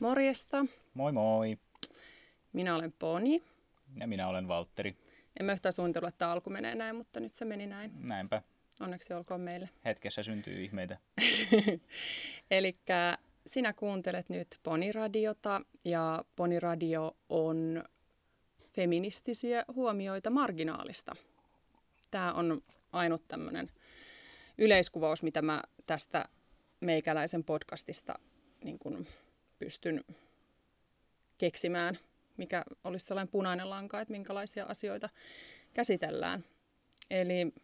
Morjesta. Moi moi. Minä olen Poni. Ja minä olen Valtteri. En mä yhtään suunnitellut, että tämä alku menee näin, mutta nyt se meni näin. Näinpä. Onneksi olkoon meille. Hetkessä syntyy ihmeitä. Eli sinä kuuntelet nyt Poniradiota ja Poniradio on feministisiä huomioita marginaalista. Tämä on ainut tämmöinen yleiskuvaus, mitä mä tästä meikäläisen podcastista niin kun pystyn keksimään, mikä olisi sellainen punainen lanka, että minkälaisia asioita käsitellään. Eli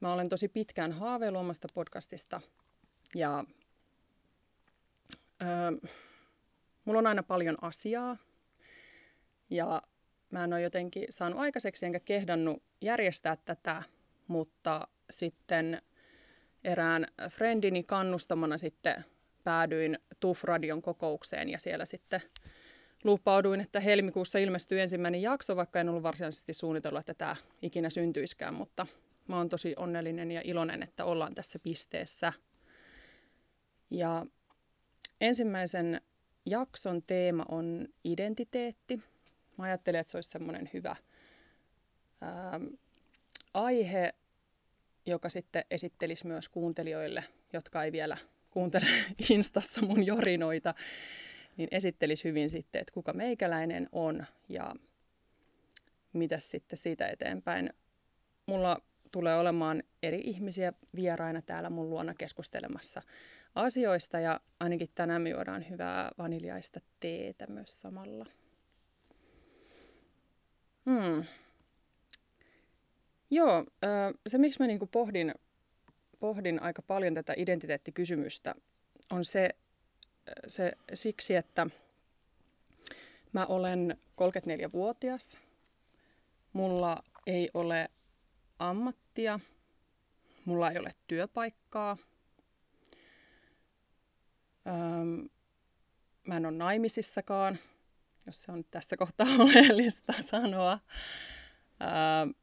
mä olen tosi pitkään haaveillut omasta podcastista ja öö, mulla on aina paljon asiaa ja mä en ole jotenkin saanut aikaiseksi enkä kehdannut järjestää tätä, mutta sitten erään friendini kannustamana sitten päädyin TUF-radion kokoukseen ja siellä sitten lupauduin, että helmikuussa ilmestyy ensimmäinen jakso, vaikka en ollut varsinaisesti suunnitellut, että tämä ikinä syntyiskään, mutta mä oon tosi onnellinen ja iloinen, että ollaan tässä pisteessä. Ja ensimmäisen jakson teema on identiteetti. Mä ajattelin, että se olisi semmoinen hyvä ää, aihe, joka sitten esittelisi myös kuuntelijoille, jotka ei vielä kuuntele Instassa mun jorinoita, niin esittelisi hyvin sitten, että kuka meikäläinen on ja mitä sitten siitä eteenpäin. Mulla tulee olemaan eri ihmisiä vieraina täällä mun luona keskustelemassa asioista ja ainakin tänään me juodaan hyvää vaniljaista teetä myös samalla. Hmm. Joo, se miksi mä niinku pohdin, pohdin aika paljon tätä identiteettikysymystä on se, se siksi, että mä olen 34-vuotias. Mulla ei ole ammattia, mulla ei ole työpaikkaa. Öm, mä en ole naimisissakaan, jos se on tässä kohtaa oleellista sanoa. Öm,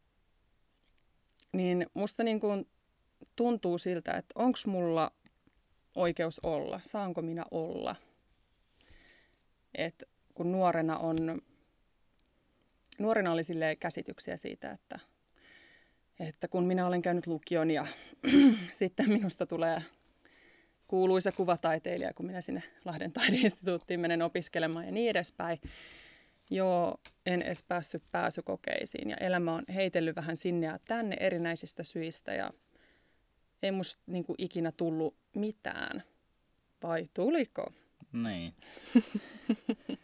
niin musta niin kuin tuntuu siltä, että onko mulla oikeus olla, saanko minä olla. Et kun nuorena on, nuorena oli käsityksiä siitä, että, että kun minä olen käynyt lukion ja sitten minusta tulee kuuluisa kuvataiteilija, kun minä sinne Lahden taideinstituuttiin menen opiskelemaan ja niin edespäin. Joo, en edes päässyt pääsykokeisiin ja elämä on heitellyt vähän sinne ja tänne erinäisistä syistä ja ei musta niin kuin ikinä tullut mitään. Vai tuliko? Niin.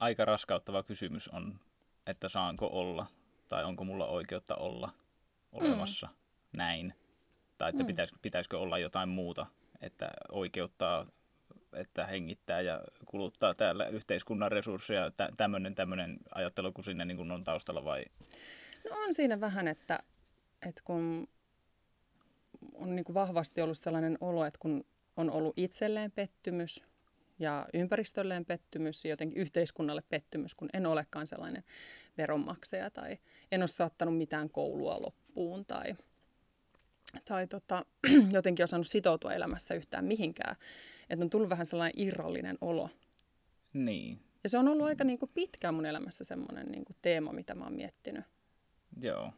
Aika raskauttava kysymys on, että saanko olla tai onko mulla oikeutta olla olemassa mm. näin. Tai että mm. pitäis, pitäisikö olla jotain muuta, että oikeuttaa, että hengittää ja kuluttaa täällä yhteiskunnan resursseja. Tä, tämmöinen, tämmöinen ajattelu, kun sinne niin kun on taustalla vai? No on siinä vähän, että, että kun on niin kuin vahvasti ollut sellainen olo, että kun on ollut itselleen pettymys ja ympäristölleen pettymys ja jotenkin yhteiskunnalle pettymys, kun en olekaan sellainen veronmaksaja tai en ole saattanut mitään koulua loppuun tai, tai tota, jotenkin osannut sitoutua elämässä yhtään mihinkään. Että on tullut vähän sellainen irrallinen olo. Niin. Ja se on ollut aika niin kuin pitkään mun elämässä semmoinen niin kuin teema, mitä mä oon miettinyt. Joo.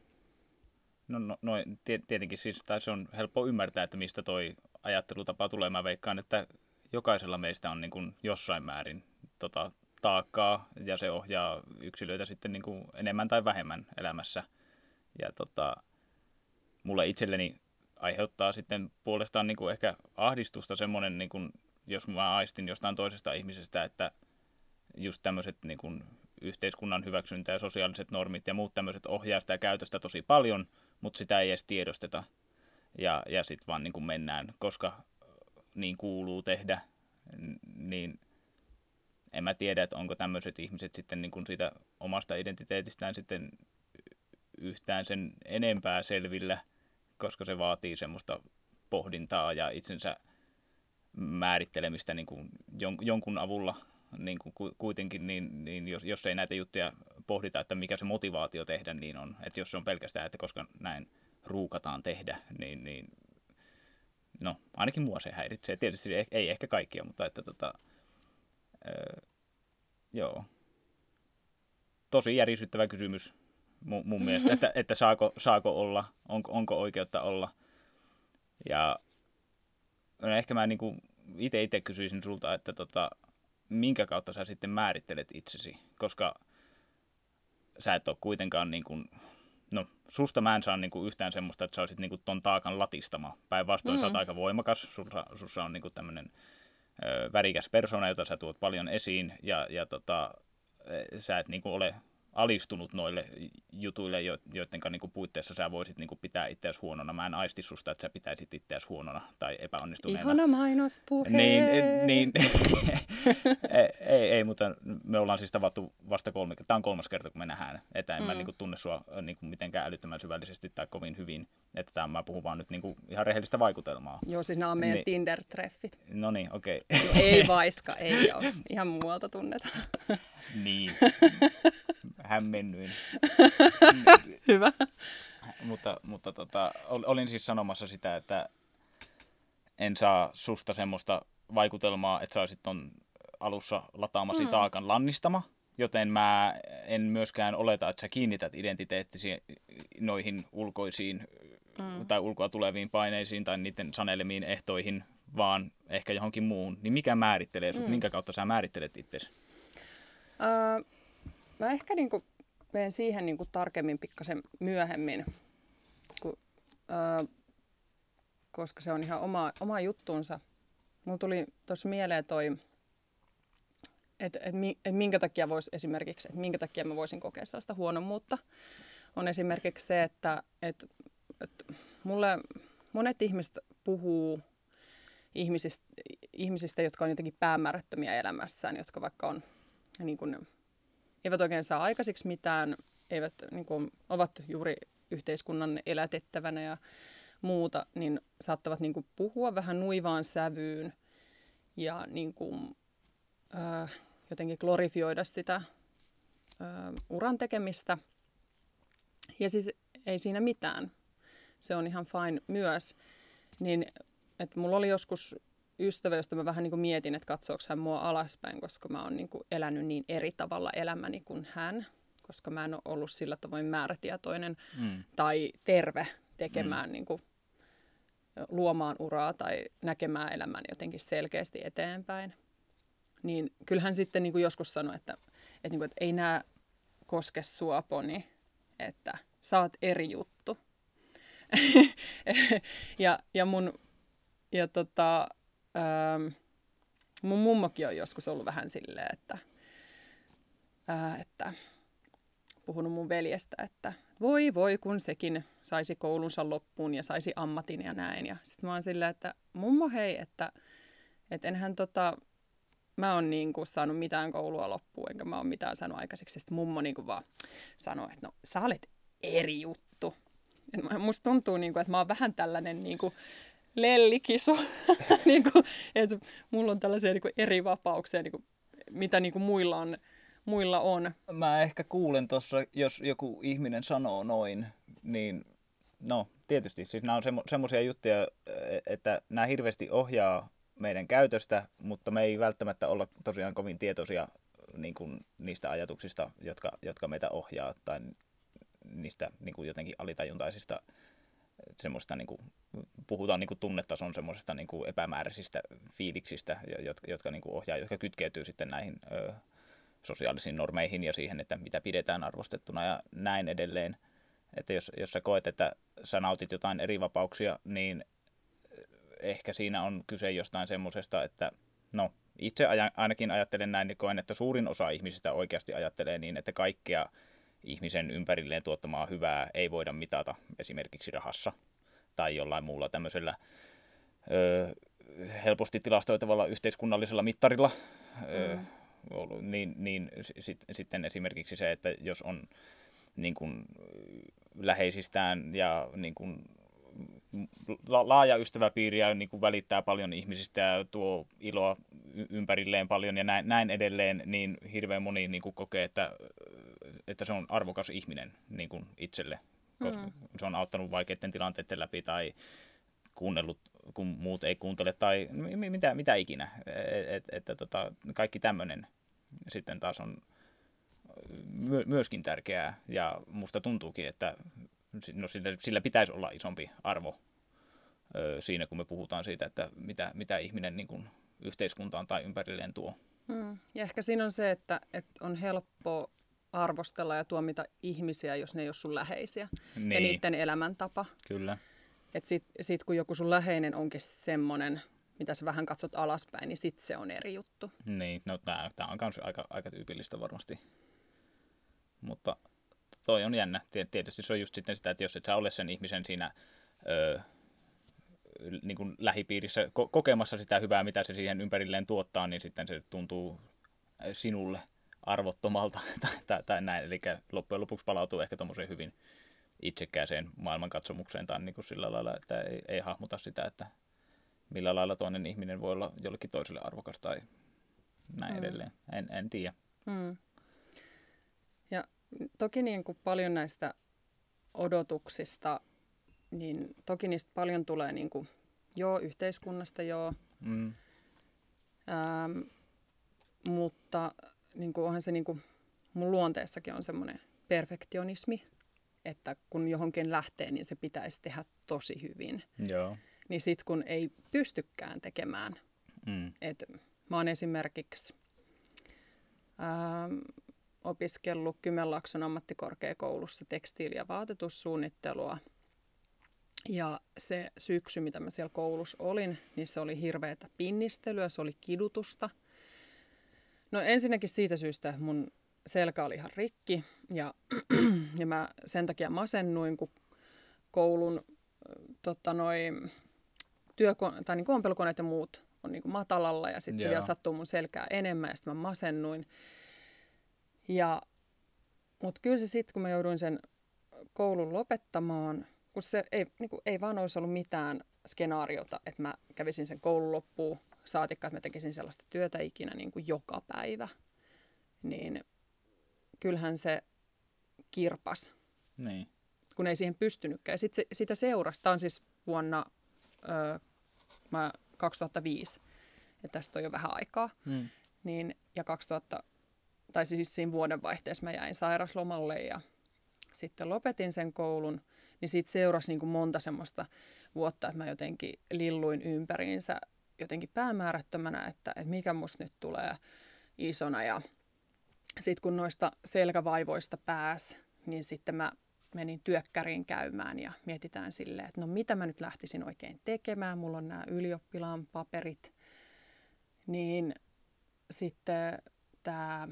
No, no, no tietenkin siis, tai se on helppo ymmärtää, että mistä toi ajattelutapa tulee. Mä veikkaan, että jokaisella meistä on niin kuin jossain määrin tota, taakkaa ja se ohjaa yksilöitä sitten niin kuin enemmän tai vähemmän elämässä. Ja tota, mulle itselleni aiheuttaa sitten puolestaan niin kuin ehkä ahdistusta semmoinen, niin kuin, jos mä aistin jostain toisesta ihmisestä, että just tämmöiset niin yhteiskunnan hyväksyntä ja sosiaaliset normit ja muut tämmöiset ohjaa sitä käytöstä tosi paljon – mutta sitä ei edes tiedosteta. Ja, ja sitten vaan niin kuin mennään, koska niin kuuluu tehdä, niin en mä tiedä, että onko tämmöiset ihmiset sitten niin kuin siitä omasta identiteetistään sitten yhtään sen enempää selvillä, koska se vaatii semmoista pohdintaa ja itsensä määrittelemistä niin kuin jonkun avulla niin kuin kuitenkin, niin, niin jos, jos ei näitä juttuja pohdita, että mikä se motivaatio tehdä niin on. Että jos se on pelkästään, että koska näin ruukataan tehdä, niin, niin, no ainakin mua se häiritsee. Tietysti ei, ei ehkä kaikkia, mutta että tota, öö, joo. Tosi järisyttävä kysymys mun, mun mielestä, että, että saako, saako olla, onko, onko oikeutta olla. Ja no ehkä mä niin itse itse kysyisin sulta, että tota, minkä kautta sä sitten määrittelet itsesi, koska sä et ole kuitenkaan niin kuin, no susta mä en saa niin kuin yhtään semmoista, että sä olisit niin kuin ton taakan latistama. Päinvastoin mm. sä oot mm. aika voimakas, sussa, sussa on niin kuin tämmöinen ö, värikäs persona, jota sä tuot paljon esiin ja, ja tota, sä et niin kuin ole alistunut noille jutuille, joiden niin puitteissa sä voisit niin kuin pitää itseäsi huonona. Mä en aisti susta, että sä pitäisit itseäsi huonona tai epäonnistuneena. Ihana mainospuhe! Niin, niin ei, ei, ei, mutta me ollaan siis tavattu vasta kolme, tämä on kolmas kerta, kun me nähdään, että en mm. mä niin kuin, tunne sua niin kuin, mitenkään älyttömän syvällisesti tai kovin hyvin, että tämä mä puhun vaan nyt niin kuin, ihan rehellistä vaikutelmaa. Joo, siis nämä on meidän niin, Tinder-treffit. No niin, okei. Okay. ei vaiska, ei ole. Ihan muualta tunnetaan. niin hämmennyin. Hyvä. mutta mutta tota, olin siis sanomassa sitä, että en saa susta semmoista vaikutelmaa, että sä olisit ton alussa lataamasi mm. taakan lannistama, joten mä en myöskään oleta, että sä kiinnität identiteettisi noihin ulkoisiin mm. tai ulkoa tuleviin paineisiin tai niiden sanelemiin ehtoihin, vaan ehkä johonkin muuhun. Niin mikä määrittelee sut, mm. minkä kautta sä määrittelet itsesi? Uh, Mä ehkä niin kuin menen siihen niin kuin tarkemmin pikkasen myöhemmin, kun, ää, koska se on ihan oma, oma juttuunsa. Mulla tuli tuossa mieleen toi, että et, et minkä takia voisi esimerkiksi, että minkä takia mä voisin kokea sellaista huonommuutta, on esimerkiksi se, että et, et mulle monet ihmiset puhuu ihmisistä, ihmisistä, jotka on jotenkin päämäärättömiä elämässään, jotka vaikka on niin kuin, eivät oikein saa aikaiseksi mitään, eivät niin kuin, ovat juuri yhteiskunnan elätettävänä ja muuta, niin saattavat niin kuin, puhua vähän nuivaan sävyyn ja niin kuin, äh, jotenkin glorifioida sitä äh, uran tekemistä. Ja siis ei siinä mitään. Se on ihan fine myös. Niin, että mulla oli joskus ystävä, josta mä vähän niin kuin mietin, että katsoako hän mua alaspäin, koska mä oon niin kuin elänyt niin eri tavalla elämäni kuin hän, koska mä en ole ollut sillä tavoin määrätietoinen mm. tai terve tekemään, mm. niin kuin, luomaan uraa tai näkemään elämän jotenkin selkeästi eteenpäin. Niin kyllähän sitten niin kuin joskus sanoi, että, että, niin kuin, että ei nämä koske sua, poni, että sä oot eri juttu. ja, ja mun ja tota, öö, mun mummokin on joskus ollut vähän silleen, että, ää, että puhunut mun veljestä, että voi voi kun sekin saisi koulunsa loppuun ja saisi ammatin ja näin. Ja sitten mä oon silleen, että mummo hei, että et enhän tota, mä oon niinku saanut mitään koulua loppuun, enkä mä oon mitään saanut aikaiseksi. Sitten mummo niinku vaan sanoi, että no sä olet eri juttu. Et musta tuntuu, niinku, että mä oon vähän tällainen niinku, lellikisu. niin kuin, että mulla on tällaisia niin kuin eri vapauksia, niin kuin, mitä niin kuin muilla, on, muilla on. Mä ehkä kuulen tuossa, jos joku ihminen sanoo noin, niin no tietysti. Siis nämä on semmo, semmoisia juttuja, e, että nämä hirveästi ohjaa meidän käytöstä, mutta me ei välttämättä olla tosiaan kovin tietoisia niin kuin niistä ajatuksista, jotka, jotka meitä ohjaa, tai niistä niin kuin jotenkin alitajuntaisista semmoista, niin kuin, puhutaan niin kuin tunnetason semmoisesta niin kuin epämääräisistä fiiliksistä, jotka, jotka niin kuin ohjaa, jotka kytkeytyy sitten näihin ö, sosiaalisiin normeihin ja siihen, että mitä pidetään arvostettuna ja näin edelleen. Että jos, jos sä koet, että sä nautit jotain eri vapauksia, niin ehkä siinä on kyse jostain semmoisesta, että no itse ainakin ajattelen näin, niin koen, että suurin osa ihmisistä oikeasti ajattelee niin, että kaikkea ihmisen ympärilleen tuottamaa hyvää ei voida mitata esimerkiksi rahassa tai jollain muulla tämmöisellä ö, helposti tilastoitavalla yhteiskunnallisella mittarilla. Ö, mm. niin, niin sit, sitten esimerkiksi se, että jos on niin kuin, läheisistään ja niin kuin, laaja ystäväpiiri ja niin kuin välittää paljon ihmisistä ja tuo iloa ympärilleen paljon ja näin, näin edelleen, niin hirveän moni niin kuin kokee, että että se on arvokas ihminen niin kuin itselle, koska mm. se on auttanut vaikeiden tilanteiden läpi tai kuunnellut kun muut ei kuuntele tai mitä, mitä ikinä. Et, et, että tota, kaikki tämmöinen sitten taas on my, myöskin tärkeää ja musta tuntuukin, että no sillä, sillä pitäisi olla isompi arvo ö, siinä, kun me puhutaan siitä, että mitä, mitä ihminen niin kuin yhteiskuntaan tai ympärilleen tuo. Hmm. Ja ehkä siinä on se, että, että on helppo arvostella ja tuomita ihmisiä, jos ne ei ole sun läheisiä. Niin. Ja niiden elämäntapa. Kyllä. Että sit, sit kun joku sun läheinen onkin semmoinen, mitä sä vähän katsot alaspäin, niin sit se on eri juttu. Niin, no tää, tää on myös aika, aika tyypillistä varmasti. Mutta toi on jännä. Tietysti se on just sitten sitä, että jos et sä ole sen ihmisen siinä öö, niin kuin lähipiirissä ko- kokemassa sitä hyvää, mitä se siihen ympärilleen tuottaa, niin sitten se tuntuu sinulle arvottomalta tai, tai, tai näin. Eli loppujen lopuksi palautuu ehkä tuommoiseen hyvin itsekkääseen maailmankatsomukseen tai niin kuin sillä lailla, että ei, ei hahmota sitä, että millä lailla toinen ihminen voi olla jollekin toiselle arvokas tai näin mm. edelleen. En, en tiedä. Mm. Ja toki niin kuin paljon näistä odotuksista, niin toki niistä paljon tulee niin kuin, joo yhteiskunnasta, joo. Mm. Ähm, mutta niin kuin, onhan se niin kuin, mun luonteessakin on semmoinen perfektionismi, että kun johonkin lähtee, niin se pitäisi tehdä tosi hyvin. Joo. Niin sit kun ei pystykään tekemään. Mm. Et mä oon esimerkiksi ähm, opiskellut Kymenlaakson ammattikorkeakoulussa tekstiili- ja vaatetussuunnittelua. Ja se syksy, mitä mä siellä koulussa olin, niin se oli hirveätä pinnistelyä, se oli kidutusta. No ensinnäkin siitä syystä mun selkä oli ihan rikki ja, ja mä sen takia masennuin, kun koulun tota noi, työko- tai niin ompelukoneet ja muut on niin matalalla ja sitten se vielä sattuu mun selkää enemmän ja sitten mä masennuin. Ja, mutta kyllä se sitten, kun mä jouduin sen koulun lopettamaan, kun se ei, niin kuin, ei vaan olisi ollut mitään skenaariota, että mä kävisin sen koulun loppuun, saatikka, että mä tekisin sellaista työtä ikinä niin kuin joka päivä, niin kyllähän se kirpas, niin. kun ei siihen pystynytkään. Ja sit se, sitä seurasi, tämä on siis vuonna ö, mä 2005, ja tästä on jo vähän aikaa, mm. niin, ja 2000, tai siis siinä vuodenvaihteessa mä jäin sairaslomalle ja sitten lopetin sen koulun, niin siitä seurasi niin kuin monta semmoista vuotta, että mä jotenkin lilluin ympäriinsä jotenkin päämäärättömänä, että, että mikä musta nyt tulee isona ja sitten kun noista selkävaivoista pääs, niin sitten mä menin työkkäriin käymään ja mietitään silleen, että no mitä mä nyt lähtisin oikein tekemään. Mulla on nämä ylioppilaan paperit. Niin sitten tämä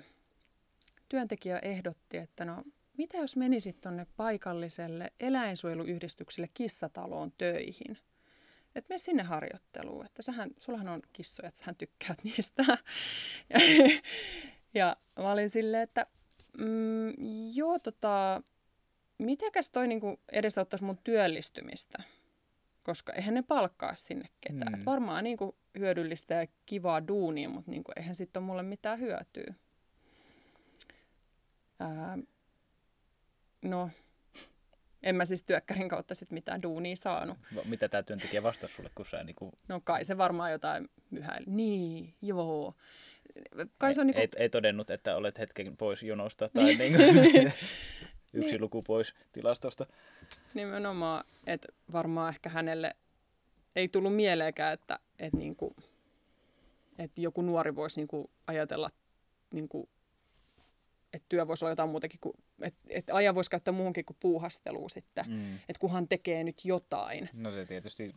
työntekijä ehdotti, että no mitä jos menisit tuonne paikalliselle eläinsuojeluyhdistykselle kissataloon töihin? Että me sinne harjoitteluun, että sähän, sullahan on kissoja, että sähän tykkäät niistä. Ja mä olin silleen, että mm, joo, tota, mitäkäs toi niinku edesauttaisi mun työllistymistä? Koska eihän ne palkkaa sinne ketään. Mm. Et varmaan niinku hyödyllistä ja kivaa duunia, mutta niinku, eihän sitten ole mulle mitään hyötyä. Ää, no, en mä siis työkkärin kautta sit mitään duunia saanut. Mitä tämä työntekijä vastasi sulle, kun sä niinku... No kai se varmaan jotain myhäili. Niin, joo kai se on niinku... ei, ei todennut, että olet hetken pois jonosta tai niinku yksi niin. luku pois tilastosta. Nimenomaan, että varmaan ehkä hänelle ei tullut mieleenkään, että, että, niinku, että joku nuori voisi niinku ajatella, niinku, että työ voisi olla jotain muutakin kuin, että, että ajan voisi käyttää muuhunkin kuin puuhasteluun sitten, mm. että kunhan tekee nyt jotain. No se tietysti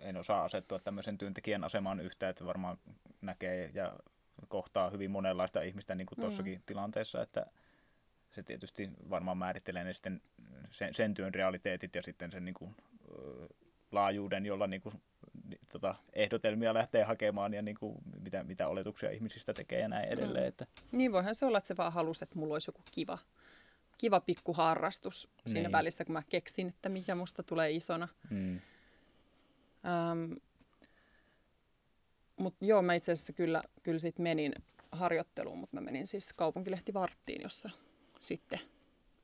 en osaa asettua tämmöisen työntekijän asemaan yhtään, että varmaan näkee ja kohtaa hyvin monenlaista ihmistä niin kuin tuossakin mm. tilanteessa, että se tietysti varmaan määrittelee ne sitten sen, sen työn realiteetit ja sitten sen niin kuin, laajuuden, jolla niin kuin, tota, ehdotelmia lähtee hakemaan ja niin kuin, mitä, mitä oletuksia ihmisistä tekee ja näin edelleen. Mm. Että... Niin voihan se olla, että se vaan halusi, että mulla olisi joku kiva, kiva pikku harrastus niin. siinä välissä, kun mä keksin, että mikä musta tulee isona. Mm. Ähm, mutta joo, mä itse asiassa kyllä, kyllä sit menin harjoitteluun, mutta mä menin siis kaupunkilehti Varttiin, jossa sitten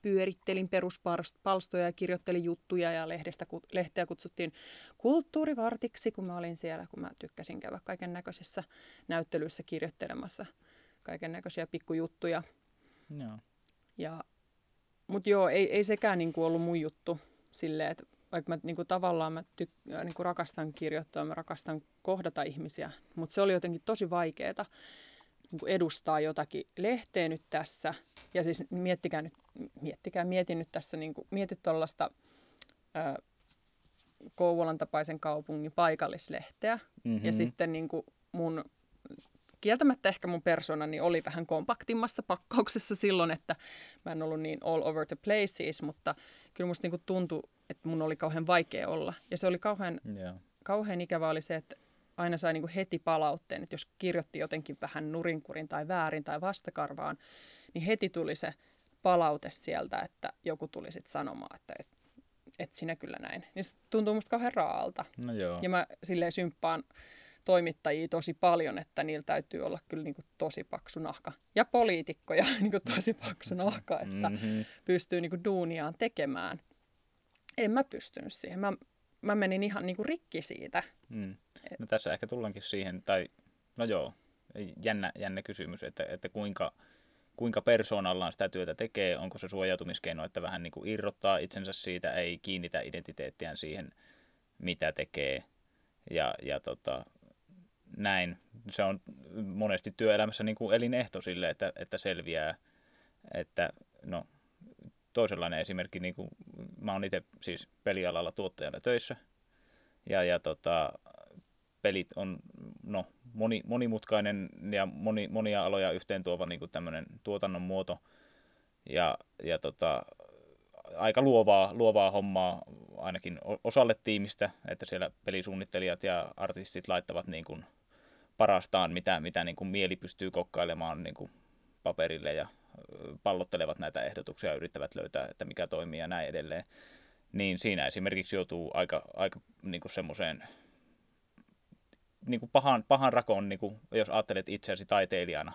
pyörittelin peruspalstoja ja kirjoittelin juttuja ja lehdestä, lehteä kutsuttiin kulttuurivartiksi, kun mä olin siellä, kun mä tykkäsin käydä kaiken näköisissä näyttelyissä kirjoittelemassa kaiken näköisiä pikkujuttuja. Joo. Ja, mutta joo, ei, ei sekään niinku ollut mun juttu silleen, että vaikka mä niinku, tavallaan mä tyk- niinku, rakastan kirjoittaa, mä rakastan kohdata ihmisiä, mutta se oli jotenkin tosi vaikeaa niinku, edustaa jotakin lehteä nyt tässä. Ja siis miettikää nyt, miettikää, mietin nyt tässä, niinku, mietit tuollaista Kouvolan tapaisen kaupungin paikallislehteä. Mm-hmm. Ja sitten niinku, mun kieltämättä ehkä mun persoonani oli vähän kompaktimmassa pakkauksessa silloin, että mä en ollut niin all over the places, mutta kyllä musta niinku tuntui, että mun oli kauhean vaikea olla. Ja se oli kauhean, yeah. kauhean ikävä oli se, että aina sai niinku heti palautteen, että jos kirjoitti jotenkin vähän nurinkurin tai väärin tai vastakarvaan, niin heti tuli se palaute sieltä, että joku tuli sitten sanomaan, että et, et sinä kyllä näin. Niin se tuntuu musta kauhean raalta. No joo. Ja mä silleen symppaan toimittajia tosi paljon, että niillä täytyy olla kyllä niin kuin tosi paksu nahka. Ja poliitikkoja niin kuin tosi paksu nahka, että mm-hmm. pystyy niin kuin duuniaan tekemään. En mä pystynyt siihen. Mä, mä menin ihan niin kuin rikki siitä. Mm. No tässä ehkä tullaankin siihen, tai no joo, jännä, jännä kysymys, että, että kuinka, kuinka persoonallaan sitä työtä tekee, onko se suojautumiskeino, että vähän niin kuin irrottaa itsensä siitä, ei kiinnitä identiteettiään siihen, mitä tekee, ja, ja tota, näin. Se on monesti työelämässä niin kuin elinehto sille, että, että selviää, että no, toisenlainen esimerkki, niin kuin, mä oon itse siis pelialalla tuottajana töissä, ja, ja tota, pelit on no, moni, monimutkainen ja moni, monia aloja yhteen tuova niin kuin tämmöinen tuotannon muoto, ja, ja tota, aika luovaa, luovaa hommaa ainakin osalle tiimistä, että siellä pelisuunnittelijat ja artistit laittavat niin kuin parastaan, mitä, mitä niin kuin mieli pystyy kokkailemaan niin kuin paperille ja pallottelevat näitä ehdotuksia ja yrittävät löytää, että mikä toimii ja näin edelleen. Niin siinä esimerkiksi joutuu aika, aika niin kuin semmoiseen niin kuin pahan, pahan rakoon, niin kuin, jos ajattelet itseäsi taiteilijana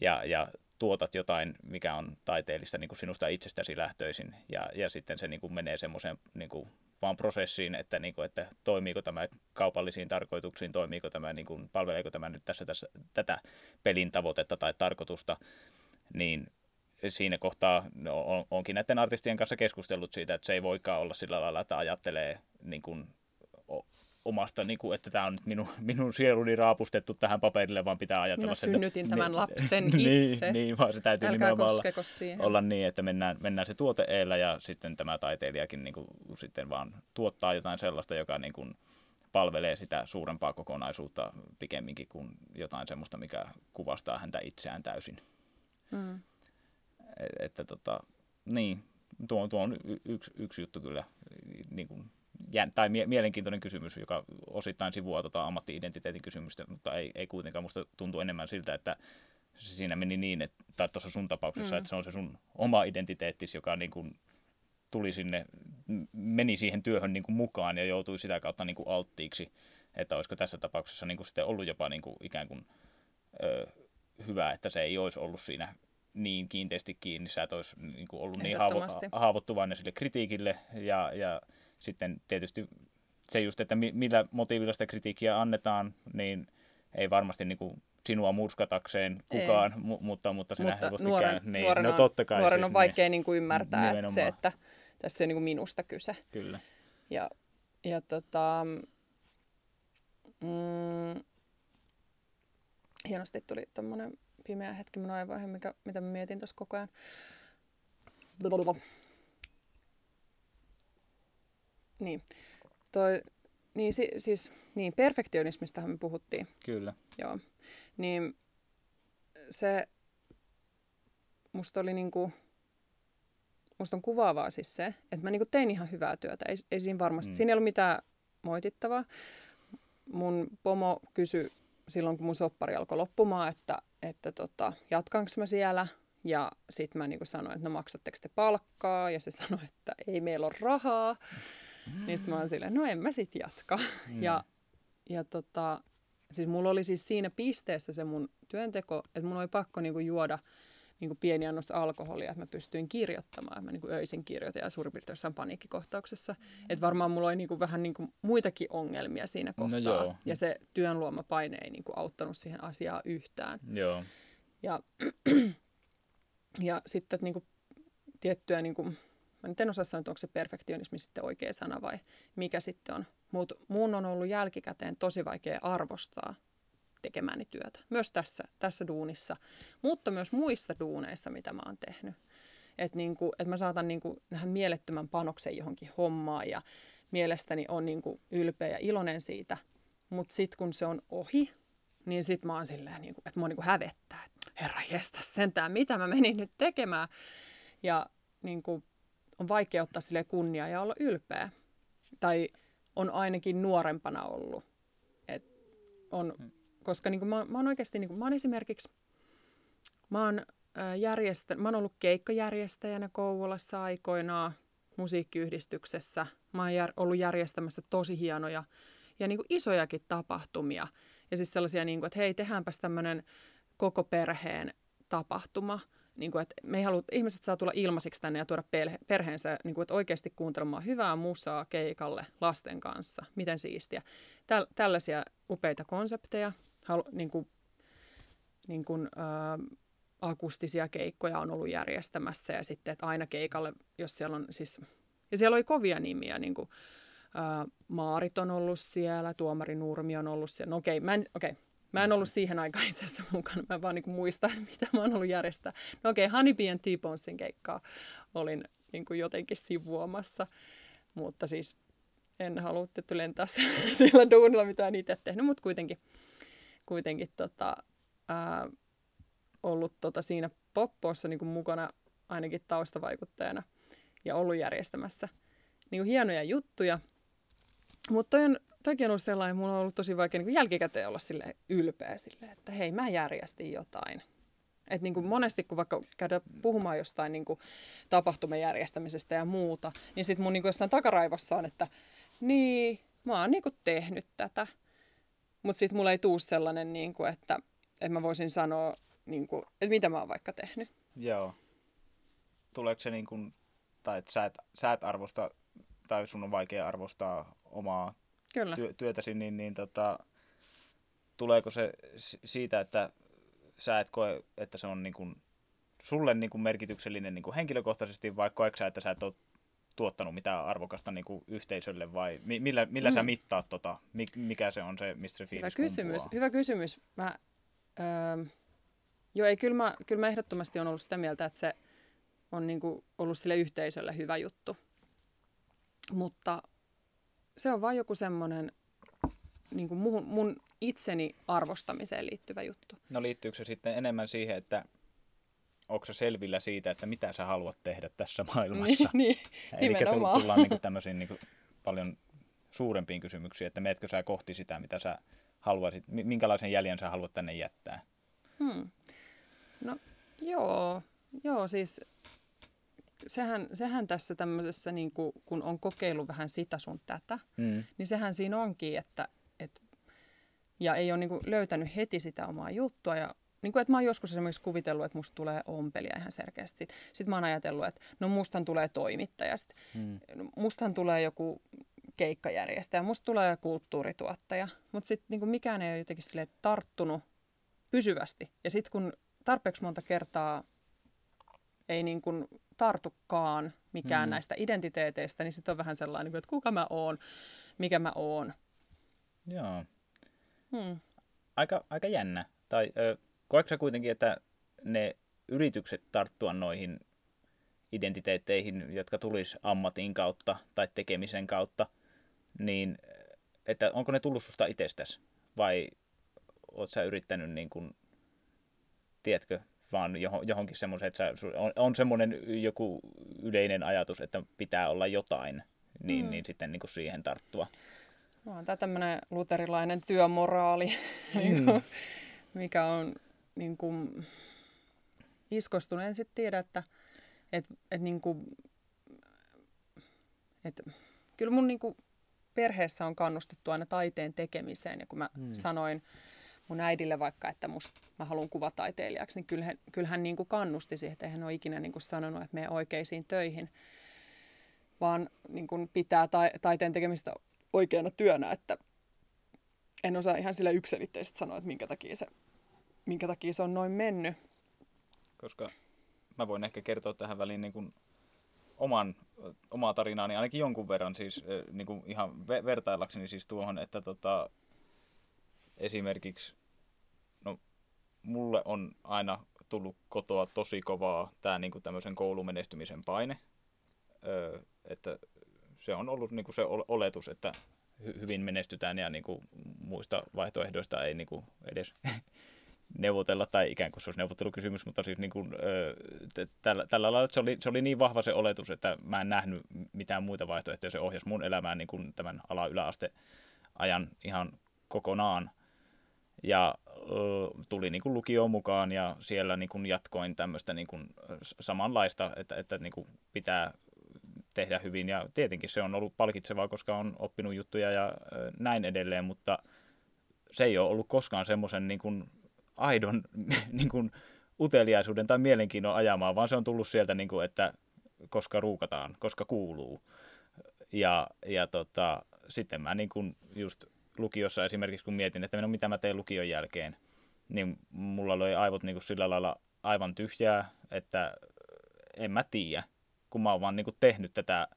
ja, ja tuotat jotain, mikä on taiteellista niin kuin sinusta itsestäsi lähtöisin, ja, ja sitten se niin kuin menee semmoiseen niin kuin vaan prosessiin, että, niin kuin, että toimiiko tämä kaupallisiin tarkoituksiin, toimiiko tämä, niin kuin, palveleeko tämä nyt tässä, tässä tätä pelin tavoitetta tai tarkoitusta, niin siinä kohtaa no, on, onkin näiden artistien kanssa keskustellut siitä, että se ei voikaan olla sillä lailla, että ajattelee niin kuin, omasta, niin kuin, että tämä on nyt minun, minun sieluni raapustettu tähän paperille, vaan pitää ajatella... Minä synnytin että, tämän niin, lapsen niin, itse. Niin, vaan se täytyy Älkää nimenomaan olla, olla niin, että mennään, mennään se tuote eellä ja sitten tämä taiteilijakin niin kuin, sitten vaan tuottaa jotain sellaista, joka niin kuin, palvelee sitä suurempaa kokonaisuutta pikemminkin kuin jotain semmoista, mikä kuvastaa häntä itseään täysin. Mm. Et, että tota, niin, tuo, tuo on yksi, yksi juttu kyllä niin kuin tai mie- mielenkiintoinen kysymys, joka osittain sivuaa tota ammatti-identiteetin kysymystä, mutta ei, ei kuitenkaan. Musta tuntuu enemmän siltä, että siinä meni niin, että, tai tuossa sun tapauksessa, mm. että se on se sun oma identiteettis, joka niin kuin tuli sinne, meni siihen työhön niin kuin mukaan ja joutui sitä kautta niin kuin alttiiksi. Että olisiko tässä tapauksessa niin kuin sitten ollut jopa niin kuin ikään kuin ö, hyvä, että se ei olisi ollut siinä niin kiinteästi kiinni, sä et olisi niin kuin ollut niin haavo- haavoittuvainen sille kritiikille ja, ja sitten tietysti se just, että millä motiivilla sitä kritiikkiä annetaan, niin ei varmasti niin kuin sinua murskatakseen kukaan, mu- mutta, mutta se mutta helposti nuoren, käy. Niin, nuoren no, on, totta kai nuoren siis, on vaikea niin, niin kuin ymmärtää, että se, että tässä on niin kuin minusta kyse. Kyllä. Ja, ja tota, mm, hienosti tuli tämmöinen pimeä hetki minun aivoihin, mikä, mitä mä mietin tuossa koko ajan. Blablabla. Niin. Toi, niin, si, siis, niin, perfektionismistahan me puhuttiin. Kyllä. Joo. Niin se musta oli niinku, musta on kuvaavaa siis se, että mä niinku tein ihan hyvää työtä. Ei, ei siinä varmasti, mm. siinä ei ollut mitään moitittavaa. Mun pomo kysyi silloin, kun mun soppari alkoi loppumaan, että, että tota, jatkanko mä siellä. Ja sitten mä niinku sanoin, että no maksatteko te palkkaa? Ja se sanoi, että ei meillä ole rahaa. Mm. Niin sitten mä oon silleen, no en mä sit jatka. Mm. Ja, ja tota, siis mulla oli siis siinä pisteessä se mun työnteko, että mun oli pakko niinku juoda niin kuin pieni annos alkoholia, että mä pystyin kirjoittamaan. Mä niin kuin öisin kirjoitin ja suurin piirtein jossain paniikkikohtauksessa. Mm. Että varmaan mulla oli niin kuin vähän niin kuin muitakin ongelmia siinä no kohtaa. No joo. Ja se työn luoma paine ei niin kuin auttanut siihen asiaan yhtään. Joo. Ja, ja sitten niin kuin tiettyä, niin kuin, mä nyt en osaa sanoa, että onko se perfektionismi sitten oikea sana vai mikä sitten on. Mutta mun on ollut jälkikäteen tosi vaikea arvostaa tekemääni työtä. Myös tässä, tässä duunissa, mutta myös muissa duuneissa, mitä mä oon tehnyt. Että niinku, et mä saatan niinku nähdä mielettömän panoksen johonkin hommaan ja mielestäni on niinku ylpeä ja iloinen siitä. Mutta sitten kun se on ohi, niin sitten mä oon silleen, niinku, että mua niinku hävettää. Et, Herra jästä sentään, mitä mä menin nyt tekemään. Ja niinku, on vaikea ottaa sille kunnia ja olla ylpeä. Tai on ainakin nuorempana ollut. Et on hmm koska niin kuin mä, mä oon oikeasti, niin kuin, mä oon esimerkiksi, mä oon, järjestä, mä oon ollut keikkajärjestäjänä Kouvolassa aikoinaan musiikkiyhdistyksessä. Mä oon jär, ollut järjestämässä tosi hienoja ja niin kuin isojakin tapahtumia. Ja siis sellaisia, niin kuin, että hei, tehdäänpäs tämmöinen koko perheen tapahtuma. Niin kuin, että me ei halua, ihmiset saa tulla ilmaisiksi tänne ja tuoda perheensä niin kuin, että oikeasti kuuntelemaan hyvää musaa keikalle lasten kanssa. Miten siistiä. Täl, tällaisia upeita konsepteja halu, niin kuin, niin kuin, ä, akustisia keikkoja on ollut järjestämässä ja sitten, että aina keikalle, jos siellä on siis, ja siellä oli kovia nimiä, niin kuin, ä, Maarit on ollut siellä, Tuomari Nurmi on ollut siellä, no okei, en, okei, Mä en ollut siihen aikaan itse asiassa mukana, mä vaan niin muistan, mitä mä oon ollut järjestää. No okei, okay, Honeybee and T-Bonesin keikkaa olin niin kuin jotenkin sivuamassa, mutta siis en halua lentää sillä duunilla, mitä en itse tehnyt, mutta kuitenkin kuitenkin tota, ää, ollut tota siinä poppoossa niin mukana ainakin taustavaikuttajana ja ollut järjestämässä niin kuin hienoja juttuja. Mutta on, toikin on ollut sellainen, mulla on ollut tosi vaikea niin jälkikäteen olla sille ylpeä sille, että hei, mä järjestin jotain. Et niin kuin monesti, kun vaikka käydään puhumaan jostain niin kuin tapahtumien järjestämisestä ja muuta, niin sitten mun niin kuin jossain takaraivossa on, että niin, mä oon niin kuin tehnyt tätä. Mutta sitten mulla ei tuu sellainen, niin kuin, että, että mä voisin sanoa, niin kuin, että mitä mä oon vaikka tehnyt. Joo. Tuleeko se niin kuin, tai että sä et, sä et arvosta, tai sun on vaikea arvostaa omaa Kyllä. Työ, työtäsi, niin, niin tota, tuleeko se siitä, että sä et koe, että se on niin kuin, sulle niin kuin merkityksellinen niin kuin henkilökohtaisesti, vai koetko sä, että sä et ole tuottanut mitään arvokasta niin kuin yhteisölle vai millä, millä mm. sä mittaat tota? Mikä se on se, mistä se fiilis Hyvä kysymys. Kumpuaa? Hyvä kysymys. Mä, öö, joo, ei, kyllä mä, kyllä mä ehdottomasti on ollut sitä mieltä, että se on niin kuin ollut sille yhteisölle hyvä juttu. Mutta se on vain joku semmoinen niin kuin mun, mun itseni arvostamiseen liittyvä juttu. No liittyykö se sitten enemmän siihen, että onko selvillä siitä, että mitä sä haluat tehdä tässä maailmassa? niin, Eli tullaan niin tämmöisiin niin paljon suurempiin kysymyksiin, että meetkö sä kohti sitä, mitä sä haluaisit, minkälaisen jäljen sä haluat tänne jättää? Hmm. No joo, joo siis sehän, sehän tässä tämmöisessä, niin kuin, kun on kokeillut vähän sitä sun tätä, hmm. niin sehän siinä onkin, että, että ja ei ole niin kuin, löytänyt heti sitä omaa juttua ja niin kuin, että mä oon joskus esimerkiksi kuvitellut, että musta tulee ompelia ihan selkeästi. Sitten mä oon ajatellut, että no mustan tulee toimittaja. Sitten. No, mustan tulee joku keikkajärjestäjä, musta tulee kulttuurituottaja. Mutta sitten niin mikään ei ole jotenkin sille tarttunut pysyvästi. Ja sitten kun tarpeeksi monta kertaa ei niin kuin tartukaan mikään hmm. näistä identiteeteistä, niin sitten on vähän sellainen, että kuka mä oon, mikä mä oon. Joo. Hmm. Aika, aika jännä. Tai ö, koetko sä kuitenkin, että ne yritykset tarttua noihin identiteetteihin, jotka tulisi ammatin kautta tai tekemisen kautta, niin että onko ne tullut susta itsestäsi vai oot sä yrittänyt niin kuin, tiedätkö, vaan johonkin semmoisen, että sä, on, on semmoinen joku yleinen ajatus, että pitää olla jotain, niin, mm. niin sitten niin kuin siihen tarttua. No, on tämä tämmöinen luterilainen työmoraali, mm. mikä on niin kuin, iskostunut. En sitten tiedä, että et, et, niin kuin, et, kyllä mun niin kuin, perheessä on kannustettu aina taiteen tekemiseen. Ja kun mä hmm. sanoin mun äidille vaikka, että mus, mä haluan kuvataiteilijaksi, niin kyllähän, kyllähän niin kuin kannusti siihen, että eihän ole ikinä niin kuin sanonut, että mene oikeisiin töihin, vaan niin kuin pitää ta- taiteen tekemistä oikeana työnä, että en osaa ihan sillä yksilitteisesti sanoa, että minkä takia se, minkä takia se on noin mennyt. Koska mä voin ehkä kertoa tähän väliin niin kuin oman, omaa tarinaani ainakin jonkun verran siis niin kuin ihan vertaillakseni siis tuohon, että tota, esimerkiksi no, mulle on aina tullut kotoa tosi kovaa tämä niin kuin tämmöisen koulumenestymisen paine, öö, että se on ollut niin kuin se oletus, että hyvin menestytään ja niin kuin muista vaihtoehdoista ei niin kuin edes neuvotella, tai ikään kuin se olisi neuvottelukysymys, mutta siis niin kuin, ö, tällä, tällä lailla se oli, se oli niin vahva se oletus, että mä en nähnyt mitään muita vaihtoehtoja, se ohjasi mun elämään niin kuin tämän ala-yläaste ajan ihan kokonaan. Ja tuli niin kuin lukioon mukaan ja siellä niin kuin jatkoin tämmöistä niin kuin samanlaista, että, että niin kuin pitää tehdä hyvin ja tietenkin se on ollut palkitsevaa, koska on oppinut juttuja ja näin edelleen, mutta se ei ole ollut koskaan semmoisen niin kuin aidon niin kuin, uteliaisuuden tai mielenkiinnon ajamaan, vaan se on tullut sieltä, niin kuin, että koska ruukataan, koska kuuluu. Ja, ja tota, sitten mä niin kuin just lukiossa esimerkiksi, kun mietin, että no, mitä mä teen lukion jälkeen, niin mulla oli aivot niin kuin sillä lailla aivan tyhjää, että en mä tiedä, kun mä oon vaan niin kuin tehnyt tätä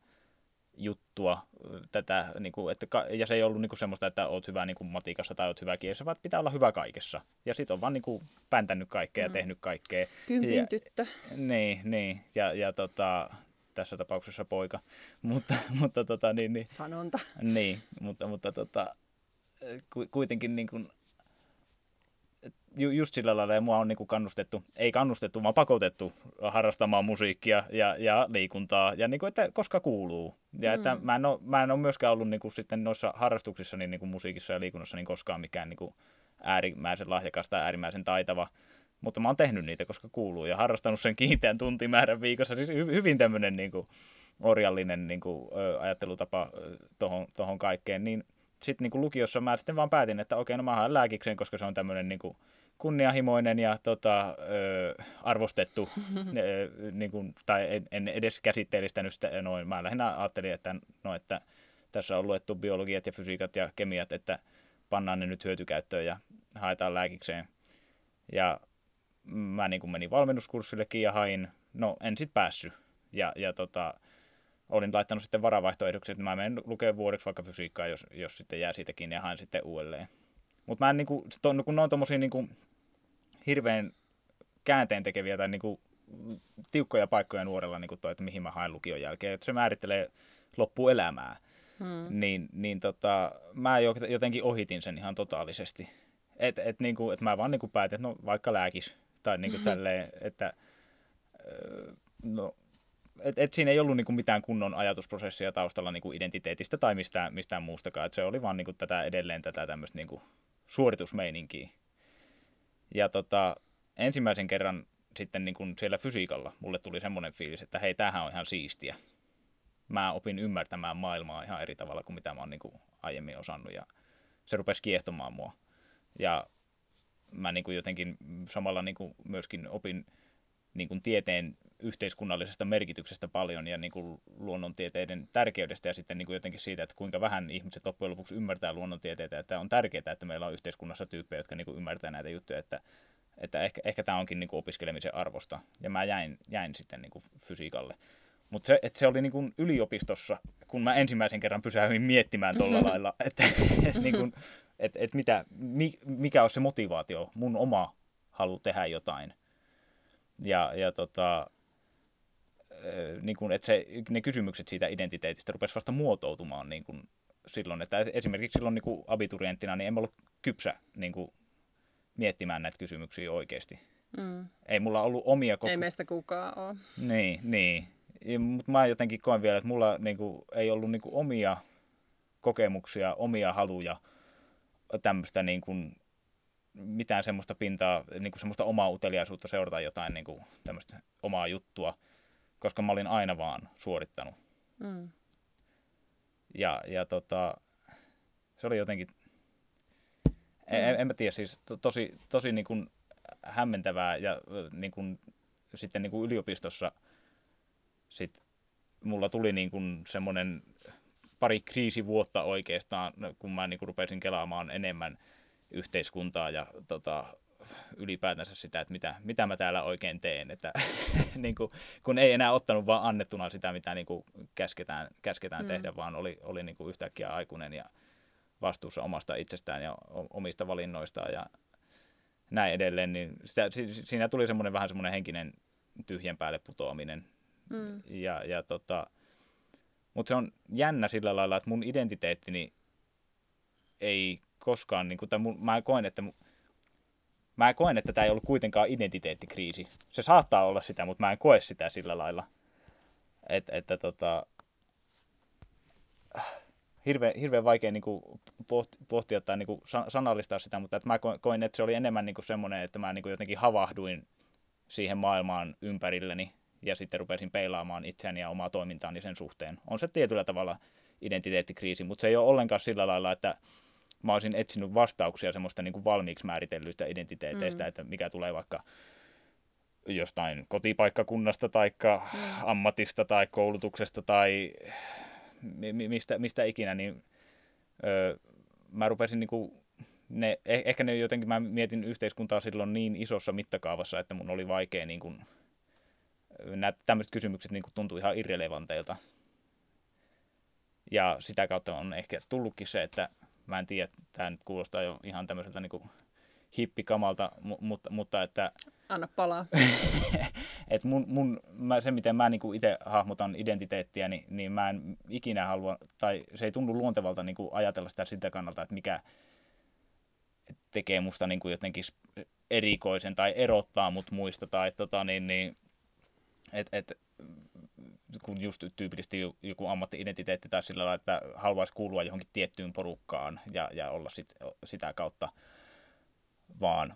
juttua, tätä, niin kuin, että, ja se ei ollut niin kuin semmoista, että oot hyvä niin kuin matikassa tai oot hyvä kielessä, vaan pitää olla hyvä kaikessa. Ja sit on vaan niin kuin päntänyt kaikkea mm. ja tehnyt kaikkea. Kympin ja, tyttö. Niin, niin. Ja, ja tota, tässä tapauksessa poika. mutta, mutta tota, niin, niin, Sanonta. Niin, mutta, mutta tota, kuitenkin niin kuin, ju, just sillä lailla, ja mua on niin kannustettu, ei kannustettu, vaan pakotettu harrastamaan musiikkia ja, ja liikuntaa, ja niin kuin, että koska kuuluu. Ja mm. että mä en, ole, mä en ole myöskään ollut niin kuin sitten noissa harrastuksissa, niin, niin kuin musiikissa ja liikunnassa, niin koskaan mikään niin kuin äärimmäisen lahjakas tai äärimmäisen taitava. Mutta mä oon tehnyt niitä, koska kuuluu, ja harrastanut sen kiinteän tuntimäärän viikossa. Siis hyvin tämmöinen niin kuin, orjallinen niin kuin, ajattelutapa tuohon kaikkeen. Niin sitten niin lukiossa mä sitten vaan päätin, että okei, no mä haen lääkikseen, koska se on tämmöinen niin kuin, kunnianhimoinen ja tota, ö, arvostettu, ö, niin kuin, tai en, en edes käsitteellistänyt sitä noin. Mä lähinnä ajattelin, että, no, että tässä on luettu biologiat ja fysiikat ja kemiat, että pannaan ne nyt hyötykäyttöön ja haetaan lääkikseen. Ja mä niin kuin menin valmennuskurssillekin ja hain, no en sitten päässyt. Ja, ja tota, olin laittanut sitten varavaihtoehdoksi, että mä menen lukemaan vuodeksi vaikka fysiikkaa, jos, jos sitten jää siitäkin ja haen sitten uudelleen. Mutta mä en niinku, ton, kun ne on tommosia niinku hirveän käänteen tekeviä tai niinku tiukkoja paikkoja nuorella, niin kuin toi, että mihin mä haen lukion jälkeen, että se määrittelee loppuelämää. Hmm. Niin, niin tota, mä jotenkin ohitin sen ihan totaalisesti. Että et, niinku, et mä vaan niinku päätin, että no vaikka lääkis. Tai niinku tälleen, että no, et, et siinä ei ollut niinku mitään kunnon ajatusprosessia taustalla niinku identiteetistä tai mistään, mistään muustakaan. Et se oli vaan niinku tätä edelleen tätä tämmöistä niinku suoritusmeininkiä. Ja tota, ensimmäisen kerran sitten niin kuin siellä fysiikalla mulle tuli semmoinen fiilis, että hei, tämähän on ihan siistiä. Mä opin ymmärtämään maailmaa ihan eri tavalla kuin mitä mä oon niin kuin aiemmin osannut ja se rupesi kiehtomaan mua. Ja mä niin kuin jotenkin samalla niin kuin myöskin opin niin kuin tieteen yhteiskunnallisesta merkityksestä paljon ja niin kuin luonnontieteiden tärkeydestä ja sitten niin kuin jotenkin siitä, että kuinka vähän ihmiset loppujen lopuksi ymmärtää luonnontieteitä. Että on tärkeää, että meillä on yhteiskunnassa tyyppejä, jotka niin kuin ymmärtää näitä juttuja, että, että ehkä, ehkä tämä onkin niin kuin opiskelemisen arvosta. Ja mä jäin, jäin sitten niin kuin fysiikalle. Mutta se, että se oli niin kuin yliopistossa, kun mä ensimmäisen kerran pysähdyin miettimään tuolla lailla, että et, niin kuin, et, et mitä, mikä on se motivaatio, mun oma halu tehdä jotain. Ja, ja tota, niin kuin, että se, ne kysymykset siitä identiteetistä rupesi vasta muotoutumaan niin kuin silloin. Että esimerkiksi silloin niin kuin abiturienttina niin en ollut kypsä niin kuin, miettimään näitä kysymyksiä oikeasti. Mm. Ei mulla ollut omia kokemuksia. Ei meistä kukaan ole. Niin, niin. Mutta mä jotenkin koen vielä, että mulla niin kuin, ei ollut niin kuin, omia kokemuksia, omia haluja, tämmöistä niin kuin, mitään semmoista pintaa, niin kuin semmoista omaa uteliaisuutta seurata jotain niin kuin, tämmöistä omaa juttua – koska mä olin aina vaan suorittanut. Mm. Ja, ja tota, se oli jotenkin, En, en, en mä tiedä, siis to, tosi, tosi niin kuin hämmentävää ja niin kuin, sitten niin kuin yliopistossa sit mulla tuli niin kuin semmoinen pari kriisivuotta oikeastaan, kun mä niin kuin rupesin kelaamaan enemmän yhteiskuntaa ja tota, ylipäätänsä sitä, että mitä, mitä mä täällä oikein teen. Että, niin kuin, kun ei enää ottanut vaan annettuna sitä, mitä niin kuin käsketään, käsketään mm. tehdä, vaan oli, oli niin kuin yhtäkkiä aikuinen ja vastuussa omasta itsestään ja omista valinnoistaan ja näin edelleen, niin sitä, siinä tuli semmoinen vähän semmoinen henkinen tyhjän päälle putoaminen. Mm. Ja, ja tota, mutta se on jännä sillä lailla, että mun identiteettini ei koskaan, niin kuin, tai mun, mä koen, että mä koen, että tämä ei ollut kuitenkaan identiteettikriisi. Se saattaa olla sitä, mutta mä en koe sitä sillä lailla. Et, että tota, hirveän, hirveän vaikea niin kuin pohtia tai niin kuin sanallistaa sitä, mutta että mä koin, että se oli enemmän niin kuin semmoinen, että mä niin kuin jotenkin havahduin siihen maailmaan ympärilleni ja sitten rupesin peilaamaan itseäni ja omaa toimintaani sen suhteen. On se tietyllä tavalla identiteettikriisi, mutta se ei ole ollenkaan sillä lailla, että mä olisin etsinyt vastauksia semmoista niin kuin valmiiksi määritellyistä identiteeteistä, mm. että mikä tulee vaikka jostain kotipaikkakunnasta tai mm. ammatista tai koulutuksesta tai mistä, mistä ikinä, niin öö, mä rupesin niin kuin ne, eh, ehkä ne jotenkin, mä mietin yhteiskuntaa silloin niin isossa mittakaavassa, että mun oli vaikea niin kuin, nämä tämmöiset kysymykset niin kuin tuntui ihan irrelevanteilta. Ja sitä kautta on ehkä tullutkin se, että mä en tiedä, tämä nyt kuulostaa jo ihan tämmöiseltä niin kuin hippikamalta, mutta, mutta että... Anna palaa. että mun, mun, mä, se, miten mä niin itse hahmotan identiteettiä, niin, niin mä en ikinä halua, tai se ei tunnu luontevalta niin ajatella sitä siltä kannalta, että mikä tekee musta niin kuin jotenkin erikoisen tai erottaa mut muista, tai tota, niin, niin, et, et, kun just tyypillisesti joku ammatti-identiteetti tai sillä lailla, että haluaisi kuulua johonkin tiettyyn porukkaan ja, ja olla sit, sitä kautta vaan.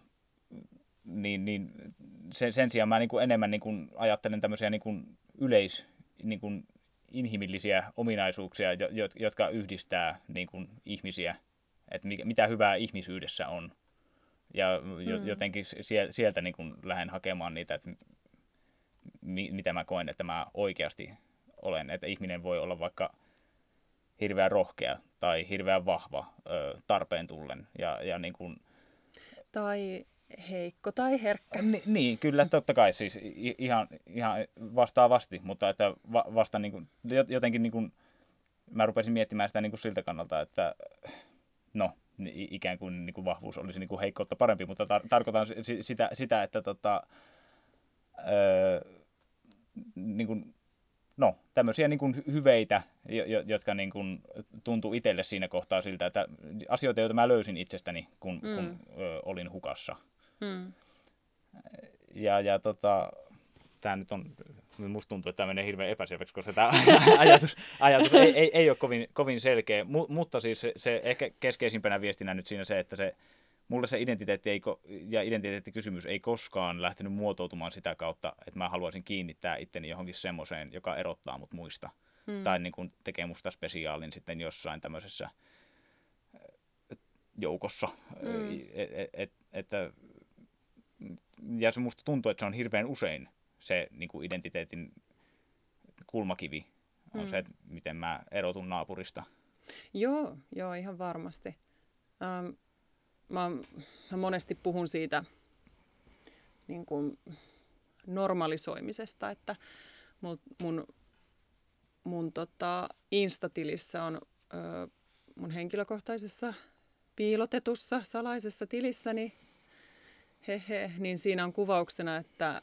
Niin, niin sen, sen sijaan mä niin kuin enemmän niin kuin ajattelen tämmöisiä niin kuin yleis, niin kuin inhimillisiä ominaisuuksia, jotka yhdistää niin kuin ihmisiä, että mitä hyvää ihmisyydessä on. Ja mm. jotenkin sieltä niin kuin lähden hakemaan niitä, että mitä mä koen, että mä oikeasti olen. Että ihminen voi olla vaikka hirveän rohkea tai hirveän vahva ö, tarpeen tullen. Ja, ja niin kuin... Tai heikko tai herkkä. Ni, niin, kyllä totta kai siis ihan, ihan vastaavasti, mutta että va, vasta niin kuin, jotenkin niin kuin, mä rupesin miettimään sitä niin kuin siltä kannalta, että no, ikään kuin, niin kuin vahvuus olisi niin kuin heikkoutta parempi, mutta tar- tarkoitan sitä, sitä että tota, öö, niin kuin, no, tämmöisiä niin kuin hyveitä, jotka niin kuin tuntuu itselle siinä kohtaa siltä, että asioita, joita mä löysin itsestäni, kun, mm. kun ö, olin hukassa. Mm. Ja, ja tota, tämä nyt on, musta tuntuu, että tämä menee hirveän epäselväksi, koska tämä ajatus, ajatus ei, ei, ei ole kovin, kovin selkeä, M- mutta siis se, se ehkä keskeisimpänä viestinä nyt siinä se, että se, mulle se identiteetti ei, ja identiteettikysymys ei koskaan lähtenyt muotoutumaan sitä kautta, että mä haluaisin kiinnittää itteni johonkin semmoiseen, joka erottaa mut muista. Hmm. Tai niin kuin tekee musta spesiaalin sitten jossain tämmöisessä joukossa. Hmm. Et, et, et, että, ja se musta tuntuu, että se on hirveän usein se niin kuin identiteetin kulmakivi on hmm. se, että miten mä erotun naapurista. Joo, joo, ihan varmasti. Um, mä, mä monesti puhun siitä niin kuin normalisoimisesta, että mun, mun, mun tota Insta-tilissä on ö, mun henkilökohtaisessa piilotetussa salaisessa tilissäni, hehe, niin siinä on kuvauksena, että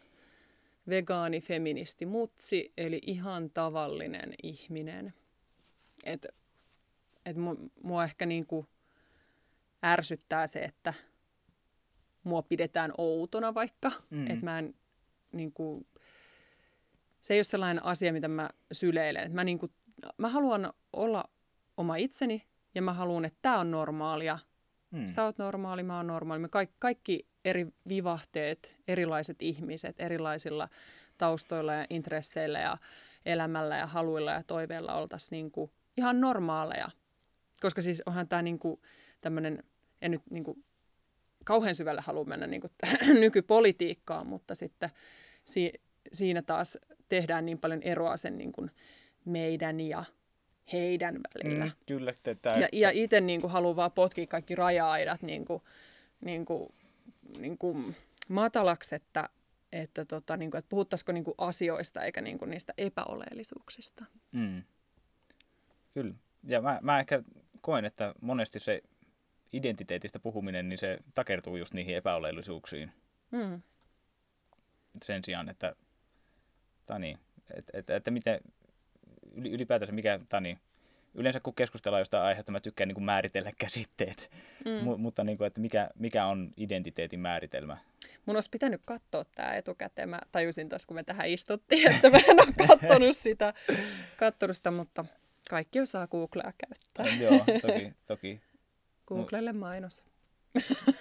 vegaani, feministi, mutsi, eli ihan tavallinen ihminen. Et, et mua, mua ehkä niinku ärsyttää se, että mua pidetään outona vaikka. Mm. Että mä en, niin kuin, se ei ole sellainen asia, mitä mä syleilen. Mä, niin kuin, mä haluan olla oma itseni ja mä haluan, että tämä on normaalia. Mm. Sä oot normaali, mä oon normaali. Me kaikki, kaikki eri vivahteet, erilaiset ihmiset, erilaisilla taustoilla ja intresseillä ja elämällä ja haluilla ja toiveilla oltaisiin niin ihan normaaleja. Koska siis onhan tämä niin kuin, tämmöinen, en nyt niin kuin kauhean syvälle halua mennä niin kuin nykypolitiikkaan, mutta sitten si, siinä taas tehdään niin paljon eroa sen niin kuin meidän ja heidän välillä. Mm, kyllä. Tätä, ja, ja itse niin kuin haluan vaan potkia kaikki raja-aidat niin kuin, niin kuin, niin kuin matalaksi, että, että, tota, niin kuin, että puhuttaisiko niin kuin asioista eikä niin kuin niistä epäoleellisuuksista. Mm. Kyllä. Ja mä, mä ehkä koen, että monesti se identiteetistä puhuminen, niin se takertuu just niihin epäoleellisuuksiin. Mm. Sen sijaan, että, tai niin, että, että, että miten ylipäätänsä mikä, tai niin, yleensä kun keskustellaan jostain aiheesta, mä tykkään niin kuin määritellä käsitteet, mm. M- mutta niin kuin, että mikä, mikä on identiteetin määritelmä. Mun olisi pitänyt katsoa tämä etukäteen. Mä tajusin taas, kun me tähän istuttiin, että mä en ole katsonut sitä, katsonut sitä mutta kaikki osaa Googlea käyttää. Joo, toki. toki. Googlelle mainos.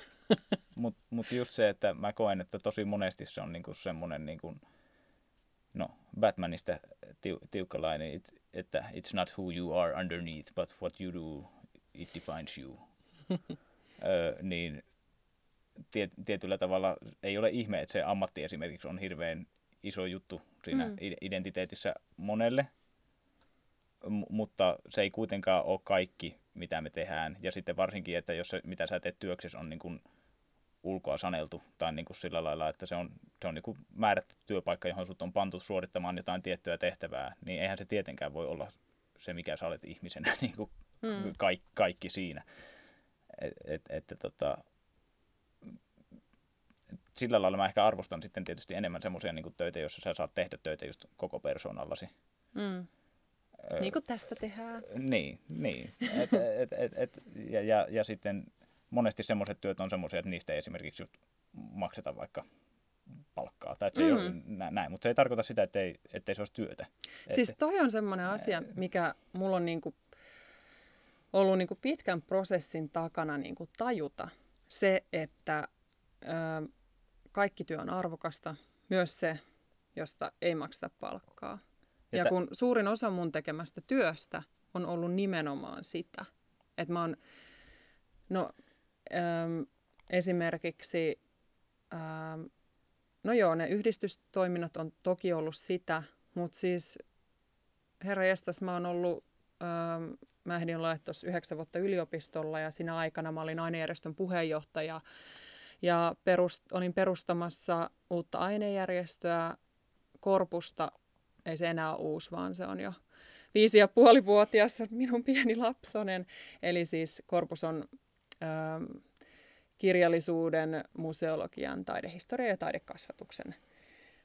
Mutta mut just se, että mä koen, että tosi monesti se on niinku semmoinen, niinku, no Batmanista tiu, tiukkalainen, että it's not who you are underneath, but what you do, it defines you. Ö, niin tiet, tietyllä tavalla ei ole ihme, että se ammatti esimerkiksi on hirveän iso juttu siinä mm. identiteetissä monelle, M- mutta se ei kuitenkaan ole kaikki, mitä me tehdään. Ja sitten varsinkin, että jos se, mitä sä teet työksessä, on niin kuin ulkoa saneltu tai niin kuin sillä lailla, että se on, se on niin kuin määrätty työpaikka, johon sut on pantu suorittamaan jotain tiettyä tehtävää, niin eihän se tietenkään voi olla se, mikä sä olet ihmisenä, niin kuin mm. kaikki, kaikki siinä. Et, et, että tota, sillä lailla mä ehkä arvostan sitten tietysti enemmän semmoisia niin töitä, joissa sä saat tehdä töitä just koko persoonallasi. Mm. Niin kuin tässä tehdään. Niin, niin. Et, et, et, et, ja, ja, ja sitten monesti semmoiset työt on semmoisia, että niistä ei esimerkiksi just makseta vaikka palkkaa. Tai se mm. ei ole näin, mutta se ei tarkoita sitä, että ei, ettei se olisi työtä. Siis toi on semmoinen asia, mikä mulla on niinku ollut niinku pitkän prosessin takana niinku tajuta. Se, että ö, kaikki työ on arvokasta, myös se, josta ei makseta palkkaa. Ja, ja kun suurin osa mun tekemästä työstä on ollut nimenomaan sitä, että mä oon, no äm, esimerkiksi, äm, no joo, ne yhdistystoiminnot on toki ollut sitä, mutta siis herra jestas, mä oon ollut, äm, mä ehdin olla tuossa yhdeksän vuotta yliopistolla ja siinä aikana mä olin ainejärjestön puheenjohtaja ja perust, olin perustamassa uutta ainejärjestöä, korpusta, ei se enää ole uusi, vaan se on jo viisi ja puoli vuotias minun pieni lapsonen. Eli siis korpus on ähm, kirjallisuuden, museologian, taidehistorian ja taidekasvatuksen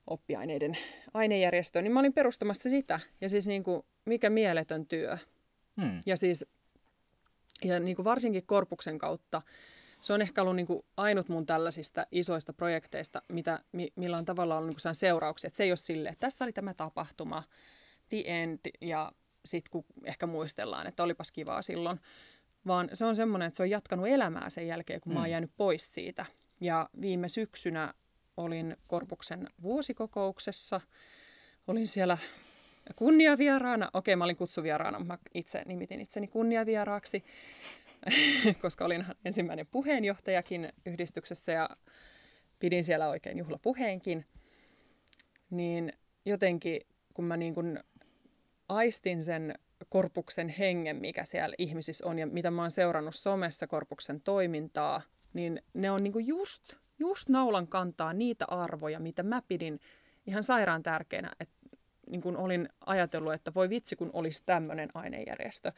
oppiaineiden ainejärjestö, niin mä olin perustamassa sitä. Ja siis niin kuin, mikä mieletön työ. Hmm. Ja siis ja niin kuin varsinkin korpuksen kautta se on ehkä ollut niin kuin ainut mun tällaisista isoista projekteista, mitä, millä on tavallaan ollut niin kuin seurauksia. Että se ei ole sille, että tässä oli tämä tapahtuma, the end, ja sitten kun ehkä muistellaan, että olipas kivaa silloin, vaan se on semmoinen, että se on jatkanut elämää sen jälkeen, kun mm. mä oon mm. jäänyt pois siitä. Ja viime syksynä olin Korpuksen vuosikokouksessa. Olin siellä kunniavieraana. Okei, mä olin kutsuvieraana, mä itse nimitin itseni kunniavieraaksi. koska olin ensimmäinen puheenjohtajakin yhdistyksessä ja pidin siellä oikein juhlapuheenkin, niin jotenkin kun mä niin kuin aistin sen korpuksen hengen, mikä siellä ihmisissä on ja mitä mä oon seurannut somessa korpuksen toimintaa, niin ne on niin kuin just, just naulan kantaa niitä arvoja, mitä mä pidin ihan sairaan tärkeänä, että niin kuin olin ajatellut, että voi vitsi, kun olisi tämmöinen ainejärjestö.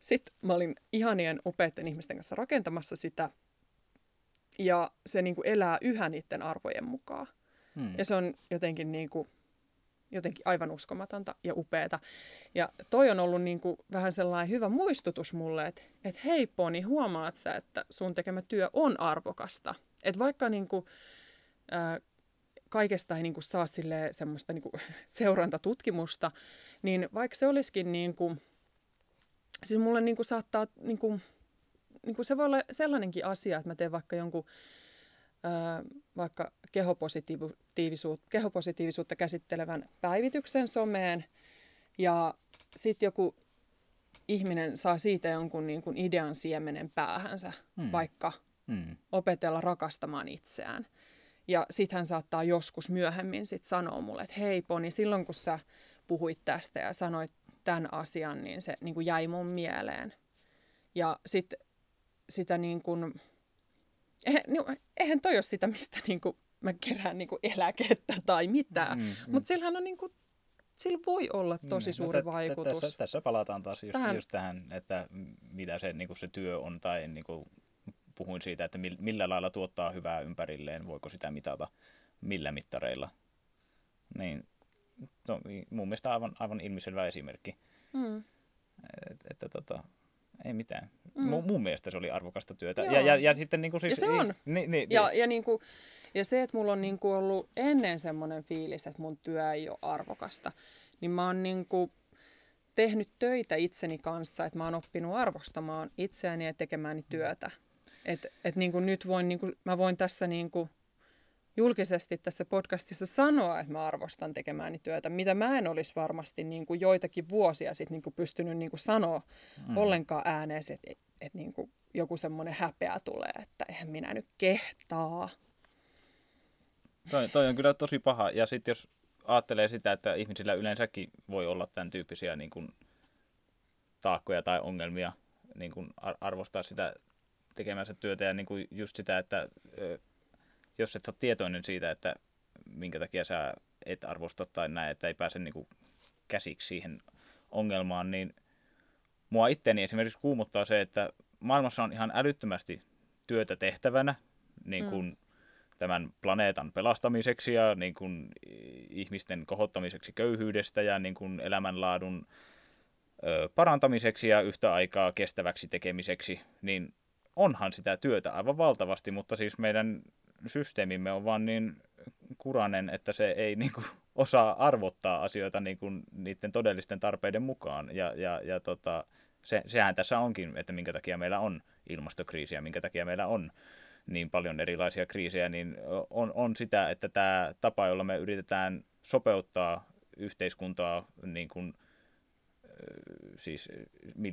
Sitten mä olin ihanien upeiden ihmisten kanssa rakentamassa sitä. Ja se niin kuin elää yhä niiden arvojen mukaan. Hmm. Ja se on jotenkin, niin kuin, jotenkin aivan uskomatonta ja upeata. Ja toi on ollut niin kuin vähän sellainen hyvä muistutus mulle, että, että hei Poni, huomaat sä, että sun tekemä työ on arvokasta. Että vaikka niin kuin, äh, kaikesta ei niin kuin saa sille semmoista niin kuin seurantatutkimusta, niin vaikka se olisikin niin kuin, siis mulle niin kuin saattaa, niin kuin, niin kuin se voi olla sellainenkin asia, että mä teen vaikka jonkun ää, vaikka kehopositiivisuutta, kehopositiivisuutta käsittelevän päivityksen someen ja sitten joku ihminen saa siitä jonkun niin kuin idean siemenen päähänsä, hmm. vaikka Mm. opetella rakastamaan itseään. Ja sitten hän saattaa joskus myöhemmin sit sanoa mulle, että hei Poni, silloin kun sä puhuit tästä ja sanoit tämän asian, niin se niin kuin jäi mun mieleen. Ja sitten sitä niin kuin, eihän, niin, eihän toi ole sitä, mistä niin kuin mä kerään niin kuin eläkettä tai mitään. Mm, mm. Mutta sillähän on niin kuin, sillä voi olla tosi Mm, suuri no, vaikutus. Tässä, tässä palataan taas just Tähän- just tähän että mitä se, niin se työ on, tai niin kuin puhuin siitä, että mil- millä lailla tuottaa hyvää ympärilleen, voiko sitä mitata, millä mittareilla. Niin, no, mun mielestä aivan, aivan ilmiselvä esimerkki. Mm. Et, että tota, ei mitään. Mm. Mm. Mun, mun mielestä se oli arvokasta työtä. Joo. Ja, ja, ja sitten niin kuin siis... Ja se on. Niin, niin, Ja, ja, niin kuin, ja se, että mulla on niin kuin ollut ennen semmoinen fiilis, että mun työ ei ole arvokasta, niin mä oon niin kuin tehnyt töitä itseni kanssa, että mä oon oppinut arvostamaan itseäni ja tekemään työtä. Et, et niin kuin nyt voin, niin kuin, mä voin tässä niin kuin julkisesti tässä podcastissa sanoa, että mä arvostan tekemääni työtä, mitä mä en olisi varmasti niin kuin joitakin vuosia sitten niin kuin pystynyt niin kuin sanoa mm. ollenkaan ääneen, että et, et niin kuin joku semmoinen häpeä tulee, että eihän minä nyt kehtaa. Toi, toi on kyllä tosi paha. Ja sitten jos ajattelee sitä, että ihmisillä yleensäkin voi olla tämän tyyppisiä niin kuin, taakkoja tai ongelmia, niin kuin ar- arvostaa sitä tekemänsä työtä ja niin kuin just sitä, että jos et ole tietoinen siitä, että minkä takia sä et arvosta tai näin, että ei pääse niin kuin, käsiksi siihen ongelmaan, niin mua itteni esimerkiksi kuumottaa se, että maailmassa on ihan älyttömästi työtä tehtävänä, niin kuin mm. tämän planeetan pelastamiseksi ja niin kuin ihmisten kohottamiseksi köyhyydestä ja niin kuin elämänlaadun ö, parantamiseksi ja yhtä aikaa kestäväksi tekemiseksi, niin onhan sitä työtä aivan valtavasti, mutta siis meidän systeemimme on vaan niin kuranen, että se ei niin kuin, osaa arvottaa asioita niin kuin, niiden todellisten tarpeiden mukaan. Ja, ja, ja tota, se, sehän tässä onkin, että minkä takia meillä on ilmastokriisiä, minkä takia meillä on niin paljon erilaisia kriisejä, niin on, on sitä, että tämä tapa, jolla me yritetään sopeuttaa yhteiskuntaa niin kuin, siis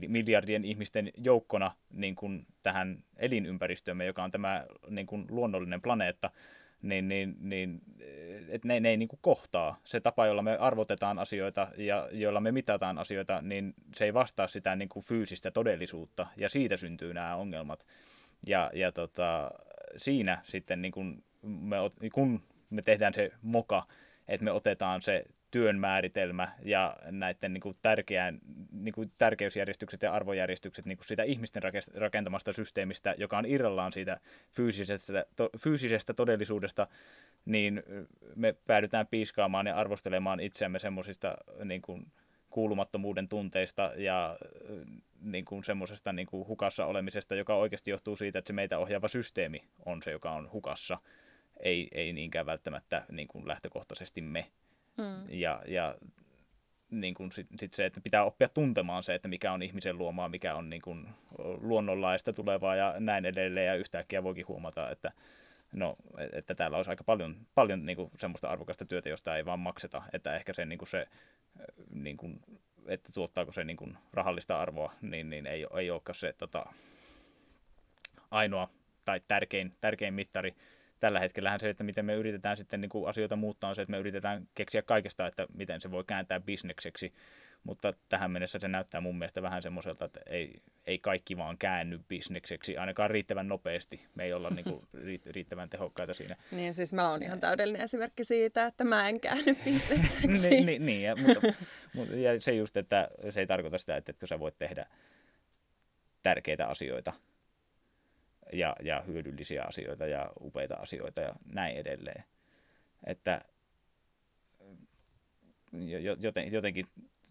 miljardien ihmisten joukkona niin kuin tähän elinympäristöömme, joka on tämä niin kuin luonnollinen planeetta, niin, niin, niin että ne, ne ei niin kuin kohtaa. Se tapa, jolla me arvotetaan asioita ja jolla me mitataan asioita, niin se ei vastaa sitä niin kuin fyysistä todellisuutta, ja siitä syntyy nämä ongelmat. Ja, ja tota, siinä sitten, niin kun me, kun me tehdään se moka, että me otetaan se työn määritelmä ja näiden niin kuin tärkeän, niin kuin tärkeysjärjestykset ja arvojärjestykset niin kuin siitä ihmisten rakentamasta systeemistä, joka on irrallaan siitä fyysisestä, to, fyysisestä todellisuudesta, niin me päädytään piiskaamaan ja arvostelemaan itseämme semmoisista niin kuin kuulumattomuuden tunteista ja niin kuin semmoisesta niin kuin hukassa olemisesta, joka oikeasti johtuu siitä, että se meitä ohjaava systeemi on se, joka on hukassa, ei, ei niinkään välttämättä niin kuin lähtökohtaisesti me. Mm. Ja, ja niin kuin sit, sit se, että pitää oppia tuntemaan se, että mikä on ihmisen luomaa, mikä on niin kuin luonnonlaista tulevaa ja näin edelleen. Ja yhtäkkiä voikin huomata, että, no, että täällä olisi aika paljon, paljon niin kuin semmoista arvokasta työtä, josta ei vaan makseta. Että ehkä se, niin kuin se niin kuin, että tuottaako se niin kuin rahallista arvoa, niin, niin ei, ei olekaan se tota, ainoa tai tärkein, tärkein mittari tällä hetkellähän se, että miten me yritetään sitten niin kuin asioita muuttaa, on se, että me yritetään keksiä kaikesta, että miten se voi kääntää bisnekseksi, mutta tähän mennessä se näyttää mun mielestä vähän semmoiselta, että ei, ei kaikki vaan käänny bisnekseksi, ainakaan riittävän nopeasti. Me ei olla niin kuin riittävän tehokkaita siinä. Niin, siis mä oon ihan täydellinen esimerkki siitä, että mä en käänny bisnekseksi. niin, niin, niin ja, mutta, mutta, ja se just, että se ei tarkoita sitä, että etkö sä voit tehdä tärkeitä asioita ja, ja hyödyllisiä asioita ja upeita asioita ja näin edelleen. Että joten, jotenkin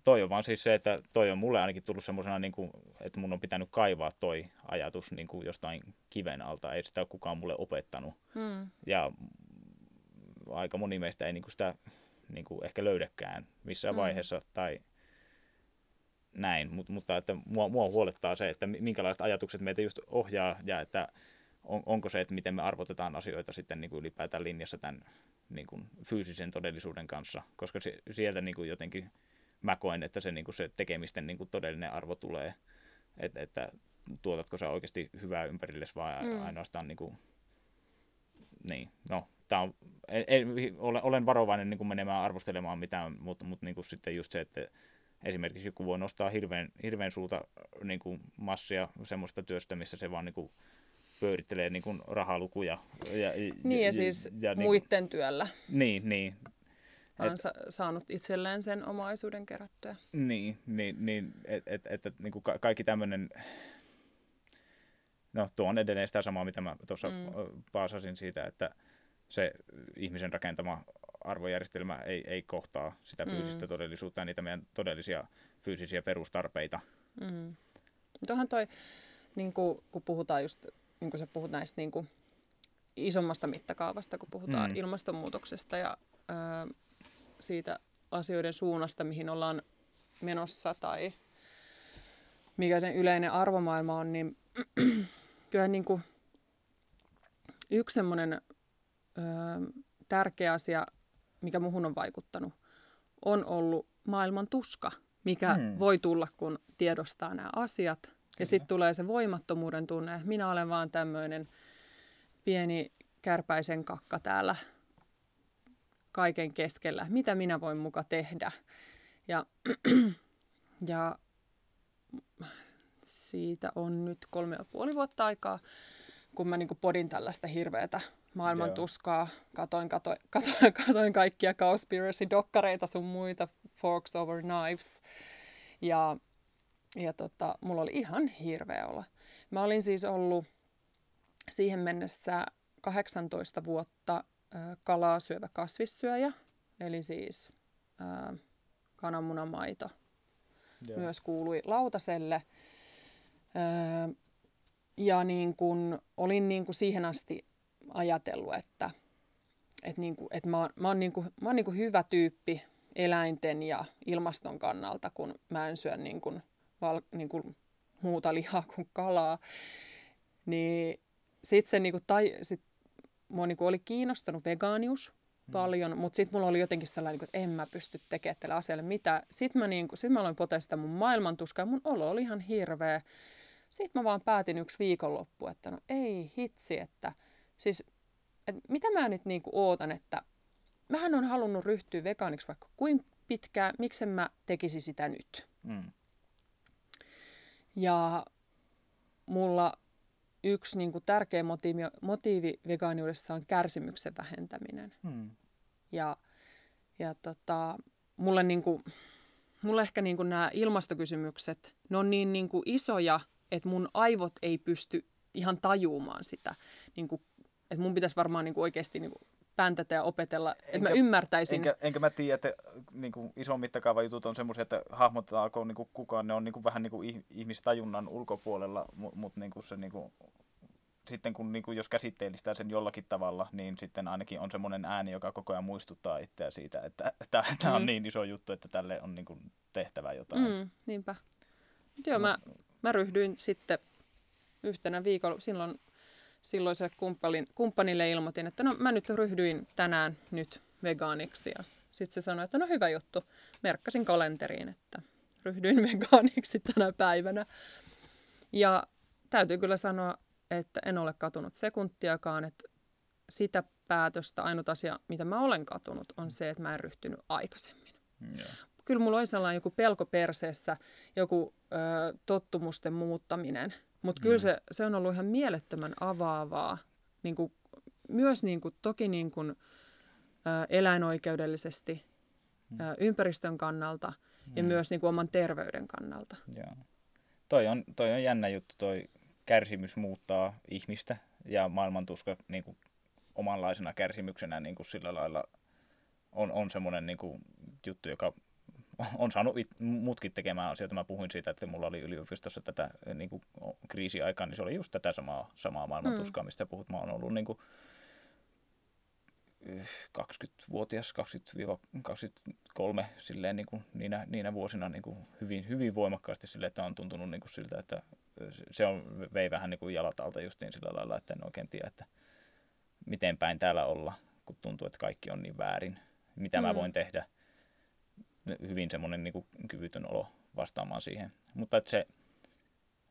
toi on vaan siis se, että toi on mulle ainakin tullut semmoisena, niin kuin, että mun on pitänyt kaivaa toi ajatus niin kuin jostain kiven alta. Ei sitä ole kukaan mulle opettanut. Hmm. Ja aika moni meistä ei niin kuin sitä niin kuin ehkä löydäkään missään hmm. vaiheessa tai näin, Mut, mutta että mua, mua huolettaa se, että minkälaiset ajatukset meitä just ohjaa ja että on, onko se, että miten me arvotetaan asioita sitten niin kuin ylipäätään linjassa tämän niin kuin fyysisen todellisuuden kanssa, koska se, sieltä niin kuin jotenkin mä koen, että se, niin kuin se tekemisten niin kuin todellinen arvo tulee, Et, että tuotatko sä oikeasti hyvää ympärillesi vai mm. ainoastaan niin kuin, niin, no, tää on, en, en, olen, varovainen niin kuin menemään arvostelemaan mitään, mutta, mutta niin kuin sitten just se, että esimerkiksi joku voi nostaa hirveän, hirveän suuta niin kuin massia semmoista työstä, missä se vaan niin kuin, pyörittelee niin kuin rahalukuja. Ja, niin ja siis ja, niin, muiden työllä. Niin, niin. On et, saanut itselleen sen omaisuuden kerättyä. Niin, niin, niin että et, et, et, niin kuin kaikki tämmöinen, no tuo on edelleen sitä samaa, mitä mä tuossa mm. paasasin siitä, että se ihmisen rakentama arvojärjestelmä ei, ei kohtaa sitä mm. fyysistä mm. todellisuutta ja niitä meidän todellisia fyysisiä perustarpeita. Mm. Tuohan toi, niin kuin, kun puhutaan just, niin kuin sä puhut näistä niin kuin isommasta mittakaavasta, kun puhutaan mm. ilmastonmuutoksesta ja ö, siitä asioiden suunnasta, mihin ollaan menossa tai mikä sen yleinen arvomaailma on, niin kyllä niin kuin yksi semmoinen tärkeä asia, mikä muhun on vaikuttanut, on ollut maailman tuska, mikä hmm. voi tulla, kun tiedostaa nämä asiat. Ja sitten tulee se voimattomuuden tunne, että minä olen vaan tämmöinen pieni kärpäisen kakka täällä kaiken keskellä. Mitä minä voin muka tehdä? Ja, ja siitä on nyt kolme ja puoli vuotta aikaa, kun mä niin podin tällaista hirveätä maailman Joo. tuskaa. Katoin, katoin, katoin, katoin kaikkia Conspiracy-dokkareita sun muita, Forks Over Knives. Ja, ja tota, mulla oli ihan hirveä olla. Mä olin siis ollut siihen mennessä 18 vuotta kalaa syövä kasvissyöjä, eli siis kananmunamaito Joo. myös kuului lautaselle. Ja niin kun, olin niin kun siihen asti ajatellut, että, että, niin kuin, että mä oon, mä oon, niin kuin, mä oon niin kuin hyvä tyyppi eläinten ja ilmaston kannalta, kun mä en syö niin kuin, val, niin kuin muuta lihaa kuin kalaa. Niin sitten se niin kuin, tai, sit, mua niin kuin oli kiinnostanut vegaanius mm. paljon, mutta sitten mulla oli jotenkin sellainen, niin että en mä pysty tekemään tälle asialle mitään. Sitten mä, niin kuin, sit mä aloin potea sitä mun maailmantuskaa ja mun olo oli ihan hirveä. Sitten mä vaan päätin yksi viikonloppu, että no ei hitsi, että – Siis, et mitä mä nyt niinku ootan, että mähän on halunnut ryhtyä vegaaniksi vaikka kuin pitkään, miksen mä tekisi sitä nyt. Mm. Ja mulla yksi niin kuin, tärkeä motiivi, motiivi vegaaniudessa on kärsimyksen vähentäminen. Mm. Ja, ja tota, mulle, niin kuin, mulle ehkä niin kuin, nämä ilmastokysymykset, ne on niin, niin kuin, isoja, että mun aivot ei pysty ihan tajuumaan sitä niin kuin, että mun pitäisi varmaan niin kuin oikeasti niin kuin päntätä ja opetella, enkä, että mä ymmärtäisin. Enkä, enkä mä tiedä, että niin kuin ison mittakaava jutut on semmoisia, että hahmottaako niin kuin kukaan, ne on niin kuin vähän niin kuin ihmistajunnan ulkopuolella, mutta mut niin kuin se niin kuin, sitten kun niin kuin, jos käsitteellistää sen jollakin tavalla, niin sitten ainakin on semmoinen ääni, joka koko ajan muistuttaa itseä siitä, että tämä mm. on niin iso juttu, että tälle on niin kuin, tehtävä jotain. Mm, niinpä. Joo, mä, mä ryhdyin sitten yhtenä viikolla, silloin silloiselle kumppanille ilmoitin, että no mä nyt ryhdyin tänään nyt vegaaniksi. Ja sitten se sanoi, että no hyvä juttu. Merkkasin kalenteriin, että ryhdyin vegaaniksi tänä päivänä. Ja täytyy kyllä sanoa, että en ole katunut sekuntiakaan, että sitä päätöstä ainut asia, mitä mä olen katunut, on se, että mä en ryhtynyt aikaisemmin. Yeah. Kyllä mulla oli sellainen joku pelko perseessä, joku ö, tottumusten muuttaminen – mutta kyllä mm. se, se on ollut ihan mielettömän avaavaa, niin kuin, myös niin kuin, toki niin kuin, ä, eläinoikeudellisesti, mm. ä, ympäristön kannalta mm. ja myös niin kuin, oman terveyden kannalta. Joo. Toi, on, toi on jännä juttu, toi kärsimys muuttaa ihmistä ja maailmantuska niin kuin, omanlaisena kärsimyksenä niin kuin sillä lailla on, on semmoinen niin kuin, juttu, joka on saanut it, mutkin tekemään asioita. Mä puhuin siitä, että mulla oli yliopistossa tätä niin kuin, kriisiaikaa, niin se oli just tätä samaa, samaa maailman tuskaa, mm. mistä puhut. Mä oon ollut niin kuin, 20-vuotias, 20-23 silleen niin kuin niinä, niinä vuosina niin kuin hyvin, hyvin voimakkaasti sille, että on tuntunut niin kuin siltä, että se on, vei vähän niin kuin jalat alta justiin sillä lailla, että en oikein tiedä, että miten päin täällä olla, kun tuntuu, että kaikki on niin väärin. Mitä mm. mä voin tehdä – hyvin semmoinen niin kuin kyvytön olo vastaamaan siihen. Mutta että se,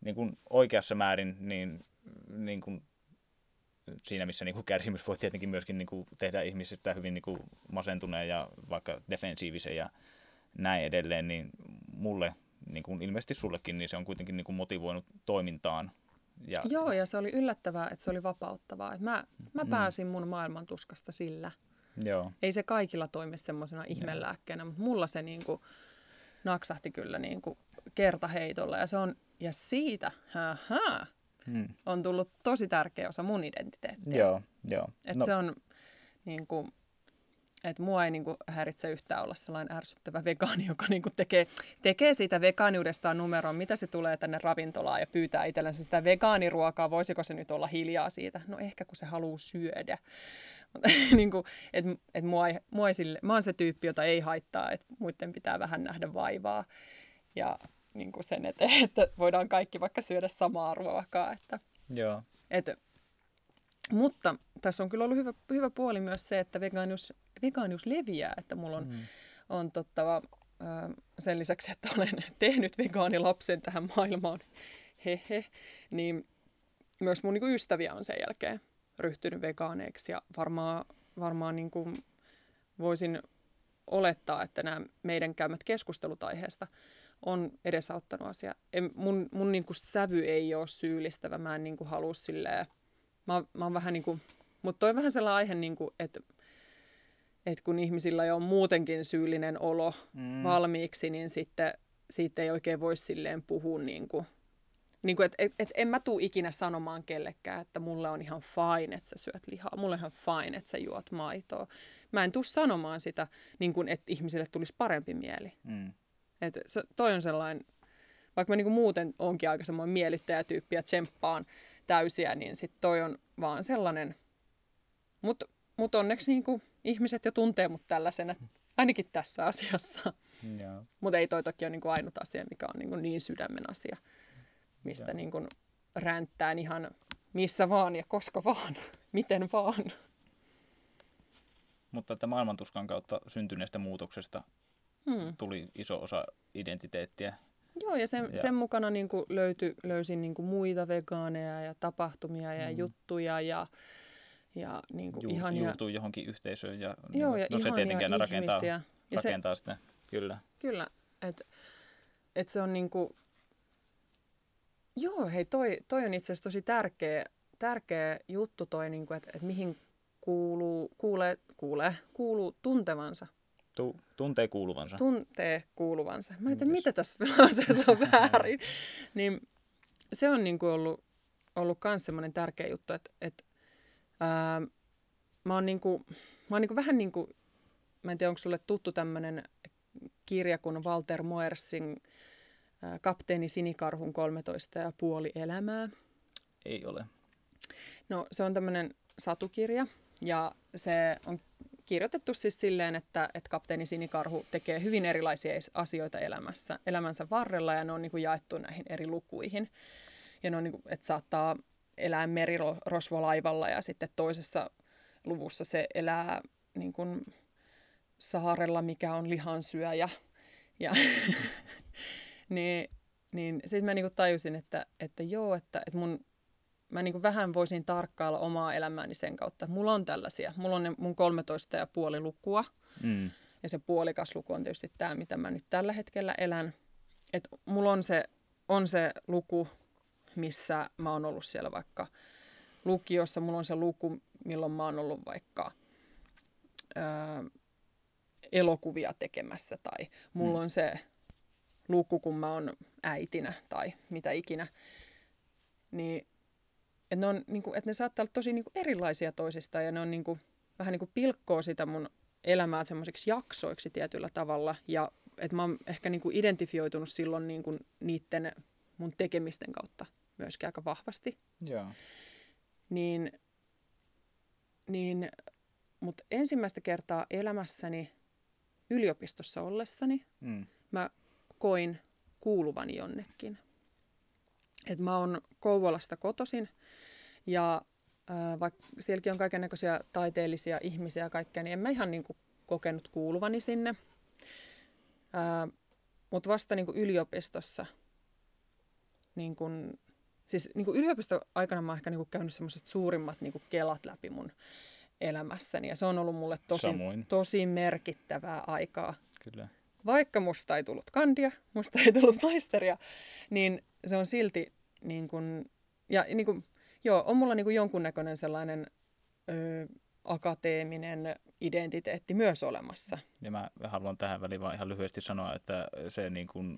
niin kuin oikeassa määrin, niin, niin kuin siinä missä niin kuin kärsimys voi tietenkin myöskin niin kuin tehdä ihmisistä hyvin niin kuin masentuneen ja vaikka defensiivisen ja näin edelleen, niin mulle, niin kuin ilmeisesti sullekin, niin se on kuitenkin niin kuin motivoinut toimintaan. Ja, Joo, ja se oli yllättävää, että se oli vapauttavaa. Että mä, mä mm. pääsin mun maailman tuskasta sillä. Joo. Ei se kaikilla toimi semmoisena ihmelääkkeenä, mutta mulla se niin kuin naksahti kyllä niin kuin kertaheitolla. Ja, se on, ja siitä, haha, hmm. on tullut tosi tärkeä osa mun identiteettiä. Joo, joo. Et no. se on niin kuin, että mua ei niinku häiritse yhtään olla sellainen ärsyttävä vegaani, joka niinku tekee, tekee siitä vegaaniudestaan numeron, mitä se tulee tänne ravintolaan ja pyytää itsellensä sitä vegaaniruokaa, voisiko se nyt olla hiljaa siitä? No ehkä kun se haluaa syödä. niinku, et, et mua ei, mua ei sille, mä oon se tyyppi, jota ei haittaa, että muiden pitää vähän nähdä vaivaa. Ja niinku sen eteen, että voidaan kaikki vaikka syödä samaa ruokaa. Että, Joo. Et, mutta tässä on kyllä ollut hyvä, hyvä puoli myös se, että vegaanius, vegaanius leviää, että mulla on, mm. on tottava, sen lisäksi, että olen tehnyt vegaanilapsen tähän maailmaan, hehe, niin myös mun niin kuin ystäviä on sen jälkeen ryhtynyt vegaaneiksi ja varmaan, varmaan niin kuin voisin olettaa, että nämä meidän käymät keskustelut aiheesta on edesauttanut asia. En, mun mun niin kuin sävy ei ole syyllistävä, mä en niin kuin halua silleen, mä, mä oon vähän niin kuin, mutta toi on vähän sellainen aihe, niin kuin, että että kun ihmisillä jo on muutenkin syyllinen olo mm. valmiiksi, niin sitten siitä ei oikein voi silleen puhua niin kuin, niin kuin, että et, et en mä tuu ikinä sanomaan kellekään, että mulle on ihan fine, että sä syöt lihaa. Mulle on ihan fine, että sä juot maitoa. Mä en tuu sanomaan sitä, niin kuin, että ihmisille tulisi parempi mieli. Mm. Et se, toi on sellainen, vaikka mä niin kuin muuten onkin aika semmoinen miellyttäjätyyppi ja tsemppaan täysiä, niin sit toi on vaan sellainen. Mutta mut onneksi niin kuin ihmiset jo tuntee mut tällaisena, ainakin tässä asiassa. Mutta ei toi toki ole niin kuin ainut asia, mikä on niin, kuin niin sydämen asia, mistä niin kuin ränttää ihan missä vaan ja koska vaan, miten vaan. Mutta että maailmantuskan kautta syntyneestä muutoksesta hmm. tuli iso osa identiteettiä. Joo, ja sen, ja... sen mukana niin kuin löytyi, löysin niin kuin muita vegaaneja ja tapahtumia ja hmm. juttuja ja, ja niin kuin Ju, ihania... Juurtuu johonkin yhteisöön ja, niin Joo, ja no, se tietenkin rakentaa, ja rakentaa se, sitä. Kyllä. Kyllä, että et se on niin kuin... Joo, hei, toi, toi on itse asiassa tosi tärkeä, tärkeä juttu toi, niin kuin, että, että mihin kuuluu, kuulee, kuulee, kuuluu tuntevansa. Tu, tuntee kuuluvansa. Tuntee kuuluvansa. Mä ajattelin, mitä tässä lauseessa on väärin. niin se on niin kuin ollut, ollut myös semmoinen tärkeä juttu, että, että ää, mä oon, niin kuin, mä oon niin kuin vähän niin kuin, mä en tiedä, onko sulle tuttu tämmöinen kirja kuin Walter Moersin Kapteeni Sinikarhun 13 ja puoli elämää. Ei ole. No se on tämmöinen satukirja ja se on kirjoitettu siis silleen, että, että kapteeni Sinikarhu tekee hyvin erilaisia asioita elämässä, elämänsä varrella ja ne on niin kuin jaettu näihin eri lukuihin. Ja ne on niin kuin, että saattaa elää merirosvolaivalla ja sitten toisessa luvussa se elää niin kuin saarella, mikä on lihansyöjä. Ja niin, niin sitten mä niin kuin tajusin, että, että joo, että, että mun mä niin kuin vähän voisin tarkkailla omaa elämääni sen kautta. Mulla on tällaisia. Mulla on ne mun 13 ja puoli lukua. Mm. Ja se puolikas luku on tietysti tämä, mitä mä nyt tällä hetkellä elän. Et mulla on se, on se luku, missä mä oon ollut siellä vaikka lukiossa. Mulla on se luku, milloin mä oon ollut vaikka ää, elokuvia tekemässä. Tai mulla mm. on se luku, kun mä oon äitinä tai mitä ikinä. Niin että ne, on, niin kuin, että ne saattaa olla tosi niin kuin erilaisia toisistaan ja ne on niin kuin, vähän niin kuin pilkkoo sitä mun elämää semmoisiksi jaksoiksi tietyllä tavalla. Ja että mä oon ehkä niin kuin identifioitunut silloin niin kuin niiden mun tekemisten kautta myöskin aika vahvasti. Yeah. Niin, niin, mutta ensimmäistä kertaa elämässäni yliopistossa ollessani mm. mä koin kuuluvani jonnekin. Et mä oon Kouvolasta kotosin ja äh, vaikka sielläkin on kaiken näköisiä taiteellisia ihmisiä ja kaikkea, niin en mä ihan niin kuin, kokenut kuuluvani sinne. Äh, Mutta vasta niin kuin yliopistossa, niin kuin, siis niin kuin yliopistoaikana mä oon ehkä niin kuin käynyt semmoiset suurimmat niin kuin kelat läpi mun elämässäni. Ja se on ollut mulle tosi, tosi merkittävää aikaa. Kyllä. Vaikka musta ei tullut kandia, musta ei tullut maisteria, niin se on silti niin kuin, ja niin kuin, joo, on mulla niin kuin jonkunnäköinen sellainen ö, akateeminen identiteetti myös olemassa. Ja mä haluan tähän väliin vaan ihan lyhyesti sanoa, että se niin kuin,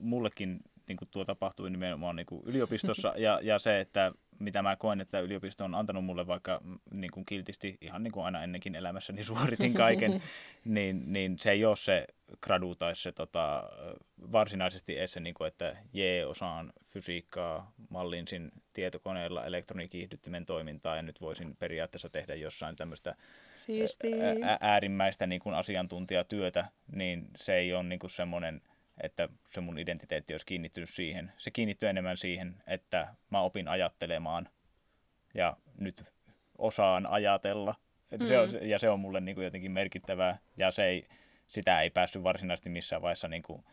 mullekin niin kuin tuo tapahtui nimenomaan niin kuin yliopistossa ja, ja se, että mitä mä koen, että yliopisto on antanut mulle vaikka mm, niin kuin kiltisti, ihan niin kuin aina ennenkin elämässäni niin suoritin kaiken, niin, niin se ei ole se gradu tai se tota, varsinaisesti edes se, niin kuin, että jee, osaan fysiikkaa, mallinsin tietokoneella elektroniikiihdyttimen toimintaa ja nyt voisin periaatteessa tehdä jossain tämmöistä äärimmäistä niin kuin asiantuntijatyötä, niin se ei ole niin kuin semmoinen että se mun identiteetti olisi kiinnittynyt siihen. Se kiinnittyy enemmän siihen, että mä opin ajattelemaan ja nyt osaan ajatella. Mm. Se on, ja se on mulle niin kuin jotenkin merkittävää ja se ei, sitä ei päässyt varsinaisesti missään vaiheessa niin kuin,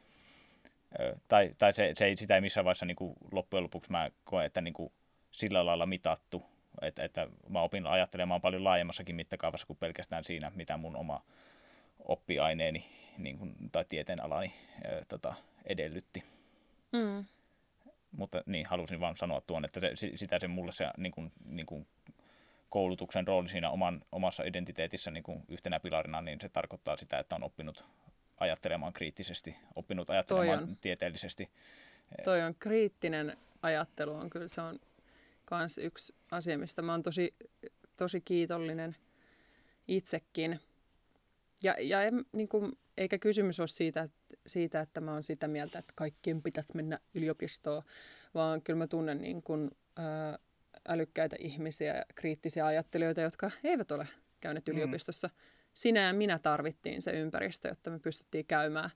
tai, tai se, se ei, sitä ei missään vaiheessa niin kuin loppujen lopuksi mä koen, että niin kuin sillä lailla mitattu, että, että mä opin ajattelemaan paljon laajemmassakin mittakaavassa kuin pelkästään siinä, mitä mun oma oppiaineeni niin kuin, tai tieteenalani ää, tota, edellytti. Mm. Mutta niin, halusin vaan sanoa tuon, että se, sitä se mulle se niin kuin, niin kuin koulutuksen rooli siinä oman, omassa identiteetissä niin kuin yhtenä pilarina, niin se tarkoittaa sitä, että on oppinut ajattelemaan kriittisesti, oppinut ajattelemaan toi on, tieteellisesti. Toi on kriittinen ajattelu, on kyllä se on myös yksi asia, mistä mä oon tosi, tosi kiitollinen itsekin. Ja, ja en, niin kuin, eikä kysymys ole siitä, siitä, että mä oon sitä mieltä, että kaikkien pitäisi mennä yliopistoon, vaan kyllä mä tunnen niin kuin, ää, älykkäitä ihmisiä ja kriittisiä ajattelijoita, jotka eivät ole käyneet mm. yliopistossa. Mm. Sinä ja minä tarvittiin se ympäristö, jotta me pystyttiin käymään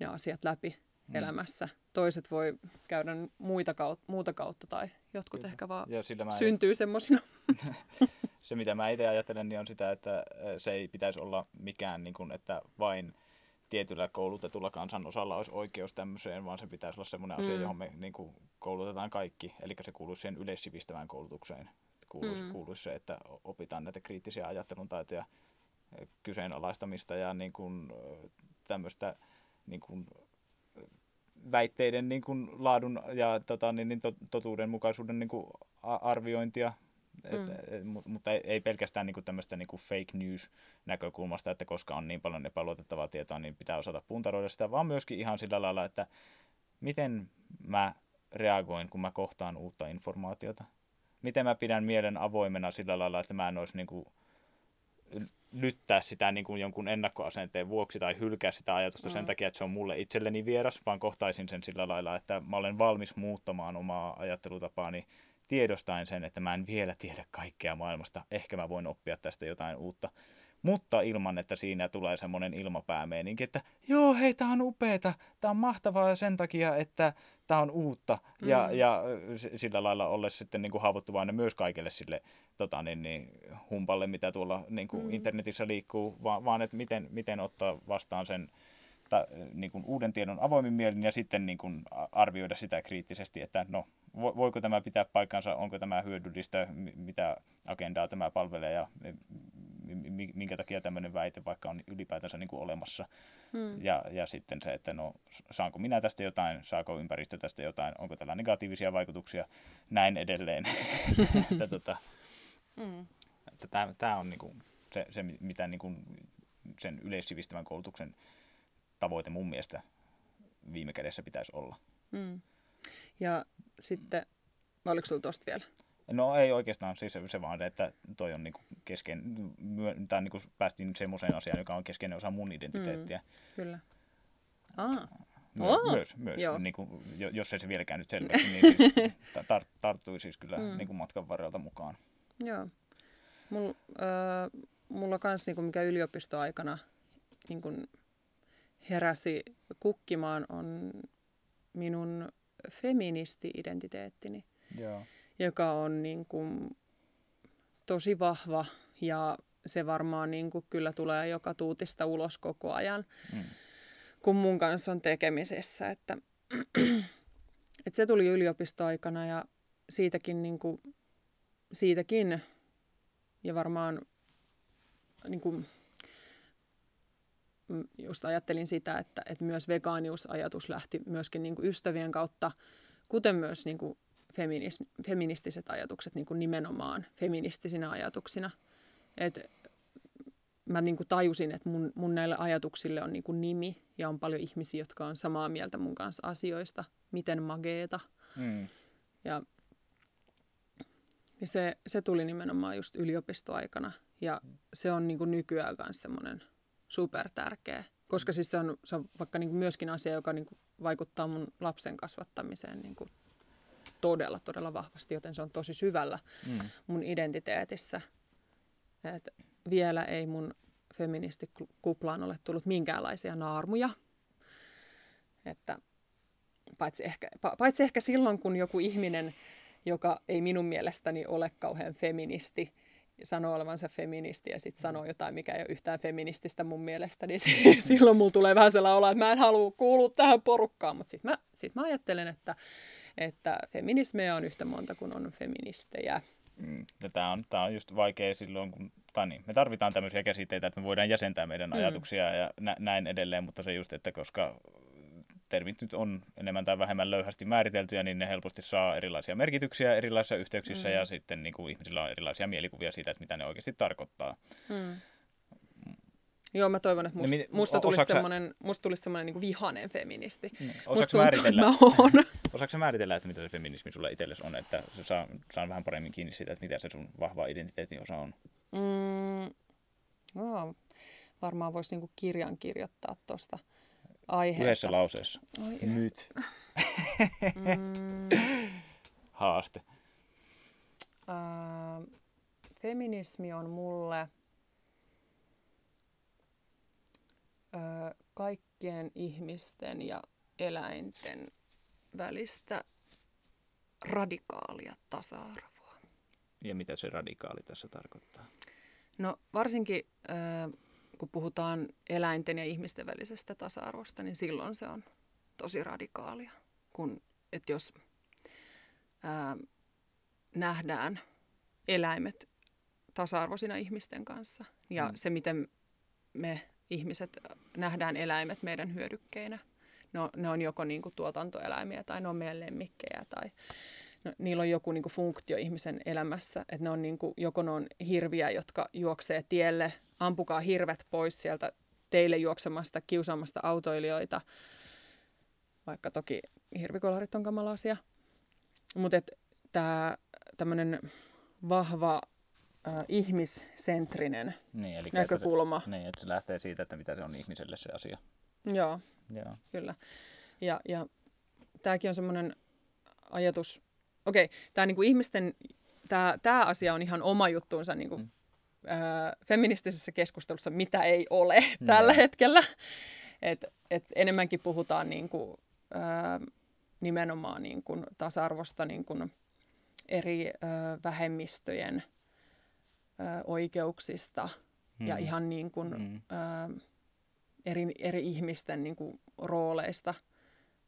ne asiat läpi mm. elämässä. Toiset voi käydä muita kautta, muuta kautta tai jotkut Kyllä. ehkä vaan ja sillä syntyy semmoisina. se, mitä mä itse ajattelen, niin on sitä, että se ei pitäisi olla mikään, niin kuin, että vain tietyllä koulutetulla kansanosalla olisi oikeus tämmöiseen, vaan se pitäisi olla semmoinen mm. asia, johon me niin kuin, koulutetaan kaikki. Eli se kuuluisi siihen yleissivistävään koulutukseen. Kuuluisi, mm. kuuluisi se, että opitaan näitä kriittisiä ajattelun taitoja, kyseenalaistamista ja niin kuin, tämmöistä niin kuin, väitteiden niin kuin, laadun ja tota, niin, niin, totuudenmukaisuuden niin kuin, arviointia Mm. Et, mutta ei pelkästään niin kuin tämmöistä niin kuin fake news-näkökulmasta, että koska on niin paljon epäluotettavaa tietoa, niin pitää osata puntaroida sitä, vaan myöskin ihan sillä lailla, että miten mä reagoin, kun mä kohtaan uutta informaatiota. Miten mä pidän mielen avoimena sillä lailla, että mä en olisi niin kuin lyttää sitä niin kuin jonkun ennakkoasenteen vuoksi tai hylkää sitä ajatusta mm. sen takia, että se on mulle itselleni vieras, vaan kohtaisin sen sillä lailla, että mä olen valmis muuttamaan omaa ajattelutapaani tiedostaen sen, että mä en vielä tiedä kaikkea maailmasta, ehkä mä voin oppia tästä jotain uutta, mutta ilman, että siinä tulee semmoinen ilmapäämeininki, että joo, hei, tää on upeeta, tää on mahtavaa sen takia, että tää on uutta, mm. ja, ja sillä lailla olla sitten niin kuin haavoittuvainen myös kaikille sille tota, niin, niin, humpalle, mitä tuolla niin kuin mm. internetissä liikkuu, vaan, vaan että miten, miten ottaa vastaan sen ta, niin kuin uuden tiedon avoimin mielin ja sitten niin kuin arvioida sitä kriittisesti, että no, voiko tämä pitää paikkansa, onko tämä hyödyllistä, mitä agendaa tämä palvelee ja minkä takia tämmöinen väite vaikka on ylipäätänsä niin kuin olemassa. Hmm. Ja, ja sitten se, että no, saanko minä tästä jotain, saako ympäristö tästä jotain, onko tällä negatiivisia vaikutuksia, näin edelleen. että, tota, hmm. että tämä, tämä on niin kuin se, se, mitä niin kuin sen yleissivistävän koulutuksen tavoite mun mielestä viime kädessä pitäisi olla. Hmm. Ja sitten, oliko sinulla tuosta vielä? No ei oikeastaan, siis se, vaan, että toi on niinku kesken, tai niinku päästiin semmoiseen asiaan, joka on keskeinen osa mun identiteettiä. Mm, kyllä. Ah. My, oh, myös, myös niin kuin, jos ei se vielä käynyt selväksi, niin siis tar- tarttui siis kyllä mm. niin kuin matkan varrelta mukaan. Joo. Mul, äh, mulla kans niin kuin mikä yliopistoaikana niin kuin heräsi kukkimaan on minun feministi-identiteettini, Joo. joka on niin kuin tosi vahva ja se varmaan niin kuin kyllä tulee joka tuutista ulos koko ajan, mm. kun mun kanssa on tekemisessä. Että, et se tuli yliopistoaikana ja siitäkin, niin kuin, siitäkin ja varmaan niin kuin, just ajattelin sitä, että, että myös vegaaniusajatus lähti myöskin niin kuin ystävien kautta, kuten myös niin kuin feminis, feministiset ajatukset niin kuin nimenomaan feministisinä ajatuksina. Et mä niin kuin tajusin, että mun, mun näille ajatuksille on niin kuin nimi ja on paljon ihmisiä, jotka on samaa mieltä mun kanssa asioista, miten mageeta. Mm. Ja, ja se, se tuli nimenomaan just yliopistoaikana ja se on niin kuin nykyään myös semmoinen super tärkeä, koska siis se on, se on vaikka niin kuin myöskin asia, joka niin kuin vaikuttaa mun lapsen kasvattamiseen niin kuin todella, todella vahvasti, joten se on tosi syvällä mm. mun identiteetissä. Et vielä ei mun feministikuplaan ole tullut minkäänlaisia naarmuja. Että paitsi ehkä, paitsi ehkä silloin, kun joku ihminen, joka ei minun mielestäni ole kauhean feministi, sanoo olevansa feministi ja sitten sanoo jotain, mikä ei ole yhtään feminististä mun mielestä, niin silloin mulla tulee vähän sellainen olo, että mä en halua kuulua tähän porukkaan. Mutta sitten mä, sit mä ajattelen, että, että feminismeja on yhtä monta kuin on feministejä. Mm, tämä on, tää on just vaikea silloin, kun tai niin, me tarvitaan tämmöisiä käsitteitä, että me voidaan jäsentää meidän mm. ajatuksia ja nä- näin edelleen, mutta se just, että koska termit nyt on enemmän tai vähemmän löyhästi määriteltyjä, niin ne helposti saa erilaisia merkityksiä erilaisissa yhteyksissä mm. ja sitten niin kuin ihmisillä on erilaisia mielikuvia siitä, että mitä ne oikeasti tarkoittaa. Mm. Joo, mä toivon, että must, niin, musta, tulisi semmoinen, musta tulisi semmoinen niin vihanen feministi. Niin. Osaatko määritellä, osaatko määritellä, että mitä se feminismi sulle itsellesi on, että se saa, saa vähän paremmin kiinni siitä, että mitä se sun vahva identiteetin osa on? Mm, no, varmaan voisi niinku kirjan kirjoittaa tuosta aiheesta. Yhdessä lauseessa. Oi, Nyt. mm. Haaste. Äh, feminismi on mulle äh, kaikkien ihmisten ja eläinten välistä radikaalia tasa-arvoa. Ja mitä se radikaali tässä tarkoittaa? No varsinkin kun puhutaan eläinten ja ihmisten välisestä tasa-arvosta, niin silloin se on tosi radikaalia. Kun, että jos ää, nähdään eläimet tasa-arvoisina ihmisten kanssa ja mm. se, miten me ihmiset nähdään eläimet meidän hyödykkeinä, no, ne on joko niin kuin tuotantoeläimiä tai ne on meidän lemmikkejä tai no, niillä on joku niin kuin funktio ihmisen elämässä, että ne on niin kuin, joko ne on hirviä, jotka juoksee tielle, ampukaa hirvet pois sieltä teille juoksemasta, kiusaamasta autoilijoita, vaikka toki hirvikolarit on kamala asia. Mutta tämä tämmöinen vahva äh, ihmissentrinen niin, eli näkökulma. Että se, niin, että se lähtee siitä, että mitä se on ihmiselle se asia. Joo, Joo. kyllä. Ja, ja tämäkin on semmoinen ajatus, okei, okay, tämä niinku ihmisten, tämä, tämä asia on ihan oma juttuunsa niinku, mm. Ää, feministisessä keskustelussa, mitä ei ole mm. tällä hetkellä. Et, et enemmänkin puhutaan niinku, ää, nimenomaan niinku tasa-arvosta niinku eri ää, vähemmistöjen ää, oikeuksista mm. ja ihan niinku, mm. ää, eri, eri ihmisten niinku, rooleista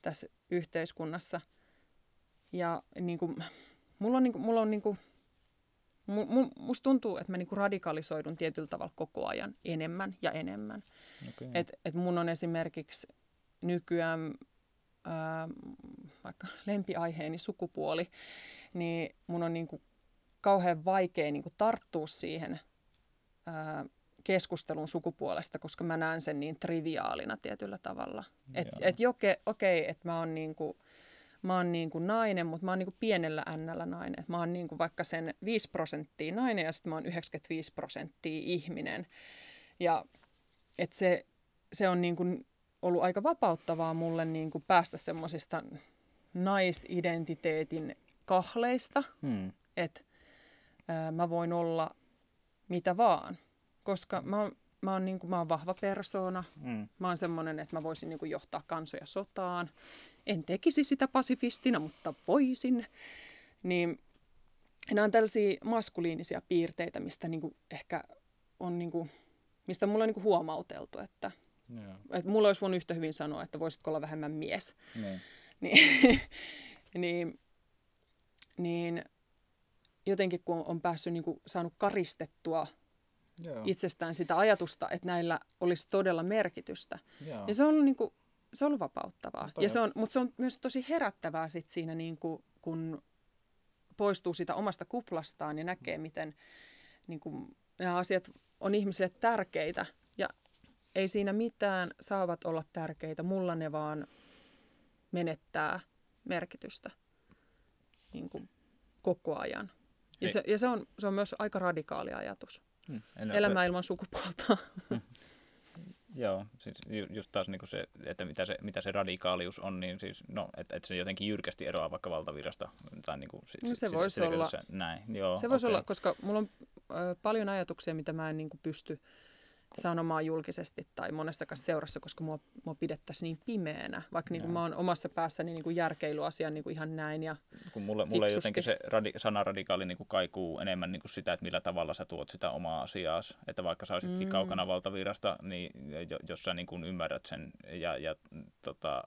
tässä yhteiskunnassa – ja niin kuin, mulla on, niin kuin, mulla on niin kuin, musta tuntuu, että mä niin kuin radikalisoidun tietyllä tavalla koko ajan enemmän ja enemmän. Okay. Et, et mun on esimerkiksi nykyään ää, vaikka lempiaiheeni sukupuoli, niin mun on niin kuin kauhean vaikea niin kuin tarttua siihen ää, keskustelun sukupuolesta, koska mä näen sen niin triviaalina tietyllä tavalla. Että et, okei, okay, että mä oon niin kuin, mä oon niin kuin nainen, mutta mä oon niin kuin pienellä ännällä nainen. Mä oon niin kuin vaikka sen 5 prosenttia nainen ja sitten mä oon 95 prosenttia ihminen. Ja et se, se on niin kuin ollut aika vapauttavaa mulle niin kuin päästä semmoisista naisidentiteetin kahleista, hmm. että mä voin olla mitä vaan. Koska mä oon, mä oon, niin kuin, mä oon vahva persoona. Mm. Mä oon semmoinen, että mä voisin niin kuin, johtaa kansoja sotaan. En tekisi sitä pasifistina, mutta voisin. Niin nämä on tällaisia maskuliinisia piirteitä, mistä niin kuin, ehkä on, niin kuin, mistä mulla on niin kuin, huomauteltu, että, yeah. että mulla olisi voinut yhtä hyvin sanoa, että voisitko olla vähemmän mies. Yeah. Niin, niin, niin jotenkin kun on päässyt niin kuin, saanut karistettua Joo. itsestään sitä ajatusta, että näillä olisi todella merkitystä, Joo. niin se on ollut, niin kuin, se on ollut vapauttavaa. Ja se on, mutta se on myös tosi herättävää sit siinä, niin kuin, kun poistuu sitä omasta kuplastaan ja näkee, miten niin kuin, nämä asiat on ihmisille tärkeitä. Ja ei siinä mitään saavat olla tärkeitä, mulla ne vaan menettää merkitystä niin kuin koko ajan. Ja, se, ja se, on, se on myös aika radikaali ajatus. Hmm, Elämä ilman sukupuolta. Hmm. Joo, siis just taas niin se, että mitä se, mitä se radikaalius on, niin siis, no, että, että se jotenkin jyrkästi eroaa vaikka valtavirasta. Tai niin kuin, no se voisi olla. Näin. Joo, se voisi okay. olla, koska mulla on äh, paljon ajatuksia, mitä mä en niin kuin pysty sanomaan julkisesti tai monessakaan seurassa, koska mua, mua pidettäisiin niin pimeänä, vaikka niin kuin mä oon omassa päässäni niin kuin järkeilyasian niin kuin ihan näin ja Kun mulle, mulle jotenkin se radi, sana radikaali niin kuin kaikuu enemmän niin kuin sitä, että millä tavalla sä tuot sitä omaa asiaa, että vaikka sä olisitkin mm. kaukana valtavirasta, niin jos sä niin kuin ymmärrät sen ja, ja tota,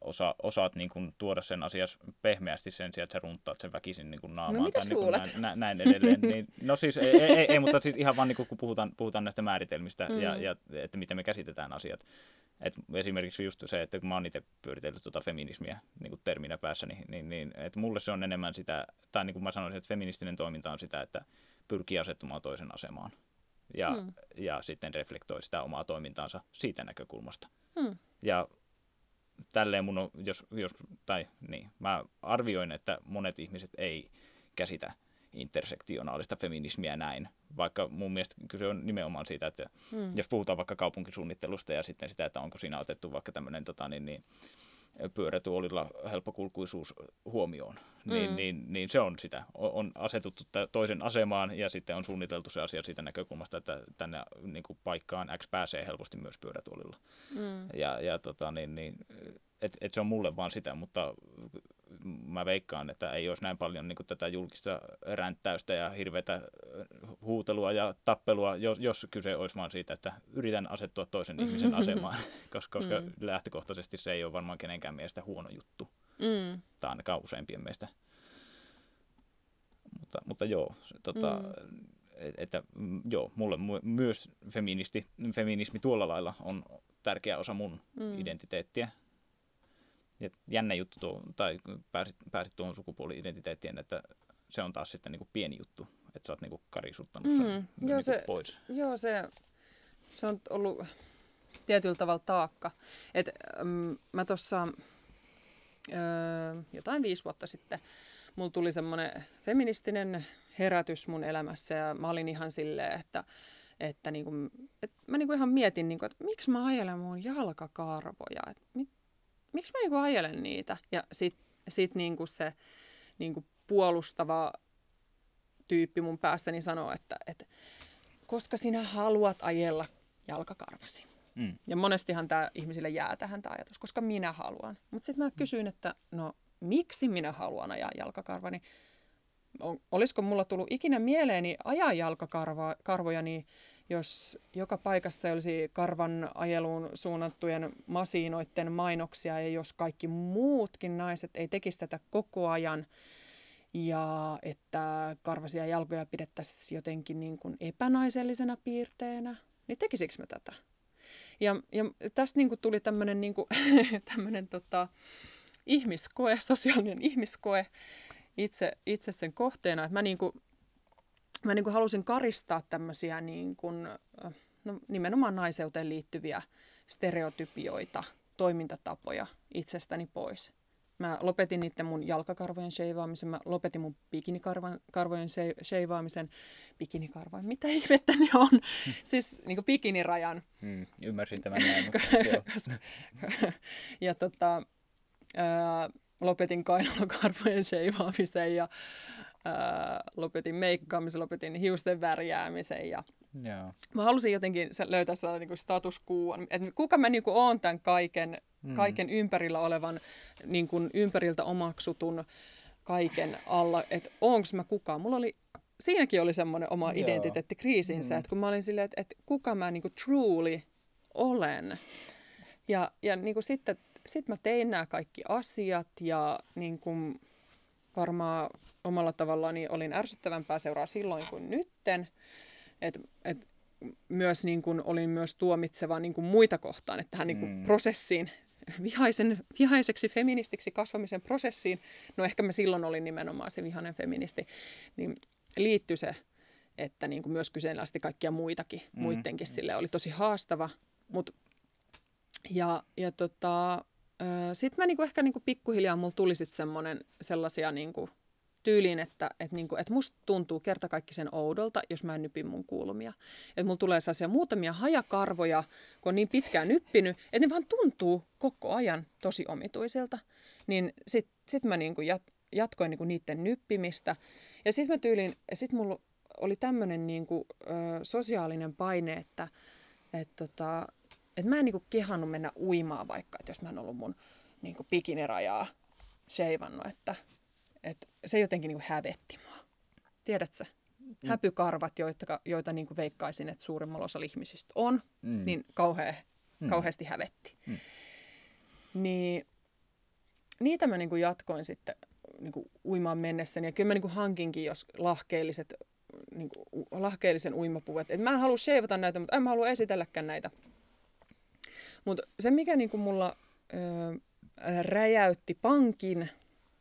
osa, osaat niin kuin, tuoda sen asias pehmeästi sen sijaan, että sä runtaat sen väkisin niin kuin naamaan. No mitä tai, niin kuin, näin, näin edelleen. niin, no siis ei, ei, ei, ei mutta siis ihan vaan niin kuin, kun puhutaan, puhutaan näistä määritelmistä mm. ja, ja että miten me käsitetään asiat. Et esimerkiksi just se, että kun mä oon itse pyöritellyt tuota feminismiä niin kuin terminä päässä, niin, niin, niin että mulle se on enemmän sitä, tai niin kuin mä sanoisin, että feministinen toiminta on sitä, että pyrkii asettumaan toisen asemaan. Ja, mm. ja sitten reflektoi sitä omaa toimintaansa siitä näkökulmasta. Mm. Ja tälleen mun on, jos, jos, tai niin, mä arvioin, että monet ihmiset ei käsitä intersektionaalista feminismiä näin, vaikka mun mielestä kyse on nimenomaan siitä, että hmm. jos puhutaan vaikka kaupunkisuunnittelusta ja sitten sitä, että onko siinä otettu vaikka tämmöinen tota, niin, niin, pyörätuolilla helppokulkuisuus huomioon, niin, mm. niin, niin se on sitä. On asetuttu toisen asemaan ja sitten on suunniteltu se asia siitä näkökulmasta, että tänne niin kuin paikkaan X pääsee helposti myös pyörätuolilla. Mm. Ja, ja tota, niin, niin, et, et se on mulle vaan sitä, mutta mä veikkaan, että ei olisi näin paljon niin tätä julkista ränttäystä ja hirveätä huutelua ja tappelua, jos, jos kyse olisi vaan siitä, että yritän asettua toisen ihmisen asemaan, koska, koska mm. lähtökohtaisesti se ei ole varmaan kenenkään mielestä huono juttu. Mm. Tai ainakaan useimpien mielestä. Mutta, mutta joo, tota, mm. että joo, mulle myös feministi, feminismi tuolla lailla on tärkeä osa mun mm. identiteettiä. Ja jännä juttu tuo, tai pääsit, pääsit tuohon sukupuoli-identiteettiin, että se on taas sitten niin kuin pieni juttu, että sä oot niin kuin karisuttanut sen mm, niin joo, se, pois. Joo, se, se on ollut tietyllä tavalla taakka. Et, ähm, mä tuossa äh, jotain viisi vuotta sitten mulla tuli semmoinen feministinen herätys mun elämässä ja mä olin ihan silleen, että, että, niinku, että mä niinku ihan mietin, niinku, että miksi mä ajelen mun jalkakarvoja, että mit, miksi mä niinku ajelen niitä? Ja sitten sit niinku se niinku puolustava tyyppi mun päässäni sanoo, että, että koska sinä haluat ajella jalkakarvasi. Mm. Ja monestihan tämä ihmisille jää tähän tämä ajatus, koska minä haluan. Mutta sitten mä kysyin, että no miksi minä haluan ajaa jalkakarvani? Olisiko mulla tullut ikinä mieleeni ajaa jalkakarvoja, niin jos joka paikassa olisi karvan ajeluun suunnattujen masinoiden mainoksia ja jos kaikki muutkin naiset ei tekisi tätä koko ajan ja että karvasia jalkoja pidettäisiin jotenkin niin kuin epänaisellisena piirteenä, niin tekisikö me tätä? Ja, ja tästä niin kuin tuli tämmöinen niin kuin, tota, ihmiskoe, sosiaalinen ihmiskoe itse, itse sen kohteena. Että mä niin kuin, mä niin kuin halusin karistaa tämmöisiä niin kuin, no, nimenomaan naiseuteen liittyviä stereotypioita, toimintatapoja itsestäni pois. Mä lopetin niiden mun jalkakarvojen sheivaamisen, mä lopetin mun bikinikarvojen sheivaamisen. Bikinikarvojen, mitä ihmettä ne on? Hmm. Siis niin kuin bikinirajan. Hmm, ymmärsin tämän näin. ja tota, ää, lopetin kainalokarvojen sheivaamisen ja ää, lopetin meikkaamisen, lopetin hiusten värjäämisen ja Joo. Mä halusin jotenkin löytää sellainen niin status quo, että kuka mä niin kuin oon tämän kaiken, mm. kaiken ympärillä olevan, niin kuin ympäriltä omaksutun kaiken alla, että onko mä kukaan. Mulla oli, siinäkin oli semmoinen oma Joo. identiteettikriisinsä, mm. että kun mä olin silleen, että, että kuka mä niin kuin truly olen. Ja, ja niin kuin sitten sitten mä tein nämä kaikki asiat ja niin kuin varmaan omalla tavallaan niin olin ärsyttävämpää seuraa silloin kuin nytten. Et, et myös niin kuin, olin myös tuomitseva niin kuin muita kohtaan, että tähän niin kuin mm. prosessiin, vihaisen, vihaiseksi feministiksi kasvamisen prosessiin, no ehkä mä silloin olin nimenomaan se vihainen feministi, niin liittyi se, että niin kuin myös kyseenalaisti kaikkia muitakin, mm. muidenkin sille oli tosi haastava, mut, ja, ja tota, sitten mä niinku ehkä niinku pikkuhiljaa mulla tuli sit semmonen, sellaisia niinku tyyliin, että et niinku, et musta tuntuu kertakaikkisen oudolta, jos mä en nypi mun kuulumia. Että mulla tulee sellaisia muutamia hajakarvoja, kun on niin pitkään nyppinyt, että ne vaan tuntuu koko ajan tosi omituisilta. Niin sit, sit mä niinku jat, jatkoin niinku niiden nyppimistä. Ja sitten mä tyyliin, sit mulla oli tämmöinen niinku, ö, sosiaalinen paine, että et tota, et mä en niinku kehannut mennä uimaan vaikka, että jos mä en ollut mun niinku pikinirajaa seivannut, että et se jotenkin niinku hävetti mua. Tiedätkö? Mm. Häpykarvat, joita, joita niinku veikkaisin, että suurimmalla osalla ihmisistä on, mm. niin kauhea, mm. kauheasti hävetti. Mm. Niin, niitä mä niinku jatkoin sitten niinku uimaan mennessäni. Ja kyllä mä niinku hankinkin, jos lahkeelliset, niinku, lahkeellisen uimapuvet. Et mä en halua sheivata näitä, mutta en mä halua esitelläkään näitä. Mutta se, mikä niinku mulla ö, räjäytti pankin,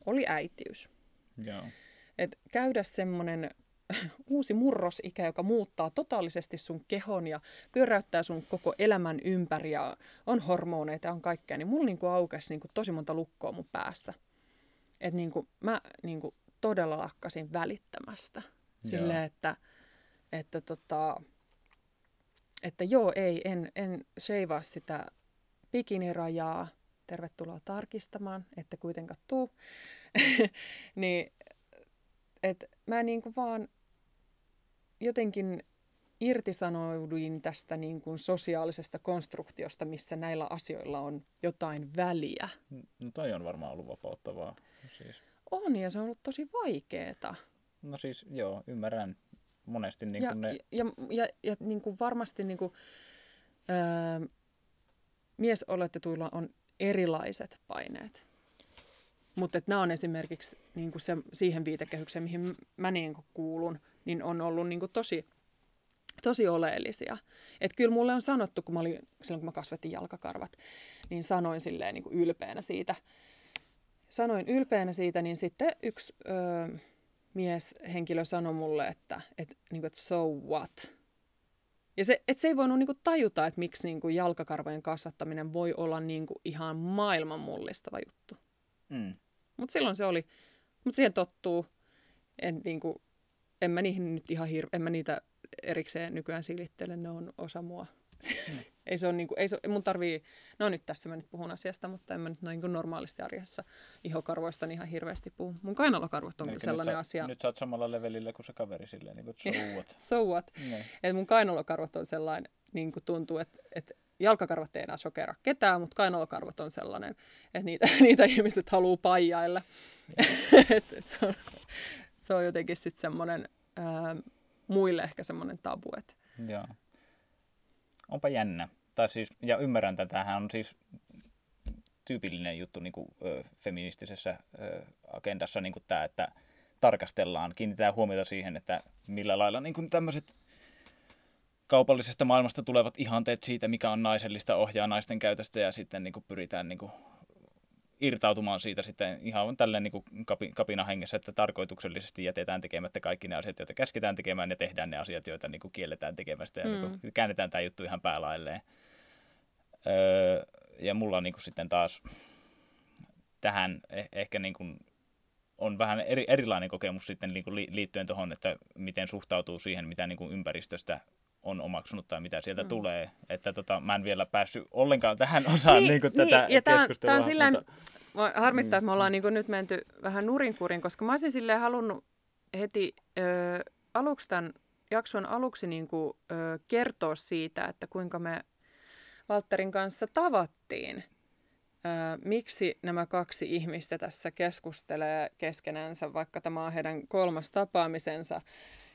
oli äitiys. Joo. Et käydä semmoinen uusi murrosikä, joka muuttaa totaalisesti sun kehon ja pyöräyttää sun koko elämän ympäri ja on hormoneita ja on kaikkea, niin mulla niinku aukesi niinku tosi monta lukkoa mun päässä. Et niinku, mä niinku todella lakkasin välittämästä. Silleen, että, että, tota, että joo, ei, en, en seivaa sitä bikinirajaa, tervetuloa tarkistamaan, että kuitenkaan tuu. niin, et mä niin kuin vaan jotenkin irtisanouduin tästä niin kuin sosiaalisesta konstruktiosta, missä näillä asioilla on jotain väliä. No toi on varmaan ollut vapauttavaa. Siis. On, ja se on ollut tosi vaikeeta. No siis joo, ymmärrän monesti niin kuin ja, ne... Ja, ja, ja, ja niin kuin varmasti niin kuin, öö, miesoletetuilla on erilaiset paineet. Mutta nämä on esimerkiksi niin kuin se, siihen viitekehykseen, mihin mä niin kuin kuulun, niin on ollut niin kuin tosi, tosi oleellisia. Et kyllä mulle on sanottu, kun mä olin, silloin kun mä kasvatin jalkakarvat, niin sanoin silleen niin kuin ylpeänä siitä. Sanoin ylpeänä siitä, niin sitten yksi ö, mieshenkilö sanoi mulle, että, että, niin kuin, että so what? Ja se, et se ei voinut niinku tajuta, että miksi niinku jalkakarvojen kasvattaminen voi olla niinku ihan maailman mullistava juttu. Mm. Mutta silloin se oli. Mutta siihen tottuu. En, niinku, en mä niihin nyt ihan hir- en mä niitä erikseen nykyään silittele, ne on osa mua. Mm. ei se on niinku, ei se, mun tarvii, no nyt tässä mä nyt puhun asiasta, mutta en mä nyt noin niinku normaalisti arjessa ihokarvoista niin ihan hirveästi puhu. Mun kainalokarvot on Eli sellainen nyt asia. Nyt sä oot samalla levelillä kuin se kaveri silleen, niin kuin so what. so what. Niin. Et mun kainalokarvot on sellainen, niin kuin tuntuu, että, että jalkakarvat ei enää sokera ketään, mutta kainalokarvot on sellainen, että niitä, niitä ihmiset haluaa paijailla. et, et se, on, se on jotenkin sitten semmoinen, muille ehkä semmoinen tabu. Et. Joo onpa jännä. Tai siis, ja ymmärrän, että tämähän on siis tyypillinen juttu niin kuin, ö, feministisessä ö, agendassa niin kuin tämä, että tarkastellaan, kiinnitetään huomiota siihen, että millä lailla niin tämmöiset kaupallisesta maailmasta tulevat ihanteet siitä, mikä on naisellista, ohjaa naisten käytöstä ja sitten niin kuin pyritään niin kuin irtautumaan siitä sitten ihan tälleen niin kapina hengessä, että tarkoituksellisesti jätetään tekemättä kaikki ne asiat, joita käsketään tekemään ja tehdään ne asiat, joita niin kuin kielletään tekemästä ja mm. niin kuin käännetään tämä juttu ihan päälailleen. Öö, ja mulla on niin kuin sitten taas tähän eh- ehkä niin kuin on vähän eri, erilainen kokemus sitten niin kuin liittyen tuohon, että miten suhtautuu siihen, mitä niin kuin ympäristöstä on omaksunut tai mitä sieltä mm. tulee. Että tota, mä en vielä päässyt ollenkaan tähän osaan niin, niin kuin niin, tätä ja keskustelua. Tämä on silleen, mutta... harmittaa, mm. että me ollaan niin kuin nyt menty vähän nurinkurin, koska mä olisin silleen halunnut heti ö, aluksi tämän jakson aluksi niin kuin, ö, kertoa siitä, että kuinka me Valtterin kanssa tavattiin. Ö, miksi nämä kaksi ihmistä tässä keskustelee keskenänsä, vaikka tämä on heidän kolmas tapaamisensa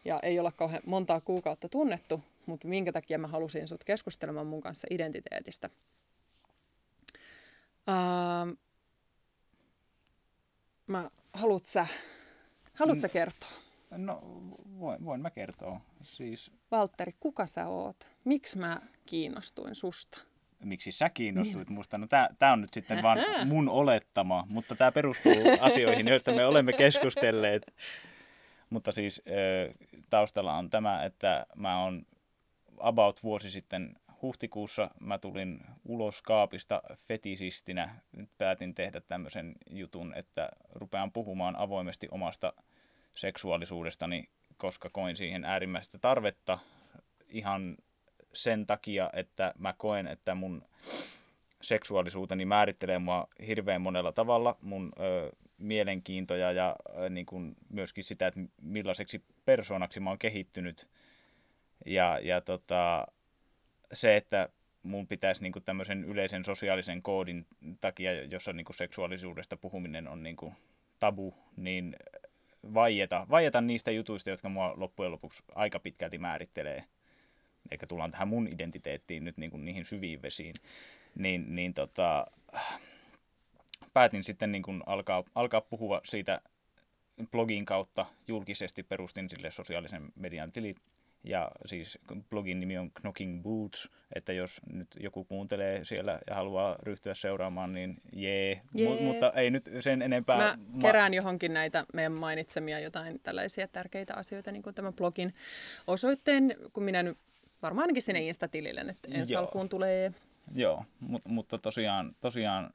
ja ei olla kauhean montaa kuukautta tunnettu, mutta minkä takia mä halusin sut keskustelemaan mun kanssa identiteetistä. Uh, mä, haluut sä, haluut sä kertoa? No, voin, voin mä kertoa. Siis, Valtteri, kuka sä oot? Miksi mä kiinnostuin susta? miksi sä kiinnostuit musta? No tää, tää on nyt sitten vaan mun olettama, mutta tämä perustuu asioihin, joista me olemme keskustelleet. Mutta siis taustalla on tämä, että mä oon about vuosi sitten huhtikuussa mä tulin ulos kaapista fetisistinä. Nyt päätin tehdä tämmöisen jutun, että rupean puhumaan avoimesti omasta seksuaalisuudestani, koska koin siihen äärimmäistä tarvetta ihan sen takia, että mä koen, että mun seksuaalisuuteni määrittelee mua hirveän monella tavalla. Mun ö, mielenkiintoja ja ö, niin kuin myöskin sitä, että millaiseksi persoonaksi mä oon kehittynyt. Ja, ja tota, se, että mun pitäisi niin kuin tämmöisen yleisen sosiaalisen koodin takia, jossa niin kuin seksuaalisuudesta puhuminen on niin kuin tabu, niin vaieta, vaieta niistä jutuista, jotka mua loppujen lopuksi aika pitkälti määrittelee. Eikä tullaan tähän mun identiteettiin nyt niin kuin niihin syviin vesiin. Niin, niin tota, päätin sitten niin kuin alkaa, alkaa puhua siitä blogin kautta julkisesti perustin sille sosiaalisen median tilit ja siis blogin nimi on Knocking Boots, että jos nyt joku kuuntelee siellä ja haluaa ryhtyä seuraamaan, niin jee. Jee. M- mutta ei nyt sen enempää. Mä kerään johonkin näitä meidän mainitsemia jotain tällaisia tärkeitä asioita, niin kuin tämän blogin osoitteen, kun minä nyt varmaan ainakin sinne Insta-tilille nyt ensi Joo. alkuun tulee. Joo, mut, mutta tosiaan, tosiaan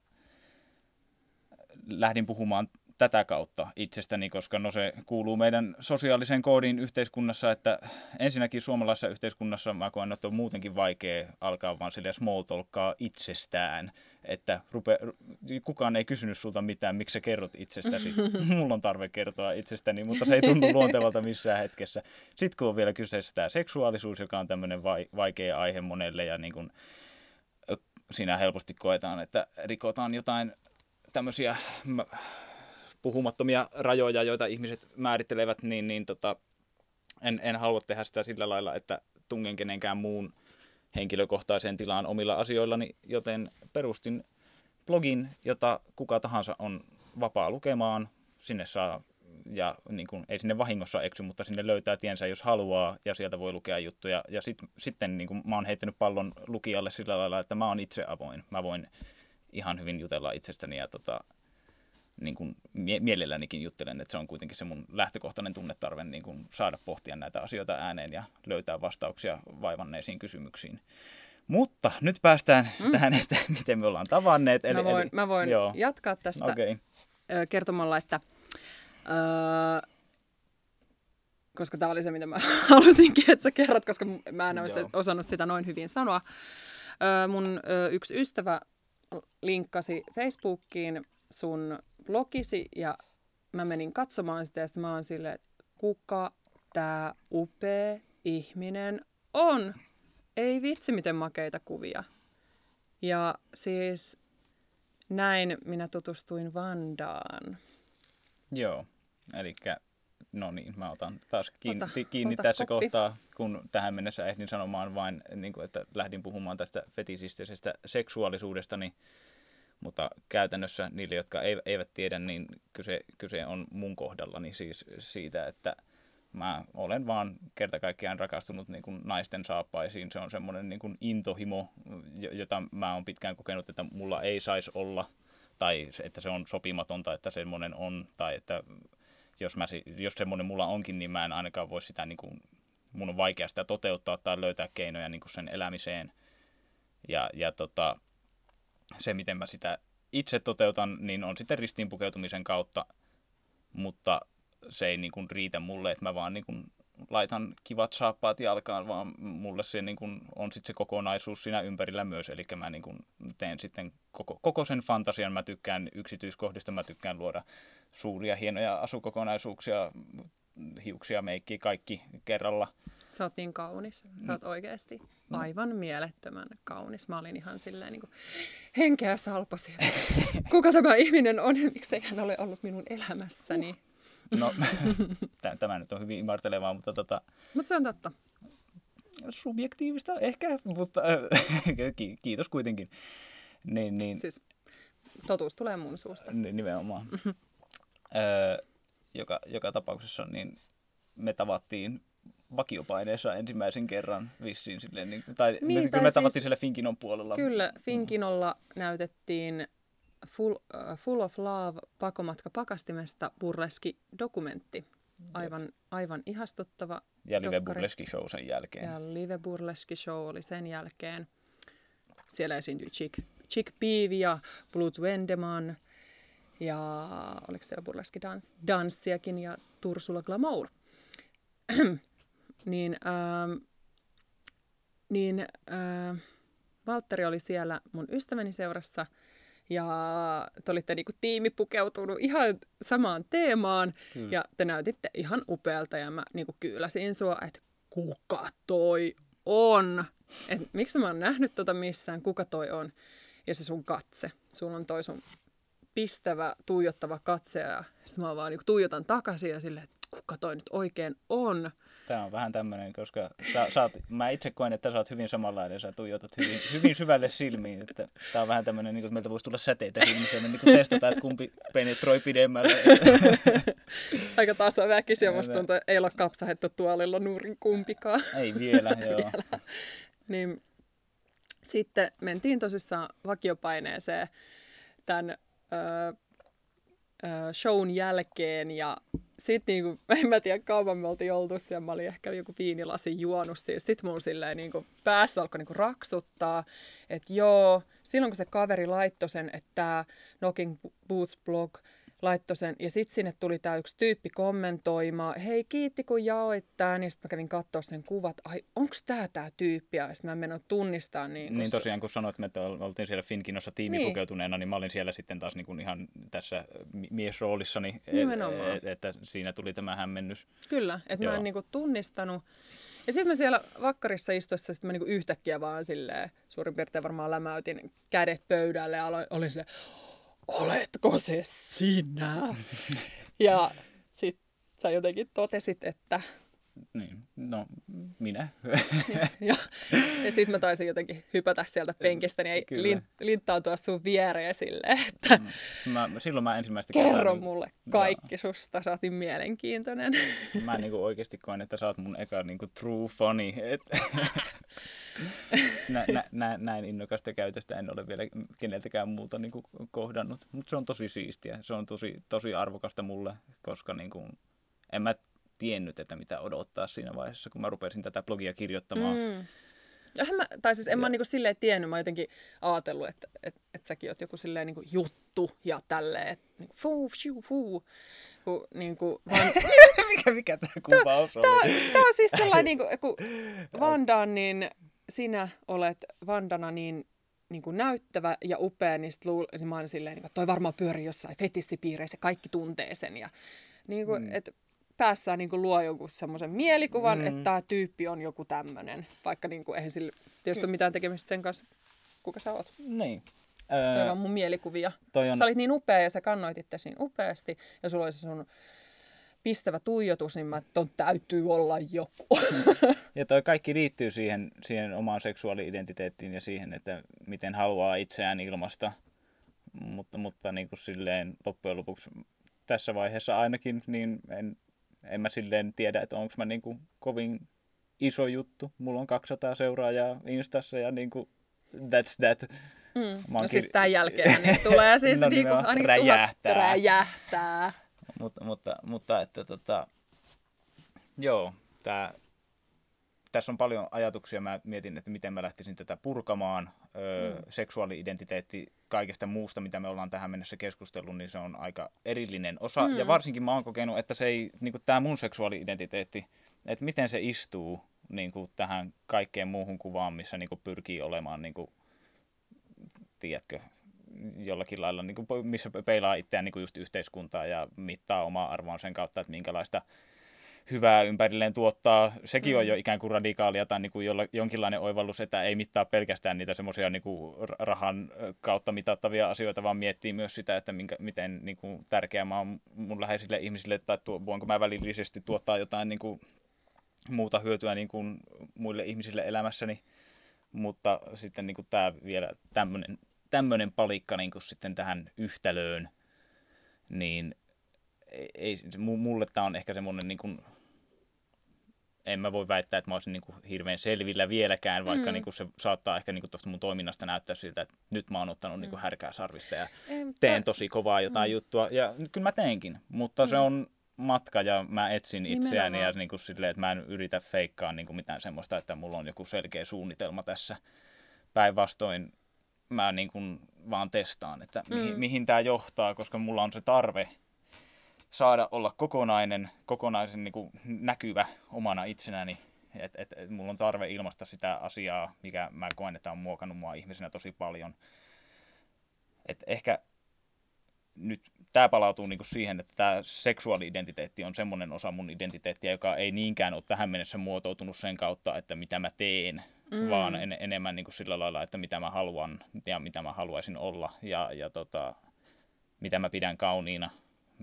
lähdin puhumaan tätä kautta itsestäni, koska no se kuuluu meidän sosiaaliseen koodiin yhteiskunnassa, että ensinnäkin suomalaisessa yhteiskunnassa mä koen, että on muutenkin vaikea alkaa vaan sille small talkkaa itsestään, että rupe, kukaan ei kysynyt sulta mitään, miksi sä kerrot itsestäsi. Mulla on tarve kertoa itsestäni, mutta se ei tunnu luontevalta missään hetkessä. Sitten kun on vielä kyseessä tämä seksuaalisuus, joka on tämmöinen vaikea aihe monelle ja niin kun, siinä helposti koetaan, että rikotaan jotain tämmöisiä puhumattomia rajoja, joita ihmiset määrittelevät, niin, niin tota, en, en halua tehdä sitä sillä lailla, että tungen kenenkään muun henkilökohtaiseen tilaan omilla asioillani, joten perustin blogin, jota kuka tahansa on vapaa lukemaan. Sinne saa, ja niin kuin, ei sinne vahingossa eksy, mutta sinne löytää tiensä, jos haluaa, ja sieltä voi lukea juttuja. Ja sit, sitten niin kuin, mä oon heittänyt pallon lukijalle sillä lailla, että mä oon itse avoin. Mä voin ihan hyvin jutella itsestäni ja tota, niin kuin mie- mielellänikin juttelen, että se on kuitenkin se mun lähtökohtainen tunnetarve niin kuin saada pohtia näitä asioita ääneen ja löytää vastauksia vaivanneisiin kysymyksiin. Mutta nyt päästään mm. tähän, että miten me ollaan tavanneet. Eli, mä voin, eli, mä voin joo. jatkaa tästä okay. kertomalla, että öö, koska tämä oli se, mitä mä halusinkin, että sä kerrot, koska mä en olisi osannut sitä noin hyvin sanoa. Öö, mun öö, yksi ystävä linkkasi Facebookiin sun blogisi ja mä menin katsomaan sitä ja sitten mä oon silleen, että kuka tää upea ihminen on? Ei vitsi, miten makeita kuvia. Ja siis näin minä tutustuin Vandaan. Joo, eli no niin, mä otan taas kiinni, Ota, kiinni ota tässä koppi. kohtaa, kun tähän mennessä ehdin sanomaan vain, niin kuin, että lähdin puhumaan tästä fetisistisestä seksuaalisuudesta, niin mutta käytännössä niille, jotka eivät tiedä, niin kyse, kyse on mun kohdallani siis siitä, että mä olen vaan kerta kaikkiaan rakastunut niin kuin naisten saappaisiin. Se on semmoinen niin kuin intohimo, jota mä oon pitkään kokenut, että mulla ei saisi olla, tai että se on sopimatonta, että semmoinen on, tai että jos, mä, jos semmoinen mulla onkin, niin mä en ainakaan voi sitä, niin kuin, mun on vaikea sitä toteuttaa tai löytää keinoja niin kuin sen elämiseen. Ja, ja tota, se, miten mä sitä itse toteutan, niin on sitten ristiinpukeutumisen kautta, mutta se ei niin kuin riitä mulle, että mä vaan niin kuin laitan kivat saappaat jalkaan, vaan mulle se niin kuin on sitten se kokonaisuus siinä ympärillä myös, eli mä niin kuin teen sitten koko, koko sen fantasian, mä tykkään yksityiskohdista, mä tykkään luoda suuria hienoja asukokonaisuuksia, hiuksia, meikki, kaikki kerralla. Sä oot niin kaunis. Sä oot oikeasti aivan mielettömän kaunis. Mä olin ihan silleen niin kuin henkeä salpasi. Kuka tämä ihminen on miksei hän ole ollut minun elämässäni? No, tämä nyt on hyvin imartelevaa, mutta tota... Mutta se on totta. Subjektiivista ehkä, mutta kiitos kuitenkin. Niin, niin. Siis totuus tulee mun suusta. Nimenomaan. öö, joka, joka tapauksessa niin me tavattiin vakiopaineessa ensimmäisen kerran vissiin silleen, niin, tai, niin, me, tai me tavattiin siis, siellä Finkinon puolella. Kyllä, mm. Finkinolla mm. näytettiin Full, uh, Full of Love pakomatka pakastimesta burleski dokumentti. Aivan, aivan ihastuttava Ja Live Burleski Show sen jälkeen. Ja Live Burleski Show oli sen jälkeen. Siellä esiintyi Chick, Chick Peavy ja Blut Wendeman. Ja oliko siellä burleski dans, danssiakin ja Tursula Glamour. niin ähm, niin äh, Valtteri oli siellä mun ystäväni seurassa – ja te olitte niinku tiimi pukeutunut ihan samaan teemaan Kyllä. ja te näytitte ihan upealta ja mä niinku kyyläsin sua, että kuka toi on? Et miksi mä oon nähnyt tota missään, kuka toi on? Ja se sun katse. Sulla on toi sun pistävä, tuijottava katse ja mä vaan niinku tuijotan takaisin ja silleen, että kuka toi nyt oikein on? Tämä on vähän tämmöinen, koska sä, sä oot, mä itse koen, että sä oot hyvin samanlainen, sä tuijotat hyvin, hyvin syvälle silmiin. Että tämä on vähän tämmöinen, niin kuin, että meiltä voisi tulla säteitä silmissä, ja me niin testataan, että kumpi penetroi pidemmälle. Aika tasaväkisiä, musta tuntuu, että ei ole kapsahettu tuolilla nurin kumpikaan. Ei vielä, joo. vielä. Niin, sitten mentiin tosissaan vakiopaineeseen tämän ö, shown jälkeen ja sitten niinku, en mä tiedä kauan me oltiin oltu siellä, mä olin ehkä joku viinilasi juonut siis. Sitten mulla silleen niinku, päässä alkoi niinku raksuttaa, että joo, silloin kun se kaveri laittoi sen, että Knocking Boots blog laittoi sen. Ja sitten sinne tuli tämä yksi tyyppi kommentoimaan, hei kiitti kun jaoit tämän. Niin sitten mä kävin katsoa sen kuvat, ai onko tämä tämä tyyppi? Ja sitten mä menen tunnistaa. Niin, niin tosiaan kun sanoit, että me oltiin siellä Finkinossa tiimipukeutuneena, niin. niin mä olin siellä sitten taas niin kuin ihan tässä miesroolissani, et, että siinä tuli tämä hämmennys. Kyllä, että mä en niin kuin tunnistanut. Ja sitten mä siellä vakkarissa istuessa sit mä niinku yhtäkkiä vaan silleen, suurin piirtein varmaan lämäytin kädet pöydälle ja olin silleen, oletko se sinä? ja sitten sä jotenkin totesit, että... Niin, no minä. ja ja sitten mä taisin jotenkin hypätä sieltä penkistä ja lin, linttautua sun viereen silleen, että... Mm. Mä, silloin mä ensimmäistä Kerro kertaa, niin- mulle kaikki no. susta, sä oot niin mielenkiintoinen. mä niinku oikeasti koen, että sä oot mun eka niinku true funny. Et... nä, nä, nä, näin innokasta käytöstä en ole vielä keneltäkään muuta niin kuin, kohdannut. Mutta se on tosi siistiä. Se on tosi, tosi arvokasta mulle, koska niin kuin, en mä tiennyt, että mitä odottaa siinä vaiheessa, kun mä rupesin tätä blogia kirjoittamaan. Mm. mä, tai siis en ja. mä niinku silleen tiennyt, mä oon jotenkin ajatellut, että et, et säkin oot joku silleen niinku juttu ja tälleen, että niinku fuu, fuu, fuu. Kun, niinku, van... mikä, mikä tämä kuvaus oli? Tämä on siis sellainen, niinku, kun Vanda on niin sinä olet Vandana niin, niin kuin näyttävä ja upea, niin, luul, niin mä oon silleen, niin että toi varmaan pyörii jossain fetissipiireissä, kaikki tuntee sen. Ja, niin kuin, mm. et päässään niin kuin luo joku semmoisen mielikuvan, mm. että tämä tyyppi on joku tämmöinen, vaikka niin kuin, eihän sillä tietysti ole mitään tekemistä sen kanssa, kuka sä oot. Niin. Öö, on mun mielikuvia. Toi on... Sä olit niin upea ja sä kannoit itse niin upeasti ja sulla oli se sun pistävä tuijotus, niin mä, että täytyy olla joku. Ja toi kaikki liittyy siihen, siihen omaan seksuaali-identiteettiin ja siihen, että miten haluaa itseään ilmasta. Mutta, mutta niin kuin silleen loppujen lopuksi tässä vaiheessa ainakin, niin en, en mä silleen tiedä, että onko mä niin kuin kovin iso juttu. Mulla on 200 seuraajaa Instassa ja niin kuin that's that. Mm. No kir... siis tämän jälkeen niin tulee siis no, niin kuin, ainakin räjähtää. räjähtää. Mutta, mutta, mutta että tota, joo, tämä tässä on paljon ajatuksia. Mä mietin, että miten mä lähtisin tätä purkamaan. Öö, mm. Seksuaali-identiteetti kaikesta muusta, mitä me ollaan tähän mennessä keskustellut, niin se on aika erillinen osa. Mm. Ja varsinkin mä oon kokenut, että se ei, niin tämä mun seksuaali-identiteetti, että miten se istuu niin kuin tähän kaikkeen muuhun kuvaan, missä niin kuin pyrkii olemaan, niin kuin, tiedätkö, jollakin lailla, niin kuin, missä peilaa itseään niin kuin just yhteiskuntaa ja mittaa omaa arvoa sen kautta, että minkälaista hyvää ympärilleen tuottaa, sekin mm. on jo ikään kuin radikaalia tai niin kuin jolla, jonkinlainen oivallus, että ei mittaa pelkästään niitä semmoisia niin rahan kautta mitattavia asioita, vaan miettii myös sitä, että minkä, miten niin kuin tärkeää mä oon mun läheisille ihmisille, tai tuo, voinko mä välillisesti tuottaa jotain niin kuin muuta hyötyä niin kuin muille ihmisille elämässäni. Mutta sitten niin kuin tämä vielä tämmöinen tämmöinen palikka niin kuin sitten tähän yhtälöön, niin ei, mulle tämä on ehkä semmoinen niin kuin, en mä voi väittää, että mä olisin niin kuin hirveän selvillä vieläkään, vaikka mm. niin kuin se saattaa ehkä niin kuin tuosta mun toiminnasta näyttää siltä, että nyt mä oon ottanut mm. niin kuin härkää sarvista ja Ei, teen tosi kovaa jotain mm. juttua. Ja kyllä mä teenkin, mutta mm. se on matka ja mä etsin itseäni Nimenomaan. ja niin kuin silleen, että mä en yritä feikkaa niin kuin mitään semmoista, että mulla on joku selkeä suunnitelma tässä. Päinvastoin mä niin kuin vaan testaan, että mihin, mm. mihin tämä johtaa, koska mulla on se tarve saada olla kokonainen, kokonaisen niin kuin näkyvä omana itsenäni. Että et, et mulla on tarve ilmaista sitä asiaa, mikä mä koen, että on muokannut mua ihmisenä tosi paljon. Et ehkä nyt tämä palautuu niinku siihen, että tämä seksuaali-identiteetti on semmoinen osa mun identiteettiä, joka ei niinkään ole tähän mennessä muotoutunut sen kautta, että mitä mä teen, mm. vaan en, enemmän niinku sillä lailla, että mitä mä haluan ja mitä mä haluaisin olla ja, ja tota, mitä mä pidän kauniina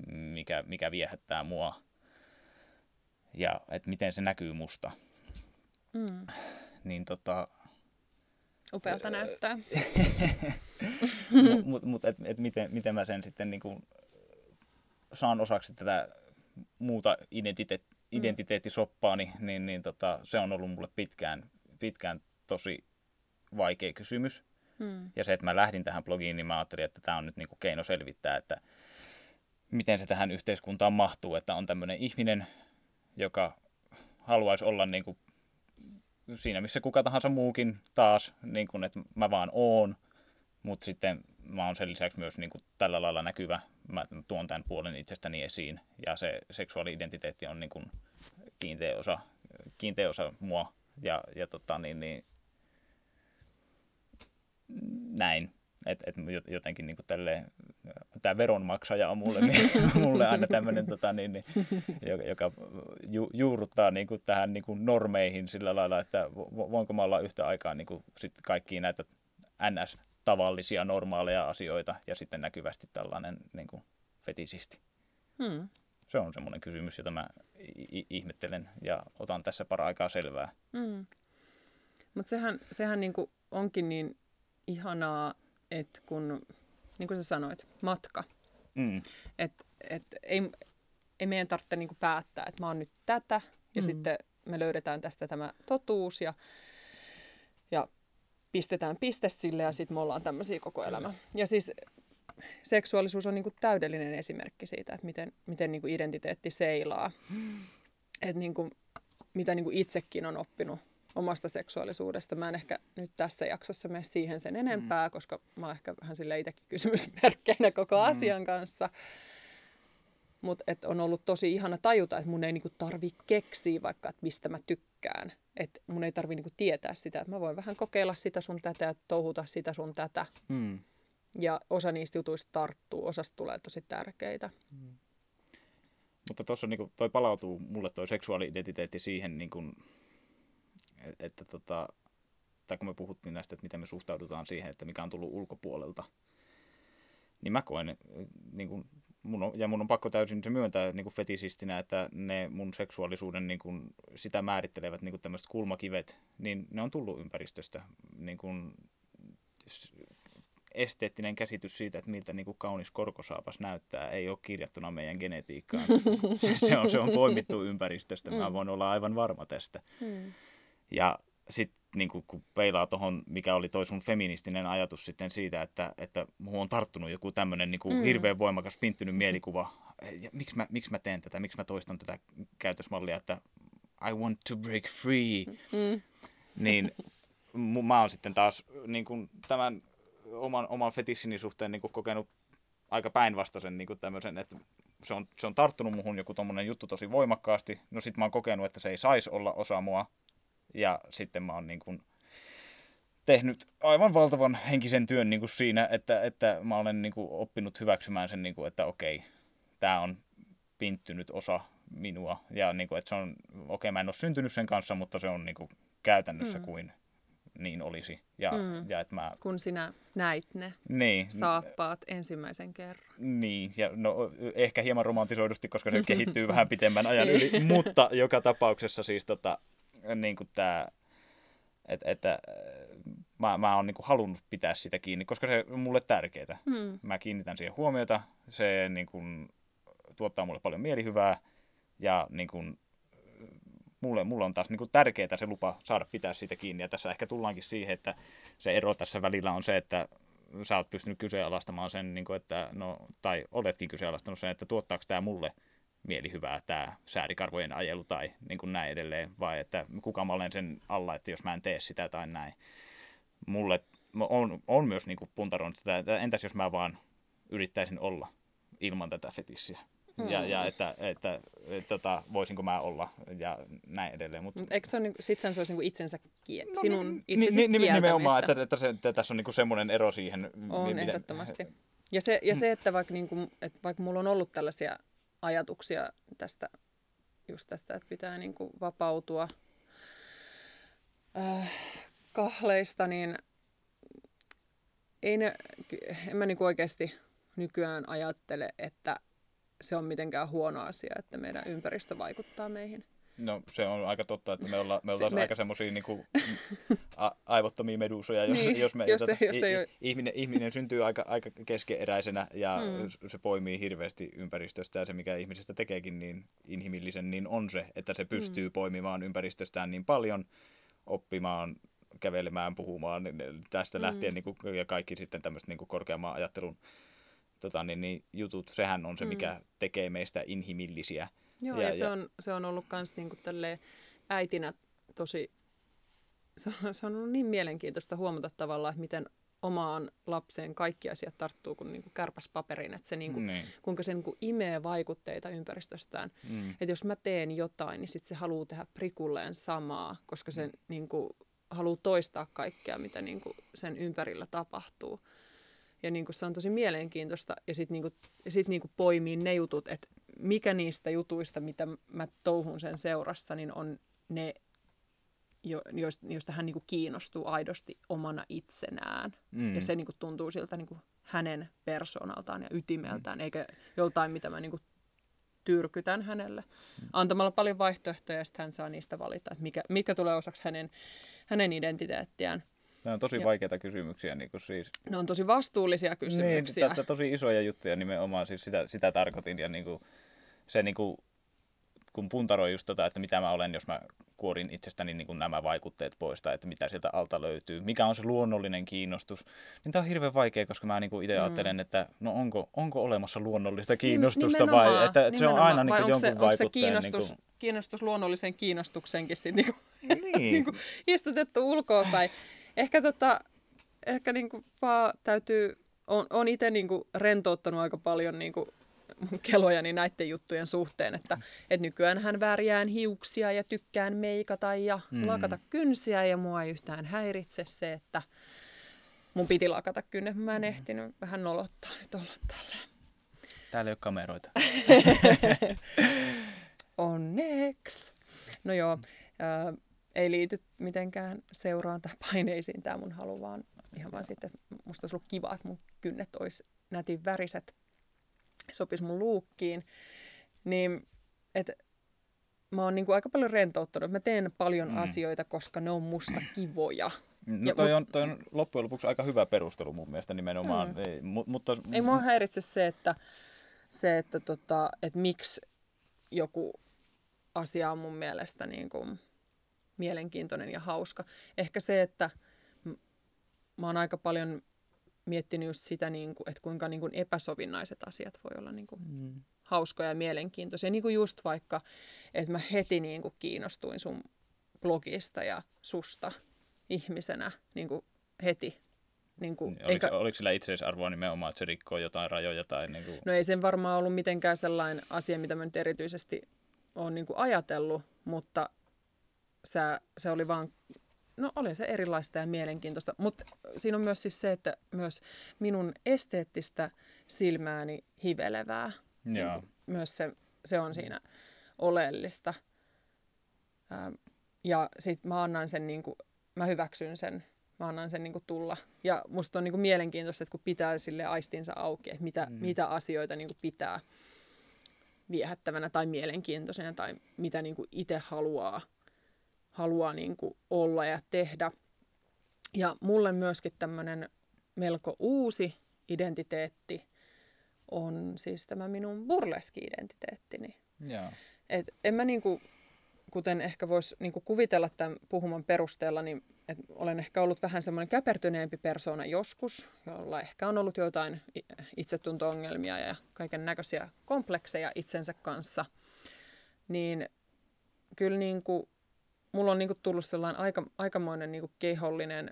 mikä, mikä viehättää mua ja että miten se näkyy musta. Mm. Niin tota... Upealta näyttää. Mutta mut, et, et miten, miten mä sen sitten niinku saan osaksi tätä muuta identiteet, mm. identiteettisoppaa, niin, niin, niin tota, se on ollut mulle pitkään, pitkään tosi vaikea kysymys. Mm. Ja se, että mä lähdin tähän blogiin, niin mä ajattelin, että tämä on nyt niinku keino selvittää, että miten se tähän yhteiskuntaan mahtuu, että on tämmöinen ihminen, joka haluaisi olla niin kuin siinä, missä kuka tahansa muukin taas, niin kuin, että mä vaan oon, mutta sitten mä oon sen lisäksi myös niin kuin tällä lailla näkyvä, mä tuon tämän puolen itsestäni esiin, ja se seksuaali-identiteetti on niin kuin kiinteä, osa, kiinteä osa mua, ja, ja tota, niin, niin, näin. Et, et jotenkin niin kuin tälleen, tämä veronmaksaja on mulle, niin, mulle aina tämmöinen, tota, niin, niin, joka ju, juurruttaa niin kuin tähän niin kuin normeihin sillä lailla, että voinko mä olla yhtä aikaa niin kuin sit kaikkia näitä NS-tavallisia, normaaleja asioita ja sitten näkyvästi tällainen niin kuin fetisisti. Hmm. Se on semmoinen kysymys, jota mä ihmettelen ja otan tässä para-aikaa selvää. Hmm. Mutta sehän, sehän niinku onkin niin ihanaa, että kun, niin kuin sä sanoit, matka. Mm. Että et, ei, ei meidän tarvitse niin päättää, että mä oon nyt tätä ja mm. sitten me löydetään tästä tämä totuus ja, ja pistetään piste sille ja sitten me ollaan tämmöisiä koko elämä. Ja siis seksuaalisuus on niin kuin täydellinen esimerkki siitä, että miten, miten niin kuin identiteetti seilaa. Että niin kuin, mitä niin kuin itsekin on oppinut omasta seksuaalisuudesta. Mä en ehkä nyt tässä jaksossa mene siihen sen enempää, mm. koska mä oon ehkä vähän sille itsekin kysymysmerkkeinä koko mm. asian kanssa. Mutta on ollut tosi ihana tajuta, että mun ei niinku tarvi keksiä vaikka, että mistä mä tykkään. Että mun ei tarvi niinku tietää sitä, että mä voin vähän kokeilla sitä sun tätä ja touhuta sitä sun tätä. Mm. Ja osa niistä jutuista tarttuu, osasta tulee tosi tärkeitä. Mm. Mutta tuossa niinku toi palautuu mulle toi seksuaali-identiteetti siihen, niinku, että tota, tai kun me puhuttiin näistä, että miten me suhtaudutaan siihen, että mikä on tullut ulkopuolelta, niin mä koen, niin kuin, mun on, ja mun on pakko täysin se myöntää niin kuin fetisistinä, että ne mun seksuaalisuuden niin kuin, sitä määrittelevät niin kuin tämmöiset kulmakivet, niin ne on tullut ympäristöstä. Niin kuin, esteettinen käsitys siitä, että miltä niin kuin kaunis korkosaapas näyttää, ei ole kirjattuna meidän genetiikkaan. se, on, se on poimittu ympäristöstä, mä mm. voin olla aivan varma tästä. Mm. Ja sitten niin kun peilaa tuohon, mikä oli toi sun feministinen ajatus sitten siitä, että, että muuhun on tarttunut joku tämmöinen niin mm. hirveän voimakas pinttynyt mielikuva. Ja miksi, mä, miksi mä teen tätä, miksi mä toistan tätä käytösmallia, että I want to break free. Mm. Niin mä oon sitten taas niin kuin tämän oman, oman fetissini suhteen niin kuin kokenut aika päinvastaisen niin kuin tämmöisen, että se on, se on tarttunut muhun joku tommonen juttu tosi voimakkaasti. No sit mä oon kokenut, että se ei saisi olla osa mua. Ja sitten mä oon niin kuin tehnyt aivan valtavan henkisen työn niin kuin siinä, että, että mä olen niin kuin oppinut hyväksymään sen, niin kuin, että okei, tämä on pinttynyt osa minua. Ja niin kuin, että se on, okei, mä en ole syntynyt sen kanssa, mutta se on niin kuin käytännössä mm. kuin niin olisi. Ja, mm. ja että mä... Kun sinä näit ne niin. saappaat ensimmäisen kerran. Niin, ja no, ehkä hieman romantisoidusti, koska se kehittyy vähän pitemmän ajan yli, mutta joka tapauksessa siis tota, niin kuin tämä, että, että mä, mä oon niin kuin halunnut pitää sitä kiinni, koska se on mulle tärkeää. Mm. Mä kiinnitän siihen huomiota, se niin kuin, tuottaa mulle paljon mielihyvää ja niin kuin, mulle, mulle on taas niin kuin tärkeää se lupa saada pitää siitä kiinni. Ja tässä ehkä tullaankin siihen, että se ero tässä välillä on se, että sä oot pystynyt kyseenalaistamaan sen, niin kuin, että, no, tai oletkin kyseenalaistanut sen, että tuottaako tämä mulle mielihyvää tämä säärikarvojen ajelu tai niin kuin näin edelleen, vai että kuka mä olen sen alla, että jos mä en tee sitä tai näin. Mulle on, on myös niin kuin puntaroinut sitä, että entäs jos mä vaan yrittäisin olla ilman tätä fetissiä. Mm. Ja, ja että, että, että, että tota, voisinko mä olla ja näin edelleen. Mutta... Mut eikö se ole, niin, sittenhän se olisi niin itsensä kie- no, sinun itsesi ni, ni, Nimenomaan, että, että, se, että tässä on niin semmoinen ero siihen. On miten... ehdottomasti. Ja se, ja se että, vaikka, niin kuin, että vaikka mulla on ollut tällaisia ajatuksia tästä, just tästä, että pitää niin kuin vapautua äh, kahleista, niin ei ne, en mä niin kuin oikeasti nykyään ajattele, että se on mitenkään huono asia, että meidän ympäristö vaikuttaa meihin. No se on aika totta, että me, olla, me oltaisiin me... aika semmoisia niin a, aivottomia medusoja, jos, niin, jos, me, jos, tota, jos ei ihminen, ihminen syntyy aika, aika keskeeräisenä ja mm. se poimii hirveästi ympäristöstä ja se mikä ihmisestä tekeekin niin inhimillisen, niin on se, että se pystyy mm. poimimaan ympäristöstään niin paljon, oppimaan, kävelemään, puhumaan niin tästä mm. lähtien niin kuin, ja kaikki sitten tämmöiset niin korkeamman ajattelun tota, niin, niin, jutut, sehän on se, mikä mm. tekee meistä inhimillisiä. Joo, ja, ja, ja se, on, se on ollut myös niin äitinä tosi, se on, se on ollut niin mielenkiintoista huomata tavallaan, että miten omaan lapseen kaikki asiat tarttuu kuin, niin kuin kärpäspaperiin, että se, niin kuin, niin. kuinka se niin kuin imee vaikutteita ympäristöstään. Mm. Että jos mä teen jotain, niin sit se haluaa tehdä prikulleen samaa, koska se mm. niin kuin, haluaa toistaa kaikkea, mitä niin kuin, sen ympärillä tapahtuu. Ja niin kuin se on tosi mielenkiintoista. Ja sitten niin sit niin poimii ne jutut, että mikä niistä jutuista, mitä mä touhun sen seurassa, niin on ne, jo, joista hän niin kuin kiinnostuu aidosti omana itsenään. Mm. Ja se niin kuin tuntuu siltä niin kuin hänen persoonaltaan ja ytimeltään, mm. eikä joltain, mitä mä niin kuin tyrkytän hänelle. Mm. Antamalla paljon vaihtoehtoja ja sitten hän saa niistä valita, että mikä, mikä tulee osaksi hänen, hänen identiteettiään. Nämä on tosi ja. vaikeita kysymyksiä. Niin kuin siis... Ne on tosi vastuullisia kysymyksiä. Niin, tosi isoja juttuja nimenomaan, siis sitä, sitä tarkoitin. Ja niin kuin, se, niin kuin, kun puntaroi just tota, että mitä mä olen, jos mä kuorin itsestäni niin kuin nämä vaikutteet pois, tai että mitä sieltä alta löytyy, mikä on se luonnollinen kiinnostus, niin tämä on hirveän vaikea, koska mä niin kuin itse mm. ajattelen, että no onko, onko olemassa luonnollista kiinnostusta nimenomaan, vai että, että se on aina niin kuin jonkun se, vaikutteen. Onko se kiinnostus, niin kuin... kiinnostus luonnolliseen kiinnostuksenkin sit niin kuin, niin. niin kuin istutettu ulkoa päin? Ehkä, tota, ehkä niinku vaan täytyy, on, on itse niinku rentouttanut aika paljon niinku mun kelojani näiden juttujen suhteen, että et nykyään hän värjään hiuksia ja tykkään meikata ja mm. lakata kynsiä ja mua ei yhtään häiritse se, että mun piti lakata kynnet, mä en mm. ehtinyt vähän nolottaa nyt olla tälleen. Täällä ei ole kameroita. Onneksi. No joo, äh, ei liity mitenkään seuraan tai paineisiin tämä mun halu, vaan ihan vaan sitten, että musta olisi ollut kiva, että mun kynnet olisi nätin väriset, sopisi mun luukkiin. Niin, että mä oon niin kuin aika paljon rentouttanut. Mä teen paljon mm. asioita, koska ne on musta kivoja. No toi, on, toi on loppujen lopuksi aika hyvä perustelu mun mielestä nimenomaan. Mm. Ei, mu, mutta... Ei mua häiritse se, että, se, että, tota, että miksi joku asia on mun mielestä niin kuin mielenkiintoinen ja hauska. Ehkä se, että mä oon aika paljon miettinyt just sitä, niin kuin, että kuinka niin kuin epäsovinnaiset asiat voi olla niin kuin mm. hauskoja ja mielenkiintoisia. Niin kuin just vaikka, että mä heti niin kuin kiinnostuin sun blogista ja susta ihmisenä niin kuin heti. Niin kuin, oliko, eikä... oliko sillä itseisarvoa nimenomaan, että se rikkoo jotain rajoja? Tai niin kuin... No ei sen varmaan ollut mitenkään sellainen asia, mitä mä nyt erityisesti olen niin kuin ajatellut, mutta sä, se oli vaan, no oli se erilaista ja mielenkiintoista, mutta siinä on myös siis se, että myös minun esteettistä silmääni hivelevää. Joo. Niin myös se, se on siinä oleellista. Ähm, ja sitten mä annan sen, niin kuin, mä hyväksyn sen, mä annan sen niin kuin tulla. Ja musta on niin kuin mielenkiintoista, että kun pitää sille aistinsa auki, että mitä, mm. mitä asioita niin kuin pitää viehättävänä tai mielenkiintoisena tai mitä niin kuin itse haluaa haluaa niin kuin olla ja tehdä. Ja mulle myöskin tämmöinen melko uusi identiteetti on siis tämä minun burleski-identiteettini. Joo. Et en mä niinku, kuten ehkä voisi niinku kuvitella tämän puhuman perusteella, niin et olen ehkä ollut vähän semmoinen käpertyneempi persoona joskus, jolla ehkä on ollut jotain itsetunto-ongelmia ja kaiken näköisiä komplekseja itsensä kanssa. Niin kyllä niinku, mulla on niinku tullut sellainen aika, aikamoinen niinku kehollinen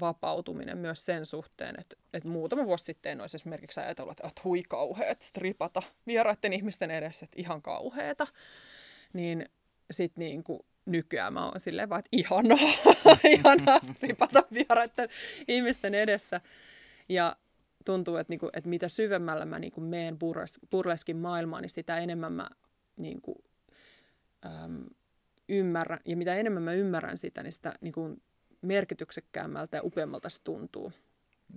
vapautuminen myös sen suhteen, että, että muutama vuosi sitten en olisi esimerkiksi ajatellut, että, hui kauheat stripata vieraiden ihmisten edessä, että ihan kauheeta. Niin sitten niin kuin nykyään mä oon silleen vaan, että ihanaa, ihanaa stripata vieraiden ihmisten edessä. Ja tuntuu, että, niinku, että mitä syvemmällä mä niinku meen burles, burleskin maailmaan, niin sitä enemmän mä niinku, äm, ymmärrän, ja mitä enemmän mä ymmärrän sitä, niin sitä niinku, merkityksekkäämmältä ja upeammalta se tuntuu.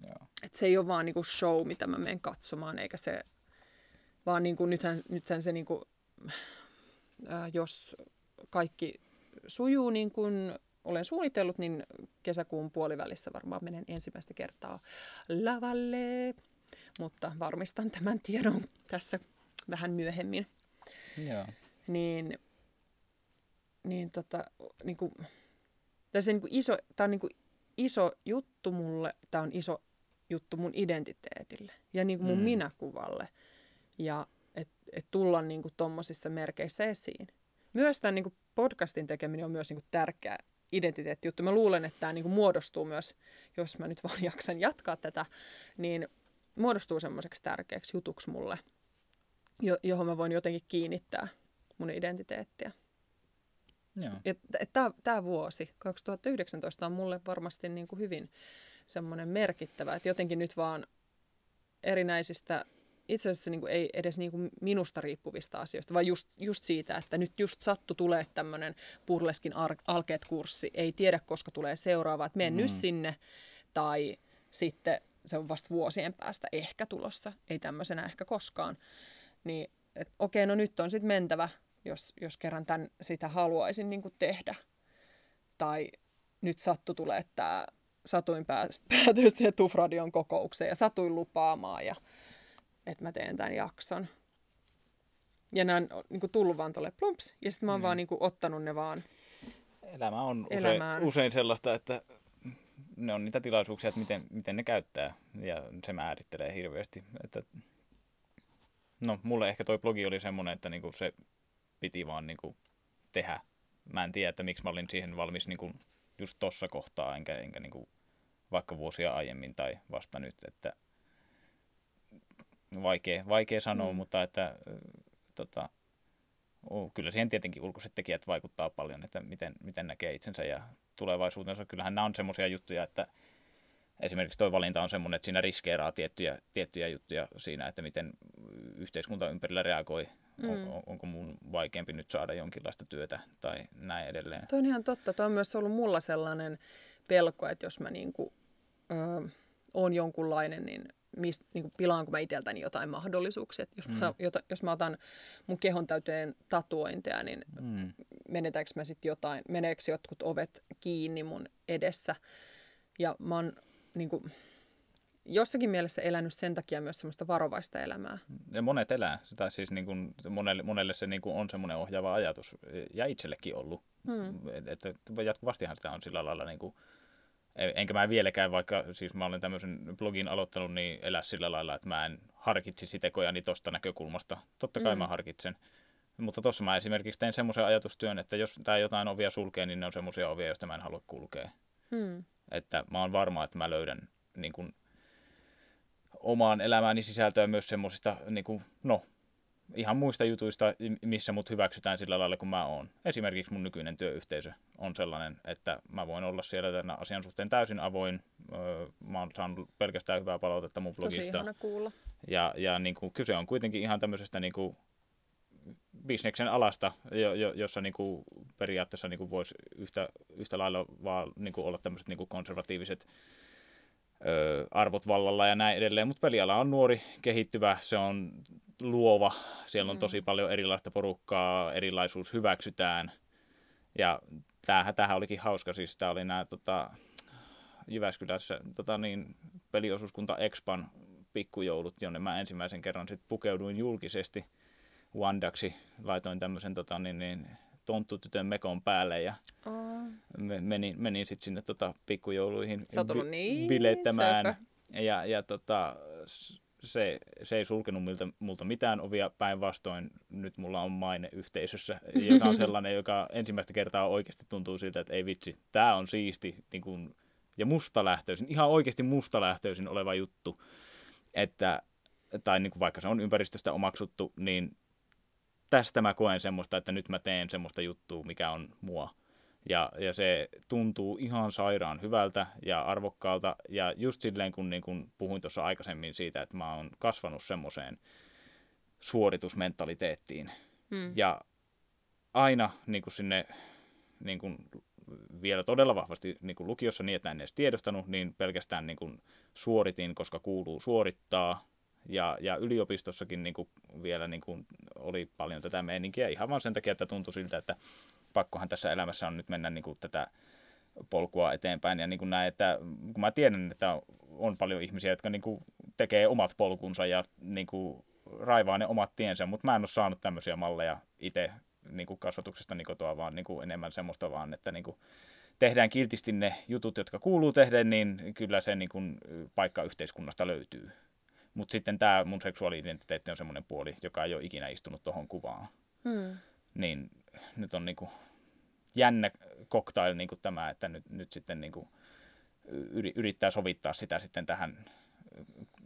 Joo. Et se ei ole vaan niinku show, mitä mä menen katsomaan, eikä se, vaan niinku, nythän, nythän se, niinku, äh, jos kaikki sujuu niin kuin olen suunnitellut, niin kesäkuun puolivälissä varmaan menen ensimmäistä kertaa lavalle, mutta varmistan tämän tiedon tässä vähän myöhemmin. Joo. Niin, niin, tota, niin kuin, tässä niin kuin iso, tämä on niin kuin iso juttu mulle, tämä on iso juttu mun identiteetille ja niin kuin mun mm. minäkuvalle. Ja että et tulla niin kuin tommosissa merkeissä esiin. Myös tämän niin kuin podcastin tekeminen on myös niin kuin tärkeä identiteettijuttu. Mä luulen, että tämä niin kuin muodostuu myös, jos mä nyt vaan jaksan jatkaa tätä, niin muodostuu semmoiseksi tärkeäksi jutuksi mulle, johon mä voin jotenkin kiinnittää mun identiteettiä. Tämä vuosi, 2019, on mulle varmasti niin kuin hyvin semmoinen merkittävä, että jotenkin nyt vaan erinäisistä, itse asiassa niin kuin ei edes niin kuin minusta riippuvista asioista, vaan just, just siitä, että nyt just sattu tulee tämmöinen Purleskin alkeet-kurssi, ei tiedä koska tulee seuraava, että mene mm. nyt sinne, tai sitten se on vasta vuosien päästä ehkä tulossa, ei tämmöisenä ehkä koskaan. Niin, että okei, no nyt on sitten mentävä, jos, jos kerran tämän, sitä haluaisin niin tehdä. Tai nyt sattu tulee, että satuin päätyä siihen Tufradion kokoukseen ja satuin lupaamaan, ja, että mä teen tämän jakson. Ja nämä on niin kuin, tullut vaan tuolle plumps, ja sitten mä oon mm. vaan niin kuin, ottanut ne vaan Elämä on usein, usein sellaista, että ne on niitä tilaisuuksia, että miten, miten ne käyttää, ja se määrittelee hirveästi. Että, no, mulle ehkä toi blogi oli semmoinen, että niinku se piti vaan niin kuin tehdä. Mä en tiedä, että miksi mä olin siihen valmis niin kuin just tossa kohtaa, enkä, enkä niin kuin vaikka vuosia aiemmin tai vasta nyt, että vaikea, vaikea sanoa, mm. mutta että tota, oh, kyllä siihen tietenkin ulkoiset tekijät vaikuttaa paljon, että miten, miten näkee itsensä ja tulevaisuutensa. Kyllähän nämä on semmoisia juttuja, että esimerkiksi tuo valinta on semmoinen, että siinä riskeeraa tiettyjä, tiettyjä juttuja siinä, että miten yhteiskunta ympärillä reagoi Mm. On, onko mun vaikeampi nyt saada jonkinlaista työtä tai näin edelleen. Tuo on ihan totta. Tuo on myös ollut mulla sellainen pelko, että jos mä niinku, ö, oon jonkunlainen, niin, mist, niinku pilaanko mä itseltäni jotain mahdollisuuksia. Et jos, mm. mä, jota, jos mä otan mun kehon täyteen tatuointeja, niin mm. menetäänkö mä sitten jotain, meneekö jotkut ovet kiinni mun edessä. Ja mä oon niinku, jossakin mielessä elänyt sen takia myös semmoista varovaista elämää. Ja monet elää. Tai siis niin kuin, monelle, monelle se niin kuin on semmoinen ohjaava ajatus. Ja itsellekin ollut. Hmm. Että jatkuvastihan sitä on sillä lailla niin kuin, enkä mä vieläkään, vaikka siis mä olen tämmöisen blogin aloittanut, niin elää sillä lailla, että mä en harkitsisi tekojani tosta näkökulmasta. Totta kai mm. mä harkitsen. Mutta tuossa mä esimerkiksi tein semmoisen ajatustyön, että jos tämä jotain ovia sulkee, niin ne on semmoisia ovia, joista mä en halua kulkea. Mm. Että mä oon varma, että mä löydän niin kuin, omaan elämääni sisältöä myös semmoisista, niin kuin, no, ihan muista jutuista, missä mut hyväksytään sillä lailla kuin mä oon. Esimerkiksi mun nykyinen työyhteisö on sellainen, että mä voin olla siellä tämän asian suhteen täysin avoin. Mä oon saanut pelkästään hyvää palautetta mun blogista. Tosi kuulla. Ja, ja niin kuin, kyse on kuitenkin ihan tämmöisestä niin kuin, bisneksen alasta, jo, jo, jossa niin kuin, periaatteessa niin kuin, voisi yhtä, yhtä lailla vaan niin kuin, olla tämmöiset niin kuin konservatiiviset ö, arvot vallalla ja näin edelleen, mutta peliala on nuori, kehittyvä, se on luova, siellä on mm. tosi paljon erilaista porukkaa, erilaisuus hyväksytään ja tämähän, tämähän olikin hauska, siis tämä oli nämä tota, Jyväskylässä tota niin, peliosuuskunta Expan pikkujoulut, jonne mä ensimmäisen kerran sit pukeuduin julkisesti Wandaksi. Laitoin tämmöisen tota, niin, niin, tonttutytön mekon päälle ja oh. menin, menin sitten sinne tota, pikkujouluihin bi- niin bileittämään. Söpö. Ja, ja tota, se, se ei sulkenut miltä, multa mitään ovia päinvastoin. Nyt mulla on maine yhteisössä, joka on sellainen, joka ensimmäistä kertaa oikeasti tuntuu siltä, että ei vitsi, tämä on siisti niin kun, ja mustalähtöisin, ihan oikeasti mustalähtöisin oleva juttu. Että, tai niin kuin vaikka se on ympäristöstä omaksuttu, niin tästä mä koen semmoista, että nyt mä teen semmoista juttua, mikä on mua. Ja, ja se tuntuu ihan sairaan hyvältä ja arvokkaalta. Ja just silleen, kun, niin kun puhuin tuossa aikaisemmin siitä, että mä oon kasvanut semmoiseen suoritusmentaliteettiin. Hmm. Ja aina niin kuin sinne niin kuin vielä todella vahvasti niin kuin lukiossa niin, että en edes tiedostanut, niin pelkästään niin kuin suoritin, koska kuuluu suorittaa. Ja, ja yliopistossakin niin kuin vielä niin kuin oli paljon tätä meininkiä ihan vaan sen takia, että tuntui siltä, että pakkohan tässä elämässä on nyt mennä niin kuin tätä polkua eteenpäin. Ja niin kuin näin, että kun mä tiedän, että on paljon ihmisiä, jotka niin kuin tekee omat polkunsa ja niin kuin raivaa ne omat tiensä, mutta mä en ole saanut tämmöisiä malleja itse niin kuin kasvatuksesta niin kotoa, vaan niin kuin enemmän semmoista vaan, että niin kuin tehdään kiltisti ne jutut, jotka kuuluu tehdä, niin kyllä se niin kuin paikka yhteiskunnasta löytyy. Mutta sitten tämä mun seksuaali-identiteetti on semmoinen puoli, joka ei ole ikinä istunut tuohon kuvaan. Hmm. Niin nyt on niinku jännä cocktail niinku tämä, että nyt, nyt sitten niinku yrittää sovittaa sitä sitten tähän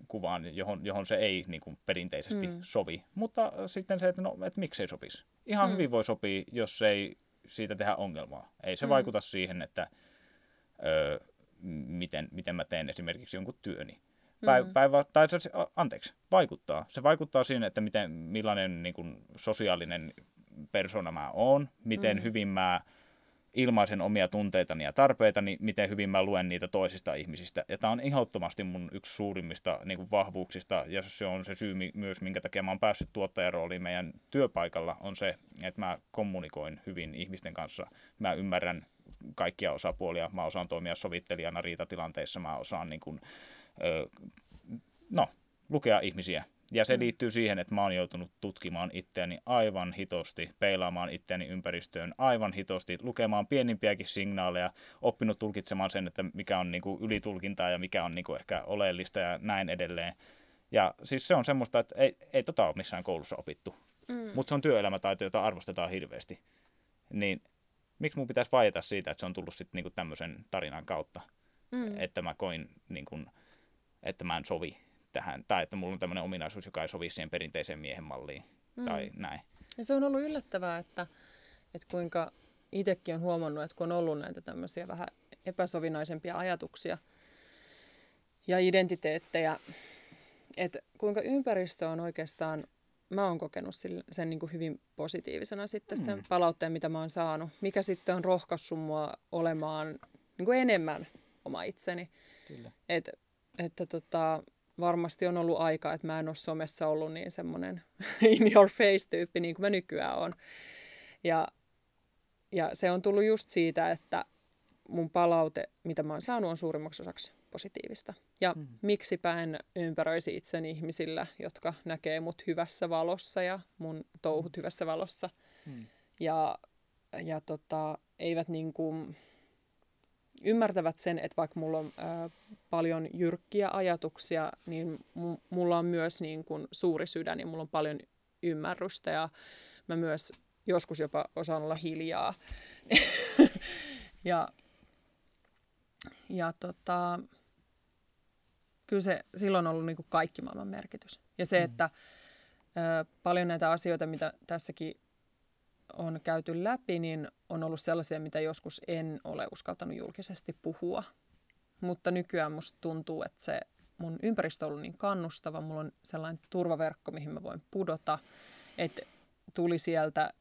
kuvaan, johon, johon se ei niin kuin perinteisesti mm. sovi. Mutta sitten se, että, no, että miksei sopisi. Ihan mm. hyvin voi sopia, jos ei siitä tehdä ongelmaa. Ei se mm. vaikuta siihen, että ö, miten, miten mä teen esimerkiksi jonkun työni. Päivä, mm. päivä, tai se, anteeksi, vaikuttaa. Se vaikuttaa siihen, että miten, millainen niin kuin, sosiaalinen persona mä oon, miten mm. hyvin mä ilmaisen omia tunteitani ja tarpeitani, miten hyvin mä luen niitä toisista ihmisistä. Ja tämä on ehdottomasti mun yksi suurimmista niin kuin vahvuuksista, ja se on se syy myös, minkä takia mä oon päässyt tuottajarooliin meidän työpaikalla, on se, että mä kommunikoin hyvin ihmisten kanssa. Mä ymmärrän kaikkia osapuolia, mä osaan toimia sovittelijana riitatilanteissa, mä osaan niin kuin, no, lukea ihmisiä, ja se mm. liittyy siihen, että mä oon joutunut tutkimaan itseäni aivan hitosti, peilaamaan itseäni ympäristöön aivan hitosti, lukemaan pienimpiäkin signaaleja, oppinut tulkitsemaan sen, että mikä on niin kuin ylitulkintaa ja mikä on niin kuin ehkä oleellista ja näin edelleen. Ja siis se on semmoista, että ei, ei tota ole missään koulussa opittu, mm. mutta se on työelämätaito, jota arvostetaan hirveästi. Niin miksi mun pitäisi vaieta siitä, että se on tullut sitten niinku tämmöisen tarinan kautta, mm. että mä koin, niinku, että mä en sovi tähän, tai että mulla on tämmöinen ominaisuus, joka ei sovi siihen perinteiseen miehen malliin, mm. tai näin. Ja se on ollut yllättävää, että, että kuinka itsekin on huomannut, että kun on ollut näitä tämmöisiä vähän epäsovinaisempia ajatuksia ja identiteettejä, että kuinka ympäristö on oikeastaan, mä oon kokenut sen niin kuin hyvin positiivisena sitten sen mm. palautteen, mitä mä oon saanut, mikä sitten on rohkaissut mua olemaan niin kuin enemmän oma itseni. Kyllä. Et, että tota, varmasti on ollut aika, että mä en ole somessa ollut niin semmoinen in your face tyyppi niin kuin mä nykyään on. Ja, ja se on tullut just siitä, että mun palaute, mitä mä oon saanut, on suurimmaksi osaksi positiivista. Ja mm. miksipä en ympäröisi itseni ihmisillä, jotka näkee mut hyvässä valossa ja mun touhut mm. hyvässä valossa. Mm. Ja, ja tota, eivät niin kuin, ymmärtävät sen, että vaikka mulla on ää, paljon jyrkkiä ajatuksia, niin m- mulla on myös niin kuin suuri sydän ja mulla on paljon ymmärrystä ja mä myös joskus jopa osaan olla hiljaa. ja ja tota, kyllä se silloin on ollut niin kuin kaikki maailman merkitys. Ja se, mm. että ää, paljon näitä asioita, mitä tässäkin on käyty läpi, niin on ollut sellaisia, mitä joskus en ole uskaltanut julkisesti puhua. Mutta nykyään musta tuntuu, että se mun ympäristö on ollut niin kannustava, mulla on sellainen turvaverkko, mihin mä voin pudota, että tuli sieltä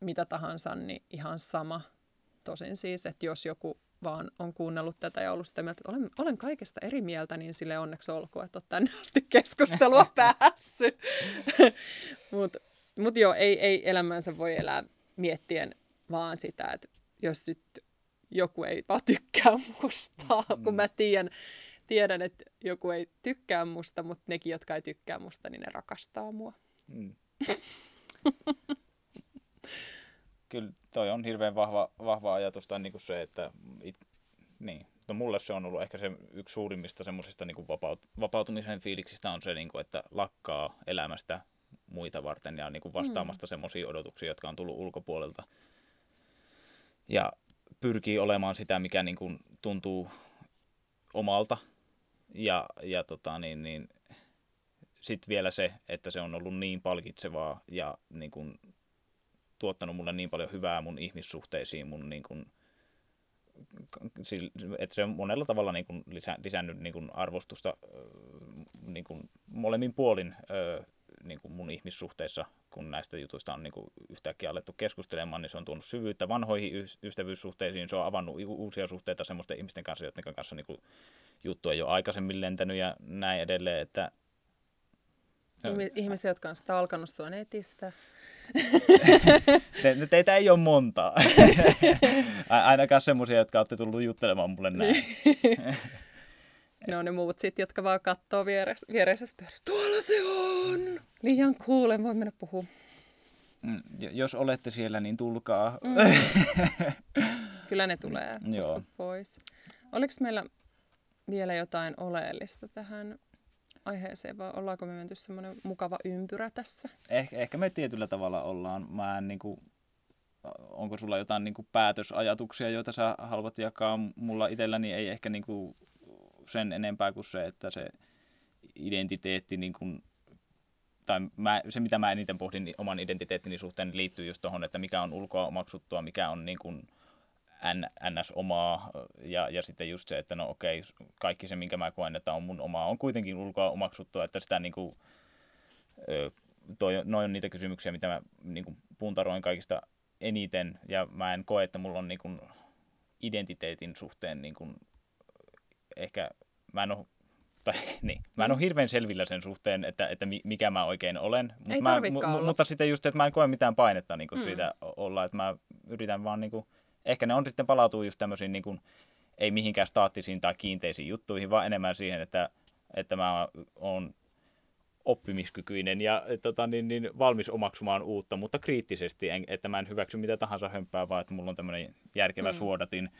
mitä tahansa, niin ihan sama. Tosin siis, että jos joku vaan on kuunnellut tätä ja ollut sitä mieltä, että olen, olen kaikesta eri mieltä, niin sille onneksi olkoon, että olet tänne asti keskustelua päässyt. Mutta mut joo, ei, ei elämänsä voi elää miettien vaan sitä, että jos nyt joku ei vaan tykkää musta, mm. kun mä tiedän, tiedän, että joku ei tykkää musta, mutta nekin, jotka ei tykkää musta, niin ne rakastaa mua. Mm. Kyllä toi on hirveän vahva, vahva ajatus, tai niin kuin se, että it, niin, no mulle se on ollut ehkä se yksi suurimmista semmoisista niin vapaut, vapautumisen fiiliksistä on se, niin kuin, että lakkaa elämästä muita varten ja niin kuin vastaamasta mm. semmoisia odotuksia, jotka on tullut ulkopuolelta. Ja pyrkii olemaan sitä, mikä niin kuin tuntuu omalta. Ja, ja tota, niin, niin, sitten vielä se, että se on ollut niin palkitsevaa ja niin kuin, tuottanut mulle niin paljon hyvää mun ihmissuhteisiin, mun niin kuin, että se on monella tavalla niin kuin lisä, lisännyt niin kuin arvostusta niin kuin molemmin puolin niin kuin mun ihmissuhteissa, kun näistä jutuista on niin kuin yhtäkkiä alettu keskustelemaan, niin se on tuonut syvyyttä vanhoihin ystävyyssuhteisiin, se on avannut uusia suhteita semmoisten ihmisten kanssa, joiden kanssa niin kuin juttu ei ole aikaisemmin lentänyt ja näin edelleen, että Ihmisiä, jotka on sitä alkanut sua netistä. Te, teitä ei ole montaa. Ainakaan semmoisia, jotka olette tullut juttelemaan mulle näin. Ne on ne muut sitten, jotka vaan katsoo vieres, viereisessä pöydässä. Tuolla se on! Liian kuulen, voi mennä puhumaan. Mm, jos olette siellä, niin tulkaa. Mm. Kyllä ne tulee Joo. pois. Oliko meillä vielä jotain oleellista tähän aiheeseen vai ollaanko me menty semmoinen mukava ympyrä tässä? Eh, ehkä me tietyllä tavalla ollaan. Mä en, niin kuin, onko sulla jotain niin kuin päätösajatuksia, joita sä haluat jakaa? Mulla itselläni ei ehkä niin kuin sen enempää kuin se, että se identiteetti niin kuin, tai mä, se, mitä mä eniten pohdin niin oman identiteettini suhteen, liittyy just tuohon, että mikä on ulkoa omaksuttua, mikä on niin kuin, ns. omaa ja, ja sitten just se, että no okei, kaikki se, minkä mä koen, että on mun omaa, on kuitenkin ulkoa omaksuttua, että sitä niin kuin, toi, noin on niitä kysymyksiä, mitä mä niin kuin puntaroin kaikista eniten ja mä en koe, että mulla on niin kuin identiteetin suhteen niin kuin, ehkä mä en ole tai, niin. Mä en ole hirveän selvillä sen suhteen, että, että mikä mä oikein olen. Ei mä, m- mutta sitten just, että mä en koe mitään painetta niin kuin mm. siitä olla, että mä yritän vaan niin kuin, ehkä ne on sitten palautuu just tämmöisiin niin kuin, ei mihinkään staattisiin tai kiinteisiin juttuihin, vaan enemmän siihen, että, että mä oon oppimiskykyinen ja tota, niin, niin, valmis omaksumaan uutta, mutta kriittisesti, en, että mä en hyväksy mitä tahansa hömpää, vaan että mulla on tämmöinen järkevä mm. suodatin.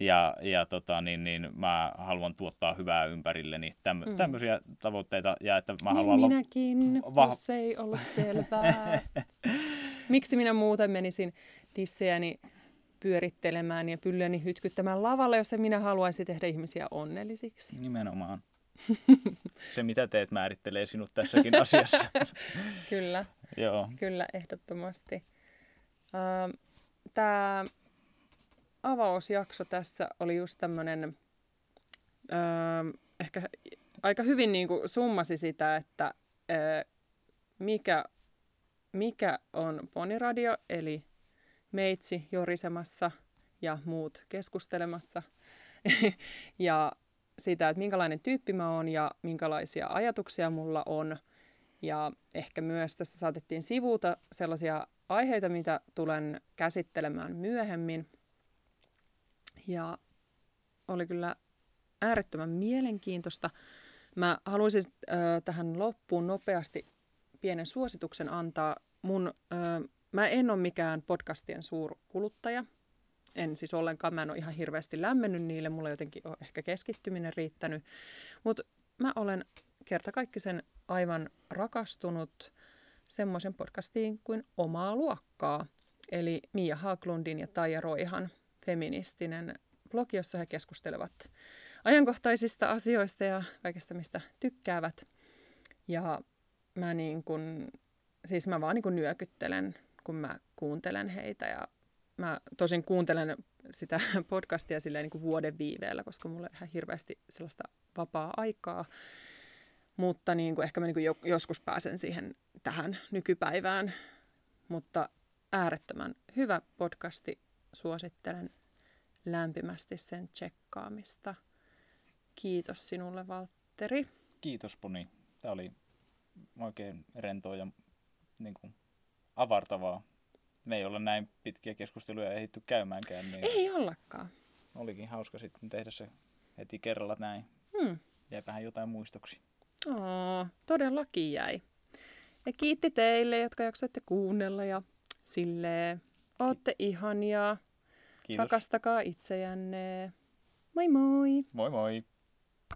Ja, ja tota, niin, niin, mä haluan tuottaa hyvää ympärilleni. Täm, mm. Tämmöisiä tavoitteita. Ja että mä niin haluan minäkin, olla... se ei ollut selvää. Miksi minä muuten menisin tissejäni pyörittelemään ja pyllyäni hytkyttämään lavalle, jos minä haluaisin tehdä ihmisiä onnellisiksi. Nimenomaan. Se, mitä teet, määrittelee sinut tässäkin asiassa. kyllä, Joo. kyllä, ehdottomasti. Tämä avausjakso tässä oli just tämmöinen, ehkä aika hyvin niin kuin summasi sitä, että mikä, mikä on Poniradio, eli meitsi jorisemassa ja muut keskustelemassa. ja sitä, että minkälainen tyyppi mä oon ja minkälaisia ajatuksia mulla on. Ja ehkä myös tässä saatettiin sivuuta sellaisia aiheita, mitä tulen käsittelemään myöhemmin. Ja oli kyllä äärettömän mielenkiintoista. Mä haluaisin äh, tähän loppuun nopeasti pienen suosituksen antaa. Mun äh, Mä en ole mikään podcastien suurkuluttaja. En siis ollenkaan, mä en ole ihan hirveästi lämmennyt niille, mulla jotenkin on ehkä keskittyminen riittänyt. Mutta mä olen kertakaikkisen aivan rakastunut semmoisen podcastiin kuin Omaa luokkaa. Eli Mia Haaklundin ja Taija Roihan feministinen blogi, jossa he keskustelevat ajankohtaisista asioista ja kaikesta, mistä tykkäävät. Ja mä niin kun, siis mä vaan niin kun nyökyttelen kun mä kuuntelen heitä ja mä tosin kuuntelen sitä podcastia silleen niin kuin vuoden viiveellä, koska mulla on ihan hirveästi sellaista vapaa-aikaa. Mutta niin kuin ehkä mä niin kuin joskus pääsen siihen tähän nykypäivään. Mutta äärettömän hyvä podcasti. Suosittelen lämpimästi sen tsekkaamista. Kiitos sinulle, Valtteri. Kiitos, Puni. Tämä oli oikein rentoa ja niin kuin, avartavaa me ei olla näin pitkiä keskusteluja ehditty käymäänkään, niin Ei ollakaan. olikin hauska sitten tehdä se heti kerralla näin. Hmm. Jäipähän jotain muistoksi. Oo, todellakin jäi. Ja kiitti teille, jotka jaksoitte kuunnella ja silleen, ootte ihania, Kiitos. rakastakaa itseänne. Moi moi! Moi moi!